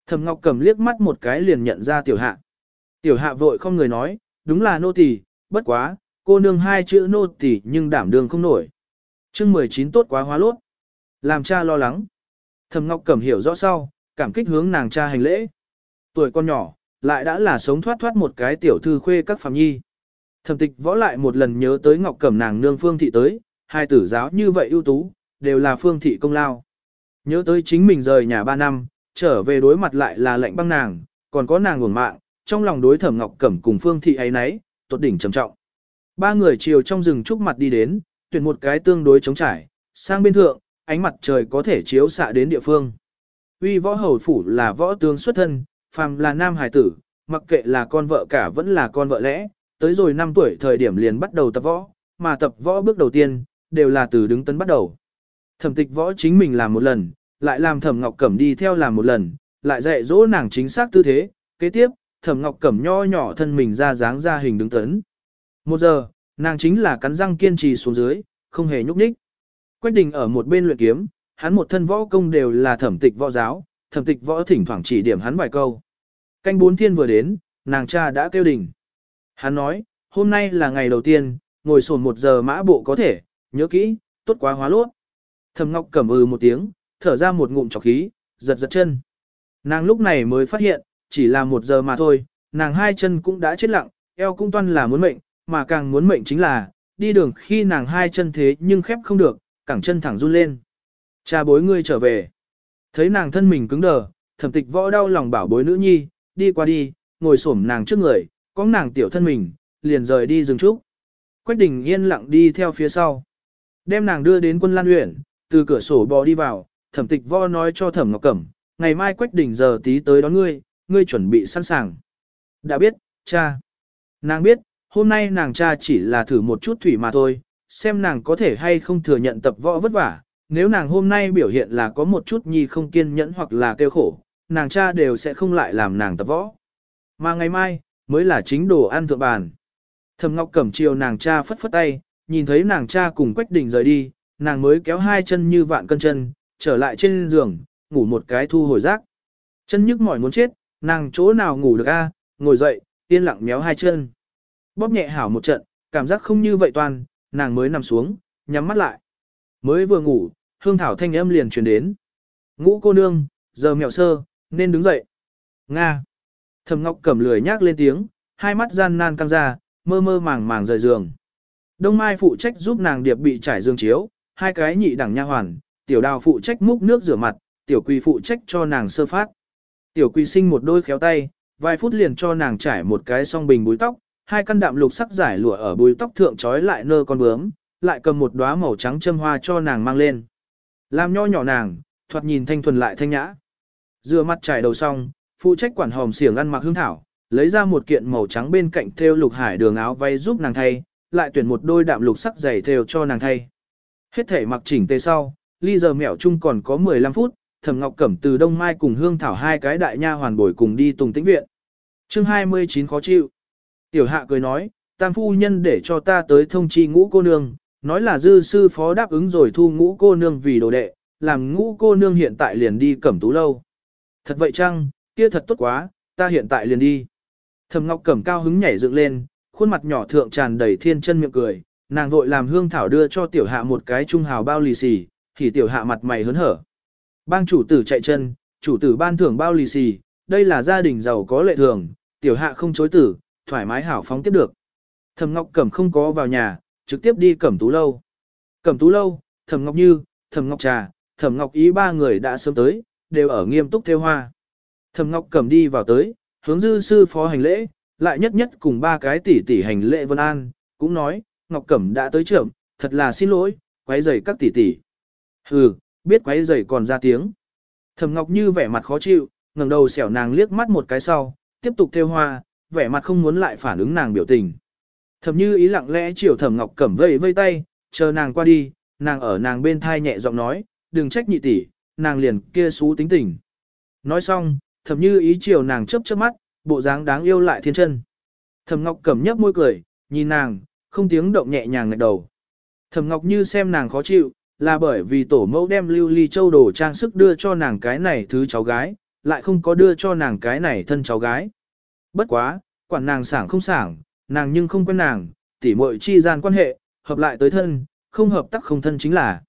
Thẩm Ngọc Cẩm liếc mắt một cái liền nhận ra tiểu hạ. Tiểu hạ vội không người nói, đúng là nô tỳ, bất quá, cô nương hai chữ nô tỳ nhưng đảm đường không nổi. Chương 19 tốt quá hóa lốt. Làm cha lo lắng. Thẩm Ngọc Cẩm hiểu rõ sau, cảm kích hướng nàng cha hành lễ. Tuổi con nhỏ, lại đã là sống thoát thoát một cái tiểu thư khuê các phàm nhi. Thẩm Tịch võ lại một lần nhớ tới Ngọc Cẩm nàng nương Phương thị tới, hai tử giáo như vậy ưu tú, đều là Phương thị công lao. Nhớ tới chính mình rời nhà 3 năm, trở về đối mặt lại là lệnh băng nàng, còn có nàng nguồn mạng, trong lòng đối thẩm ngọc cẩm cùng phương thị ấy nấy, tốt đỉnh trầm trọng. Ba người chiều trong rừng trúc mặt đi đến, tuyển một cái tương đối chống trải, sang bên thượng, ánh mặt trời có thể chiếu xạ đến địa phương. Uy võ hầu phủ là võ tướng xuất thân, phàm là nam hải tử, mặc kệ là con vợ cả vẫn là con vợ lẽ, tới rồi 5 tuổi thời điểm liền bắt đầu tập võ, mà tập võ bước đầu tiên, đều là từ đứng tấn bắt đầu. Thẩm tịch võ chính mình làm một lần, lại làm thẩm ngọc cẩm đi theo làm một lần, lại dạy dỗ nàng chính xác tư thế, kế tiếp, thẩm ngọc cẩm nho nhỏ thân mình ra dáng ra hình đứng tấn. Một giờ, nàng chính là cắn răng kiên trì xuống dưới, không hề nhúc nhích. Quách đình ở một bên luyện kiếm, hắn một thân võ công đều là thẩm tịch võ giáo, thẩm tịch võ thỉnh thoảng chỉ điểm hắn vài câu. Canh bốn thiên vừa đến, nàng cha đã kêu đình. Hắn nói, hôm nay là ngày đầu tiên, ngồi sồn một giờ mã bộ có thể, nhớ kỹ, tốt quá hóa lốt. Thẩm ngọc cẩm ừ một tiếng, thở ra một ngụm trọc khí, giật giật chân. Nàng lúc này mới phát hiện, chỉ là một giờ mà thôi, nàng hai chân cũng đã chết lặng, eo cũng toan là muốn mệnh, mà càng muốn mệnh chính là, đi đường khi nàng hai chân thế nhưng khép không được, cẳng chân thẳng run lên. Cha bối ngươi trở về. Thấy nàng thân mình cứng đờ, thẩm tịch võ đau lòng bảo bối nữ nhi, đi qua đi, ngồi xổm nàng trước người, có nàng tiểu thân mình, liền rời đi dừng chút. Quách đình yên lặng đi theo phía sau. Đem nàng đưa đến quân lan huyện, từ cửa sổ bò đi vào, thẩm tịch võ nói cho thẩm ngọc cẩm, ngày mai quách đình giờ tí tới đón ngươi, ngươi chuẩn bị sẵn sàng. Đã biết, cha. Nàng biết, hôm nay nàng cha chỉ là thử một chút thủy mà thôi, xem nàng có thể hay không thừa nhận tập võ vất vả. Nếu nàng hôm nay biểu hiện là có một chút nhi không kiên nhẫn hoặc là kêu khổ, nàng cha đều sẽ không lại làm nàng tập võ. Mà ngày mai, mới là chính đồ ăn thượng bàn. Thầm Ngọc Cẩm chiều nàng cha phất phất tay, nhìn thấy nàng cha cùng Quách Đình rời đi, nàng mới kéo hai chân như vạn cân chân, trở lại trên giường, ngủ một cái thu hồi rác. Chân nhức mỏi muốn chết, nàng chỗ nào ngủ được a, ngồi dậy, yên lặng méo hai chân. Bóp nhẹ hảo một trận, cảm giác không như vậy toàn, nàng mới nằm xuống, nhắm mắt lại. Mới vừa ngủ, hương thảo thanh âm liền truyền đến. Ngũ cô nương, giờ mèo sơ, nên đứng dậy. Nga. Thầm ngọc cẩm lười nhác lên tiếng, hai mắt gian nan căng ra, mơ mơ màng màng rời giường. Đông Mai phụ trách giúp nàng điệp bị trải giường chiếu, hai cái nhị đẳng nha hoàn, tiểu đào phụ trách múc nước rửa mặt, tiểu quỳ phụ trách cho nàng sơ phát. Tiểu quỳ sinh một đôi khéo tay, vài phút liền cho nàng trải một cái song bình búi tóc, hai căn đạm lục sắc giải lụa ở búi tóc thượng trói lại nơ con bướm, lại cầm một đóa màu trắng châm hoa cho nàng mang lên. Làm nho nhỏ nàng, thoạt nhìn thanh thuần lại thanh nhã. Dừa mặt trải đầu xong, phụ trách quản hòm xiềng ăn mặc hương thảo, lấy ra một kiện màu trắng bên cạnh thêu lục hải đường áo váy giúp nàng thay, lại tuyển một đôi đạm lục sắc giày thêu cho nàng thay. Hết thể mặc chỉnh tề sau, ly giờ mẹo chung còn có 15 phút, Thẩm Ngọc Cẩm từ Đông Mai cùng Hương Thảo hai cái đại nha hoàn bồi cùng đi Tùng Tĩnh viện. Chương 29 khó chịu. Tiểu Hạ cười nói, "Tam phu nhân để cho ta tới thông chi ngũ cô nương, nói là dư sư phó đáp ứng rồi thu ngũ cô nương vì đồ đệ, làm ngũ cô nương hiện tại liền đi Cẩm Tú lâu." Thật vậy chăng, kia thật tốt quá, ta hiện tại liền đi. Thẩm Ngọc Cẩm cao hứng nhảy dựng lên, khuôn mặt nhỏ thượng tràn đầy thiên chân miệng cười, nàng vội làm Hương Thảo đưa cho tiểu Hạ một cái trung hào bao lì xì, thì tiểu Hạ mặt mày hớn hở. Bang chủ tử chạy chân, chủ tử ban thưởng bao lì xì, đây là gia đình giàu có lệ thường, tiểu hạ không chối tử, thoải mái hảo phóng tiếp được. thầm Ngọc Cẩm không có vào nhà, trực tiếp đi Cẩm Tú lâu. Cẩm Tú lâu, thầm Ngọc Như, thầm Ngọc Trà, thầm Ngọc Ý ba người đã sớm tới, đều ở nghiêm túc theo hoa. thầm Ngọc Cẩm đi vào tới, hướng dư sư phó hành lễ, lại nhất nhất cùng ba cái tỷ tỷ hành lễ Vân An, cũng nói, Ngọc Cẩm đã tới trưởng, thật là xin lỗi, quấy rầy các tỷ tỷ. Hừ, biết quấy rầy còn ra tiếng. Thẩm Ngọc Như vẻ mặt khó chịu, ngẩng đầu xẻo nàng liếc mắt một cái sau, tiếp tục theo hoa, vẻ mặt không muốn lại phản ứng nàng biểu tình. Thẩm Như ý lặng lẽ chiều Thẩm Ngọc Cẩm vây vây tay, chờ nàng qua đi, nàng ở nàng bên thai nhẹ giọng nói, đừng trách nhị tỷ, nàng liền kia xú tính tình. Nói xong, Thẩm Như ý chiều nàng chớp chớp mắt, bộ dáng đáng yêu lại thiên chân. Thẩm Ngọc Cẩm nhấp môi cười, nhìn nàng, không tiếng động nhẹ nhàng ngẩng đầu. Thẩm Ngọc Như xem nàng khó chịu, là bởi vì tổ mẫu đem lưu ly châu đồ trang sức đưa cho nàng cái này thứ cháu gái, lại không có đưa cho nàng cái này thân cháu gái. Bất quá, quản nàng sảng không sảng, nàng nhưng không quen nàng, tỉ muội chi gian quan hệ, hợp lại tới thân, không hợp tác không thân chính là.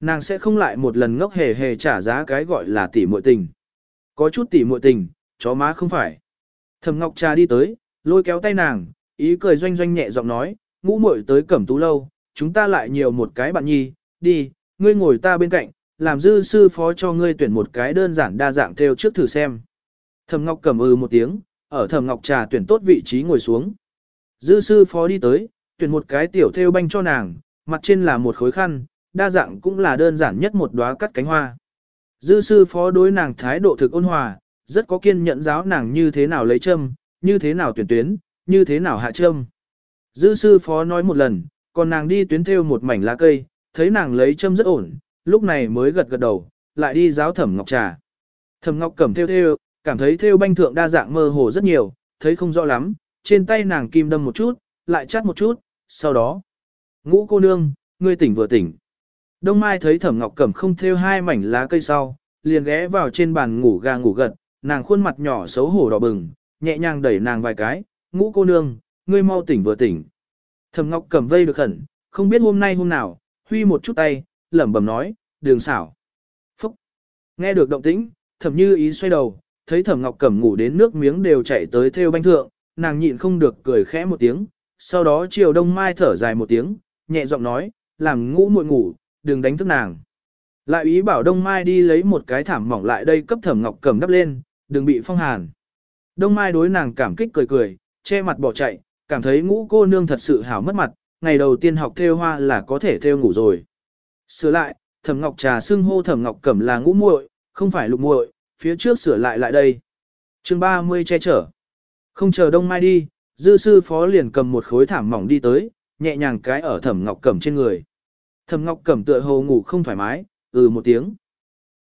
Nàng sẽ không lại một lần ngốc hề hề trả giá cái gọi là tỉ muội tình. Có chút tỉ muội tình, chó má không phải. Thẩm Ngọc Trà đi tới, lôi kéo tay nàng, ý cười doanh doanh nhẹ giọng nói, ngũ muội tới Cẩm Tú lâu, chúng ta lại nhiều một cái bạn nhi, đi, ngươi ngồi ta bên cạnh, làm dư sư phó cho ngươi tuyển một cái đơn giản đa dạng theo trước thử xem. Thẩm Ngọc cầm ừ một tiếng, ở Thẩm Ngọc trà tuyển tốt vị trí ngồi xuống. Dư sư phó đi tới, tuyển một cái tiểu theo banh cho nàng, mặt trên là một khối khăn, đa dạng cũng là đơn giản nhất một đóa cắt cánh hoa. Dư sư phó đối nàng thái độ thực ôn hòa, rất có kiên nhẫn giáo nàng như thế nào lấy châm, như thế nào tuyển tuyến, như thế nào hạ châm. Dư sư phó nói một lần, còn nàng đi tuyến theo một mảnh lá cây, thấy nàng lấy châm rất ổn, lúc này mới gật gật đầu, lại đi giáo thẩm ngọc trà. Thẩm ngọc cầm theo theo, cảm thấy theo banh thượng đa dạng mơ hồ rất nhiều, thấy không rõ lắm, trên tay nàng kim đâm một chút, lại chắt một chút, sau đó. Ngũ cô nương, ngươi tỉnh vừa tỉnh. Đông Mai thấy Thẩm Ngọc Cẩm không theo hai mảnh lá cây sau, liền ghé vào trên bàn ngủ gà ngủ gật, nàng khuôn mặt nhỏ xấu hổ đỏ bừng, nhẹ nhàng đẩy nàng vài cái, "Ngũ cô nương, ngươi mau tỉnh vừa tỉnh." Thẩm Ngọc Cẩm vây được khẩn, không biết hôm nay hôm nào, huy một chút tay, lẩm bẩm nói, đường xảo. Phúc! Nghe được động tĩnh, thẩm như ý xoay đầu, thấy thẩm ngọc cẩm ngủ đến nước miếng đều chảy tới theo banh thượng, nàng nhịn không được cười khẽ một tiếng, sau đó chiều đông mai thở dài một tiếng, nhẹ giọng nói, làm ngủ muội ngủ, đừng đánh thức nàng. Lại ý bảo đông mai đi lấy một cái thảm mỏng lại đây cấp thẩm ngọc cẩm đắp lên, đừng bị phong hàn. Đông mai đối nàng cảm kích cười cười, che mặt bỏ chạy, cảm thấy ngũ cô nương thật sự hảo mất mặt, ngày đầu tiên học theo hoa là có thể theo ngủ rồi. Sửa lại, Thẩm Ngọc Trà xưng hô Thẩm Ngọc Cẩm là ngũ muội, không phải lục muội, phía trước sửa lại lại đây. Chương 30 che chở. Không chờ Đông Mai đi, dư sư phó liền cầm một khối thảm mỏng đi tới, nhẹ nhàng cái ở Thẩm Ngọc Cẩm trên người. Thẩm Ngọc Cẩm tựa hồ ngủ không thoải mái, ừ một tiếng.